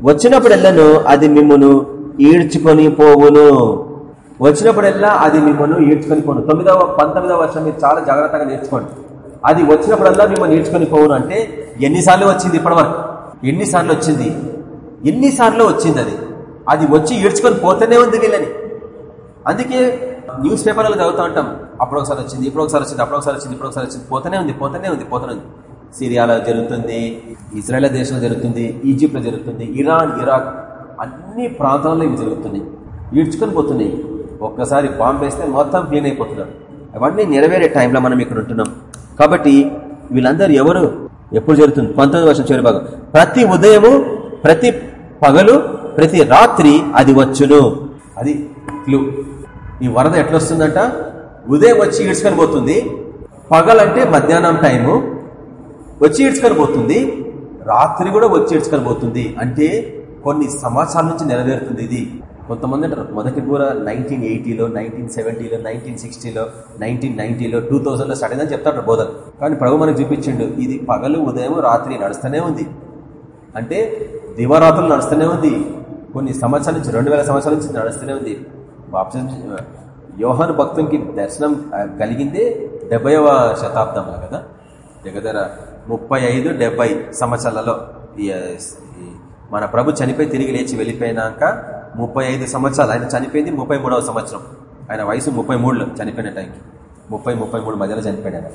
వచ్చినప్పుడెల్లను అది మిమ్మను ఈడ్చుకొని పోవును. వచ్చినప్పుడల్లా అది మిమ్మల్ని ఈడ్చుకొని పోను. తొమ్మిదవ పంతొమ్మిదవ వర్షం మీరు చాలా జాగ్రత్తగా నేర్చుకోండి. అది వచ్చినప్పుడల్లా మిమ్మల్ని ఈడ్చుకొని పోవును అంటే ఎన్నిసార్లు వచ్చింది ఇప్పటివరకు? ఎన్నిసార్లు వచ్చింది? ఎన్నిసార్లు వచ్చింది అది? అది వచ్చి ఈడ్చుకొని పోతూనే ఉంది వీళ్ళని. అందుకే న్యూస్ పేపర్లు చదువుతూ ఉంటాం. అప్పుడు ఒకసారి వచ్చింది ఇప్పుడు ఒకసారి వచ్చింది అప్పుడు ఒకసారి వచ్చింది ఇప్పుడు ఒకసారి వచ్చింది. పోతూనే ఉంది పోతూనే ఉంది పోతూనే ఉంది. సిరియాలో జరుగుతుంది ఇజ్రాయెల్ దేశంలో జరుగుతుంది ఈజిప్ట్లో జరుగుతుంది ఇరాన్ ఇరాక్ అన్ని ప్రాంతాల్లో ఇవి జరుగుతున్నాయి. ఈడ్చుకొని పోతున్నాయి. ఒక్కసారి బాంబు వేస్తే మొత్తం క్లీన్ అయిపోతున్నారు. అవన్నీ నెరవేరే టైంలో మనం ఇక్కడ ఉంటున్నాం. కాబట్టి వీళ్ళందరూ ఎవరు? ఎప్పుడు జరుగుతుంది? పంతొమ్మిది వర్షం చివరి భాగం. ప్రతి ఉదయము ప్రతి పగలు ప్రతి రాత్రి అది వచ్చును. అది క్లూ. ఈ వరద ఎట్లొస్తుందంట? ఉదయం వచ్చి ఈడ్చుకొని పోతుంది. పగలంటే మధ్యాహ్నం టైము. వచ్చి ఈడ్చుకొని పోతుంది. రాత్రి కూడా వచ్చి ఈడ్చుకొని పోతుంది. అంటే కొన్ని సంవత్సరాల నుంచి నెరవేరుతుంది ఇది. కొంతమంది అంటారు మొదటి కూర నైన్టీన్ ఎయిటీలో నైన్టీన్ సెవెంటీలో నైన్టీన్ సిక్స్టీలో నైన్టీన్ నైన్టీలో టూ థౌసండ్లో స్టార్ట్ అయిందని చెప్తాడు బోధన కానీ ప్రభు మనకు చూపించిండు ఇది పగలు ఉదయం రాత్రి నడుస్తూనే ఉంది. అంటే దివరాత్రులు నడుస్తూనే ఉంది. కొన్ని సంవత్సరాల నుంచి రెండు వేల సంవత్సరాల నుంచి నడుస్తూనే ఉంది. యోహాను భక్తునికి దర్శనం కలిగిందే డెబ్బైవ శతాబ్దంలో కదా? దగ్గర ముప్పై ఐదు డెబ్బై సంవత్సరాలలో మన ప్రభు చనిపోయి తిరిగి లేచి వెళ్ళిపోయినాక ముప్పై ఐదు సంవత్సరాలు ఆయన చనిపోయింది ముప్పై మూడవ సంవత్సరం. ఆయన వయసు ముప్పై మూడులో చనిపోయిన టైంకి. ముప్పై ముప్పై మూడు మధ్యలో చనిపోయాడు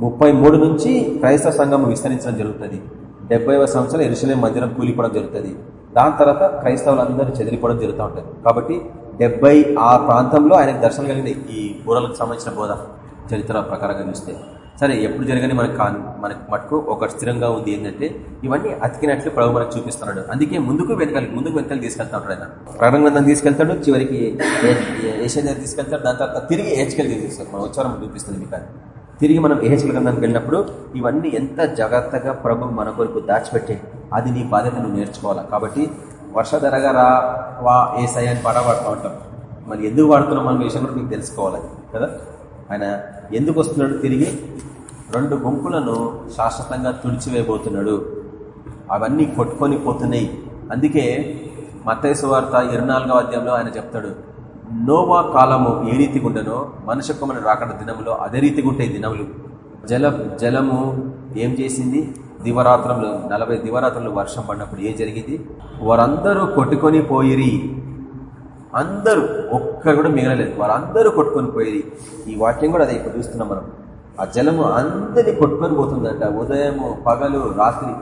ముప్పై మూడు నుంచి క్రైస్తవ సంఘం విస్తరించడం జరుగుతుంది. డెబ్బైవ సంవత్సరం ఎరుసలేం మందిరం కూలిపోవడం జరుగుతుంది. దాని తర్వాత క్రైస్తవులందరూ చెదిరిపోవడం జరుగుతూ ఉంటుంది. కాబట్టి డెబ్బై ఆ ప్రాంతంలో ఆయనకు దర్శనం కలిగింది ఈ బూరలకు సంబంధించిన బోధ చరిత్ర ప్రకారంగా చూస్తే సరే ఎప్పుడు జరగని మనకు మనకు మటుకు ఒక స్థిరంగా ఉంది ఏంటంటే ఇవన్నీ అతికినట్లు ప్రభు మనకు చూపిస్తున్నాడు. అందుకే ముందుకు వెనకాలి ముందుకు వెనకాలి తీసుకెళ్తా ఉంటాడు ఆయన ప్రకటన తీసుకెళ్తాడు చివరికి ఏషియా తీసుకెళ్తాడు దాని తర్వాత తిరిగి ఏహెచ్కెల్ తీసుకెళ్తాడు. మన ఉచ్చారం చూపిస్తుంది మీకు తిరిగి మనం ఏహెచ్ఎల్ గ్రంథానికి వెళ్ళినప్పుడు ఇవన్నీ ఎంత జాగ్రత్తగా ప్రభు మన కొరకు దాచిపెట్టే అది నీ బాధ్యత నువ్వు నేర్చుకోవాలా. కాబట్టి వర్షధరగా రా వా ఏ సయాన్ని పాట పాడుతూ ఉంటాం. మరి ఎందుకు వాడుతున్నాం మనం విషయం కూడా మీకు తెలుసుకోవాలి కదా? ఆయన ఎందుకు వస్తున్నాడు తిరిగి? రెండు గుంపులను శాశ్వతంగా తుడిచివేయబోతున్నాడు. అవన్నీ కొట్టుకొని పోతున్నాయి. అందుకే మతేసు వార్త ఇరవై నాలుగవ అధ్యాయంలో ఆయన చెప్తాడు నోవా కాలము ఏ రీతిగా ఉండనో మనుషుకమైన రాకడ దినములో అదే రీతిగా ఉంటాయి దినములు. జల జలము ఏం చేసింది? దివరాత్రంలో నలభై దివరాత్రులు వర్షం పడినప్పుడు ఏం జరిగింది? వారందరూ కొట్టుకొని పోయిరి. అందరూ ఒక్కరు కూడా మిగలలేదు. వారందరూ కొట్టుకొని పోయేది. ఈ వాక్యం కూడా అదే ఇప్పుడు చూస్తున్నాం మనం. ఆ జలము అందరినీ కొట్టుకొని పోతుందంట. ఉదయము పగలు రాత్రి.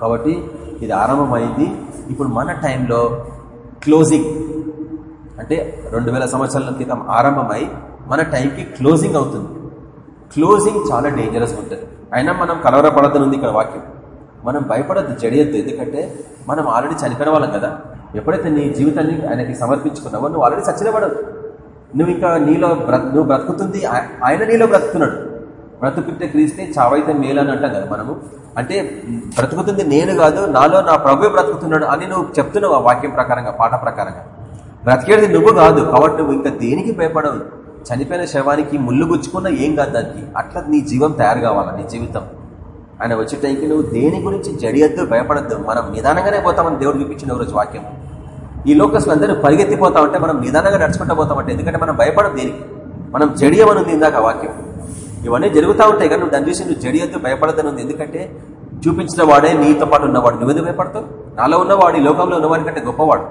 కాబట్టి ఇది ఆరంభమైంది. ఇప్పుడు మన టైంలో క్లోజింగ్. అంటే రెండు వేల సంవత్సరాల క్రితం ఆరంభమై మన టైంకి క్లోజింగ్ అవుతుంది. క్లోజింగ్ చాలా డేంజరస్ ఉంటుంది. అయినా మనం కలవరపడద్దని ఇక్కడ వాక్యం. మనం భయపడద్దు జడియద్దు ఎందుకంటే మనం ఆల్రెడీ చనిపోయిన వాళ్ళం కదా. ఎప్పుడైతే నీ జీవితాన్ని ఆయనకి సమర్పించుకున్నావో నువ్వు ఆల్రెడీ చచ్చినవాడు నువ్వు ఇంకా నీలో నువ్వు బ్రతుకుతుంది ఆయన నీలో బ్రతుకుతున్నాడు. బ్రతుకుంటే క్రీస్తే చావైతే మేలు అని అంటాం కదా మనము. అంటే బ్రతుకుతుంది నేను కాదు నాలో నా ప్రభు బ్రతుకుతున్నాడు అని నువ్వు చెప్తున్నావు ఆ వాక్యం ప్రకారంగా పాట ప్రకారంగా. బ్రతికేది నువ్వు కాదు కాబట్టి నువ్వు ఇంకా దేనికి భయపడవు. చనిపోయిన శవానికి ముళ్ళు గుచ్చుకున్నా ఏం కాదు దానికి. అట్లా నీ జీవం తయారు కావాలా నీ జీవితం? ఆయన వచ్చే టైంకి నువ్వు దేని గురించి జడియద్దు భయపడద్దు. మనం నిదానంగానే పోతామని దేవుడు చూపించిన రోజు వాక్యం. ఈ లోకస్లో అందరూ పరిగెత్తిపోతా ఉంటే మనం నిదానంగా నడుచుకుంటూ పోతామంటే ఎందుకంటే మనం భయపడం దీనికి? మనం జడియమనుంది ఇందాక వాక్యం. ఇవన్నీ జరుగుతూ ఉంటాయి కానీ నువ్వు దాని చూసి నువ్వు జడియద్దు భయపడద్దని ఉంది. ఎందుకంటే చూపించిన వాడే నీతో పాటు ఉన్నవాడు. నువ్వు భయపడతావు? నాలో ఉన్నవాడు ఈ లోకంలో ఉన్నవాడి కంటే గొప్పవాడు.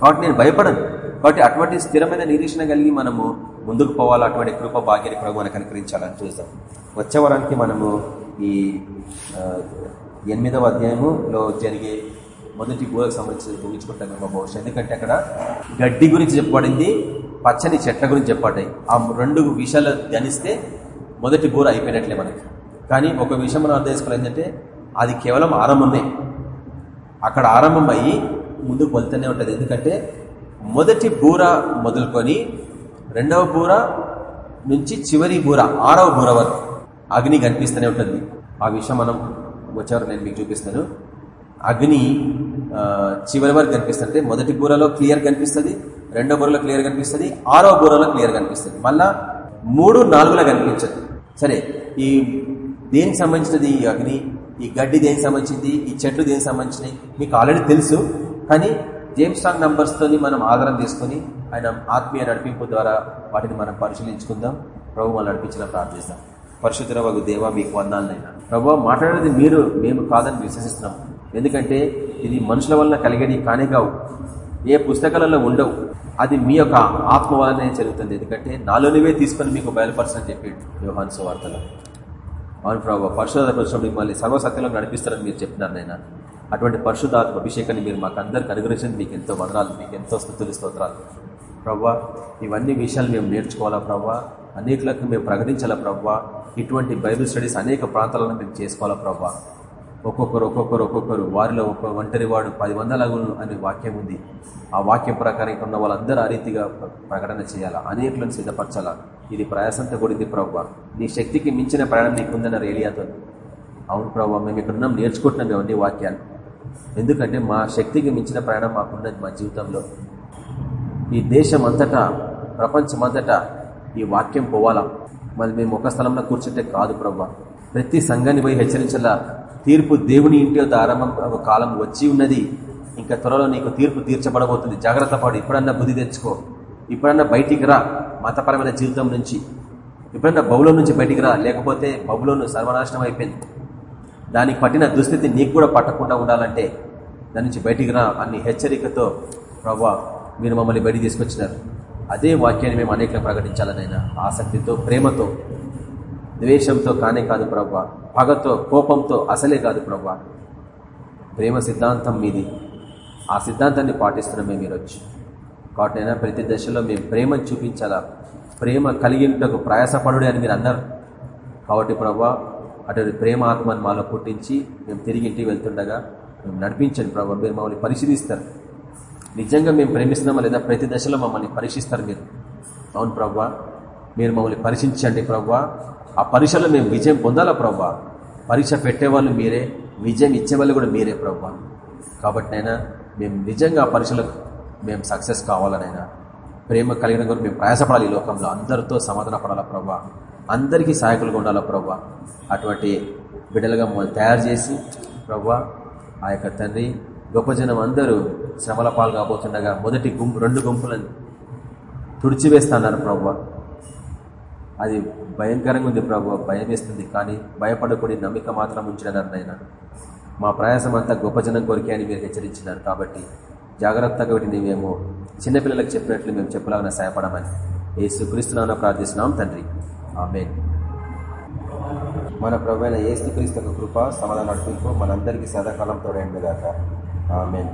కాబట్టి నేను భయపడను. కాబట్టి అటువంటి స్థిరమైన నిరీక్షణ కలిగి మనము ముందుకు పోవాలి? అటువంటి కృప భాగ్యాన్ని కూడా మనకు అనుకరించాలని చూద్దాం. వచ్చే వారానికి మనము ఈ ఎనిమిదవ అధ్యాయములో జరిగే మొదటి గోలకు సంబంధించి ఊహించుకుంటాం మేము బహుశా. ఎందుకంటే అక్కడ గడ్డి గురించి చెప్పబడింది పచ్చని చెట్ల గురించి చెప్పబడ్డాయి. ఆ రెండు విషయాలు ధ్యానిస్తే మొదటి బూర అయిపోయినట్లే మనకి. కానీ ఒక విషయం మనం అర్థం చేసుకోవాలి ఏంటంటే అది కేవలం ఆరంభమే. అక్కడ ఆరంభం అయ్యి ముందుకు వెళ్తూనే ఉంటుంది. ఎందుకంటే మొదటి బూర మొదలుకొని రెండవ బూర నుంచి చివరి బూర ఆరవ బూర వరకు అగ్ని కనిపిస్తూనే ఉంటుంది. ఆ విషయం మనం వచ్చేవారు నేను మీకు చూపిస్తాను. అగ్ని చివరి వరకు కనిపిస్తుంది. మొదటి బూరలో క్లియర్ కనిపిస్తుంది. రెండో బూరలో క్లియర్ కనిపిస్తుంది. ఆరో బూరలో క్లియర్ కనిపిస్తుంది. మళ్ళా మూడు నాలుగులో కనిపించదు. సరే ఈ దేనికి సంబంధించినది ఈ అగ్ని? ఈ గడ్డి దేనికి సంబంధించింది? ఈ చెట్లు దేనికి సంబంధించినవి? మీకు ఆల్రెడీ తెలుసు. కానీ జేమ్స్ స్ట్రాంగ్ నంబర్స్తోని మనం ఆధారం తీసుకుని ఆయన ఆత్మీయ నడిపింపు ద్వారా వాటిని మనం పరిశీలించుకుందాం. ప్రభు మనం నడిపించిన ప్రార్థిస్తాం పరిశుద్ధ దేవ మీకు వందాలనైనా ప్రభు మాట్లాడేది మీరు మేము కాదని విశ్వసిస్తున్నాం. ఎందుకంటే ఇది మనుషుల వలన కలిగేది కానే కావు. ఏ పుస్తకాలలో ఉండవు. అది మీ యొక్క ఆత్మ వలనే జరుగుతుంది. ఎందుకంటే నాలోనివే తీసుకొని మీకు బయలుపరచని చెప్పి యోహాన్ సువార్తలో. అవును ప్రభావ పరిశుధాత్మ వచ్చినప్పుడు మిమ్మల్ని సర్వసత్యంలో నడిపిస్తారని మీరు చెప్పినారు నేను అటువంటి పరిశుధాత్మ అభిషేకాన్ని మీరు మాకు అందరికి అనుగ్రహించండి. మీకు ఎంతో వదనాలు మీకు ఎంతో స్థుతులు స్తోత్రాలు. ప్రవ్వా ఇవన్నీ విషయాలు మేము నేర్చుకోవాలా ప్రవ్వా అనేకులకు మేము ప్రకటించాలా ప్రవ్వా ఇటువంటి బైబిల్ స్టడీస్ అనేక ప్రాంతాలను మేము చేసుకోవాలా ప్రవ్వా ఒక్కొక్కరు ఒక్కొక్కరు ఒక్కొక్కరు. వారిలో ఒక్క ఒంటరి వాడు పది వందలగును అనే వాక్యం ఉంది. ఆ వాక్యం ప్రకారం ఉన్న వాళ్ళందరూ ఆ రీతిగా ప్రకటన చేయాలా? అనేకులను సిద్ధపరచాలా? ఇది ప్రయాసంతో కూడింది ప్రవ్వ. నీ శక్తికి మించిన ప్రయాణం నీకుందన్నారు ఏలియాతో. అవును ప్రవ్వ మేము ఇక్కడ ఉన్నాం నేర్చుకుంటున్నాం ఇవన్నీ వాక్యాలు. ఎందుకంటే మా శక్తికి మించిన ప్రయాణం మాకున్నది మా జీవితంలో. ఈ దేశం అంతటా ప్రపంచమంతటా ఈ వాక్యం పోవాలా? మళ్ళీ మేము ఒక స్థలంలో కూర్చుంటే కాదు ప్రవ్వ. ప్రతి సంఘాన్ని పోయి హెచ్చరించాలా? తీర్పు దేవుని ఇంటి ఆరంభం కాలం వచ్చి ఉన్నది. ఇంకా త్వరలో నీకు తీర్పు తీర్చబడబోతుంది. జాగ్రత్త పడు. ఇప్పుడన్నా బుద్ధి తెచ్చుకో. ఇప్పుడన్నా బయటికి రా. మతపరమైన జీవితం నుంచి. ఇప్పుడన్నా బబులో నుంచి బయటికి రా. లేకపోతే బబులోను సర్వనాశనం అయిపోయింది. దానికి పట్టిన దుస్థితి నీకు కూడా పట్టకుండా ఉండాలంటే దాని నుంచి బయటికి రా అన్ని హెచ్చరికతో ప్రభా మీరు మమ్మల్ని బయటికి తీసుకొచ్చినారు. అదే వాక్యాన్ని మేము అనేక ప్రకటించాలనైనా ఆసక్తితో ప్రేమతో ద్వేషంతో కానే కాదు ప్రభా పగతో కోపంతో అసలే కాదు ప్రభా. ప్రేమ సిద్ధాంతం మీది. ఆ సిద్ధాంతాన్ని పాటిస్తున్నామే మీరు వచ్చి కాబట్టి ప్రతి దశలో మేము ప్రేమను చూపించాలా? ప్రేమ కలిగినకు ప్రయాసపడు అని మీరు అన్నారు. కాబట్టి ప్రభా అటువంటి ప్రేమ ఆత్మని మాలో పుట్టించి మేము తిరిగి ఇంటికి వెళ్తుండగా మేము నడిపించండి ప్రభావ మీరు మమ్మల్ని పరిశీలిస్తారు. నిజంగా మేము ప్రేమిస్తున్నామా లేదా ప్రతి దశలో మమ్మల్ని పరీక్షిస్తారు మీరు. అవును ప్రవ్వా మీరు మమ్మల్ని పరీక్షించండి ప్రభా. ఆ పరీక్షలో మేము విజయం పొందాలా ప్రభా? పరీక్ష పెట్టేవాళ్ళు మీరే విజయం ఇచ్చేవాళ్ళు కూడా మీరే ప్రభా. కాబట్టి నైనా మేము నిజంగా ఆ పరీక్షలో మేము సక్సెస్ కావాలనైనా ప్రేమ కలిగిన కూడా మేము ప్రయాసపడాలి ఈ లోకంలో. అందరితో సమాధాన పడాలా ప్రభా? అందరికీ సహాయకులుగా ఉండాలా ప్రభా? అటువంటి బిడ్డలుగా మమ్మల్ని తయారు చేసి ప్రభా ఆ యొక్క తండ్రి గొప్ప జనం అందరూ శ్రమల పాలు కాబోతుండగా మొదటి గుంపు రెండు గుంపులను తుడిచివేస్తున్నారు ప్రభా. అది భయంకరంగా ఉంది ప్రభు భయం వేస్తుంది కానీ భయపడకూడి నమ్మిక మాత్రం ఉంచినారు నాయన మా ప్రయాసం అంతా గొప్ప జనం కొరికే అని మీరు హెచ్చరించినారు కాబట్టి జాగ్రత్తగా వీటిని మేము చిన్నపిల్లలకు చెప్పినట్లు మేము చెప్పలాగా సహాయపడమని ఏ సుక్రీస్తున్నామని ప్రార్థిస్తున్నాం తండ్రి. ఆమె మన ప్రభు ఏ స్థితిక్రీస్తు కృప సమాధానం నడిపింపు మనందరికీ సదాకాలం తోడైంది గాక. ఆమెన్.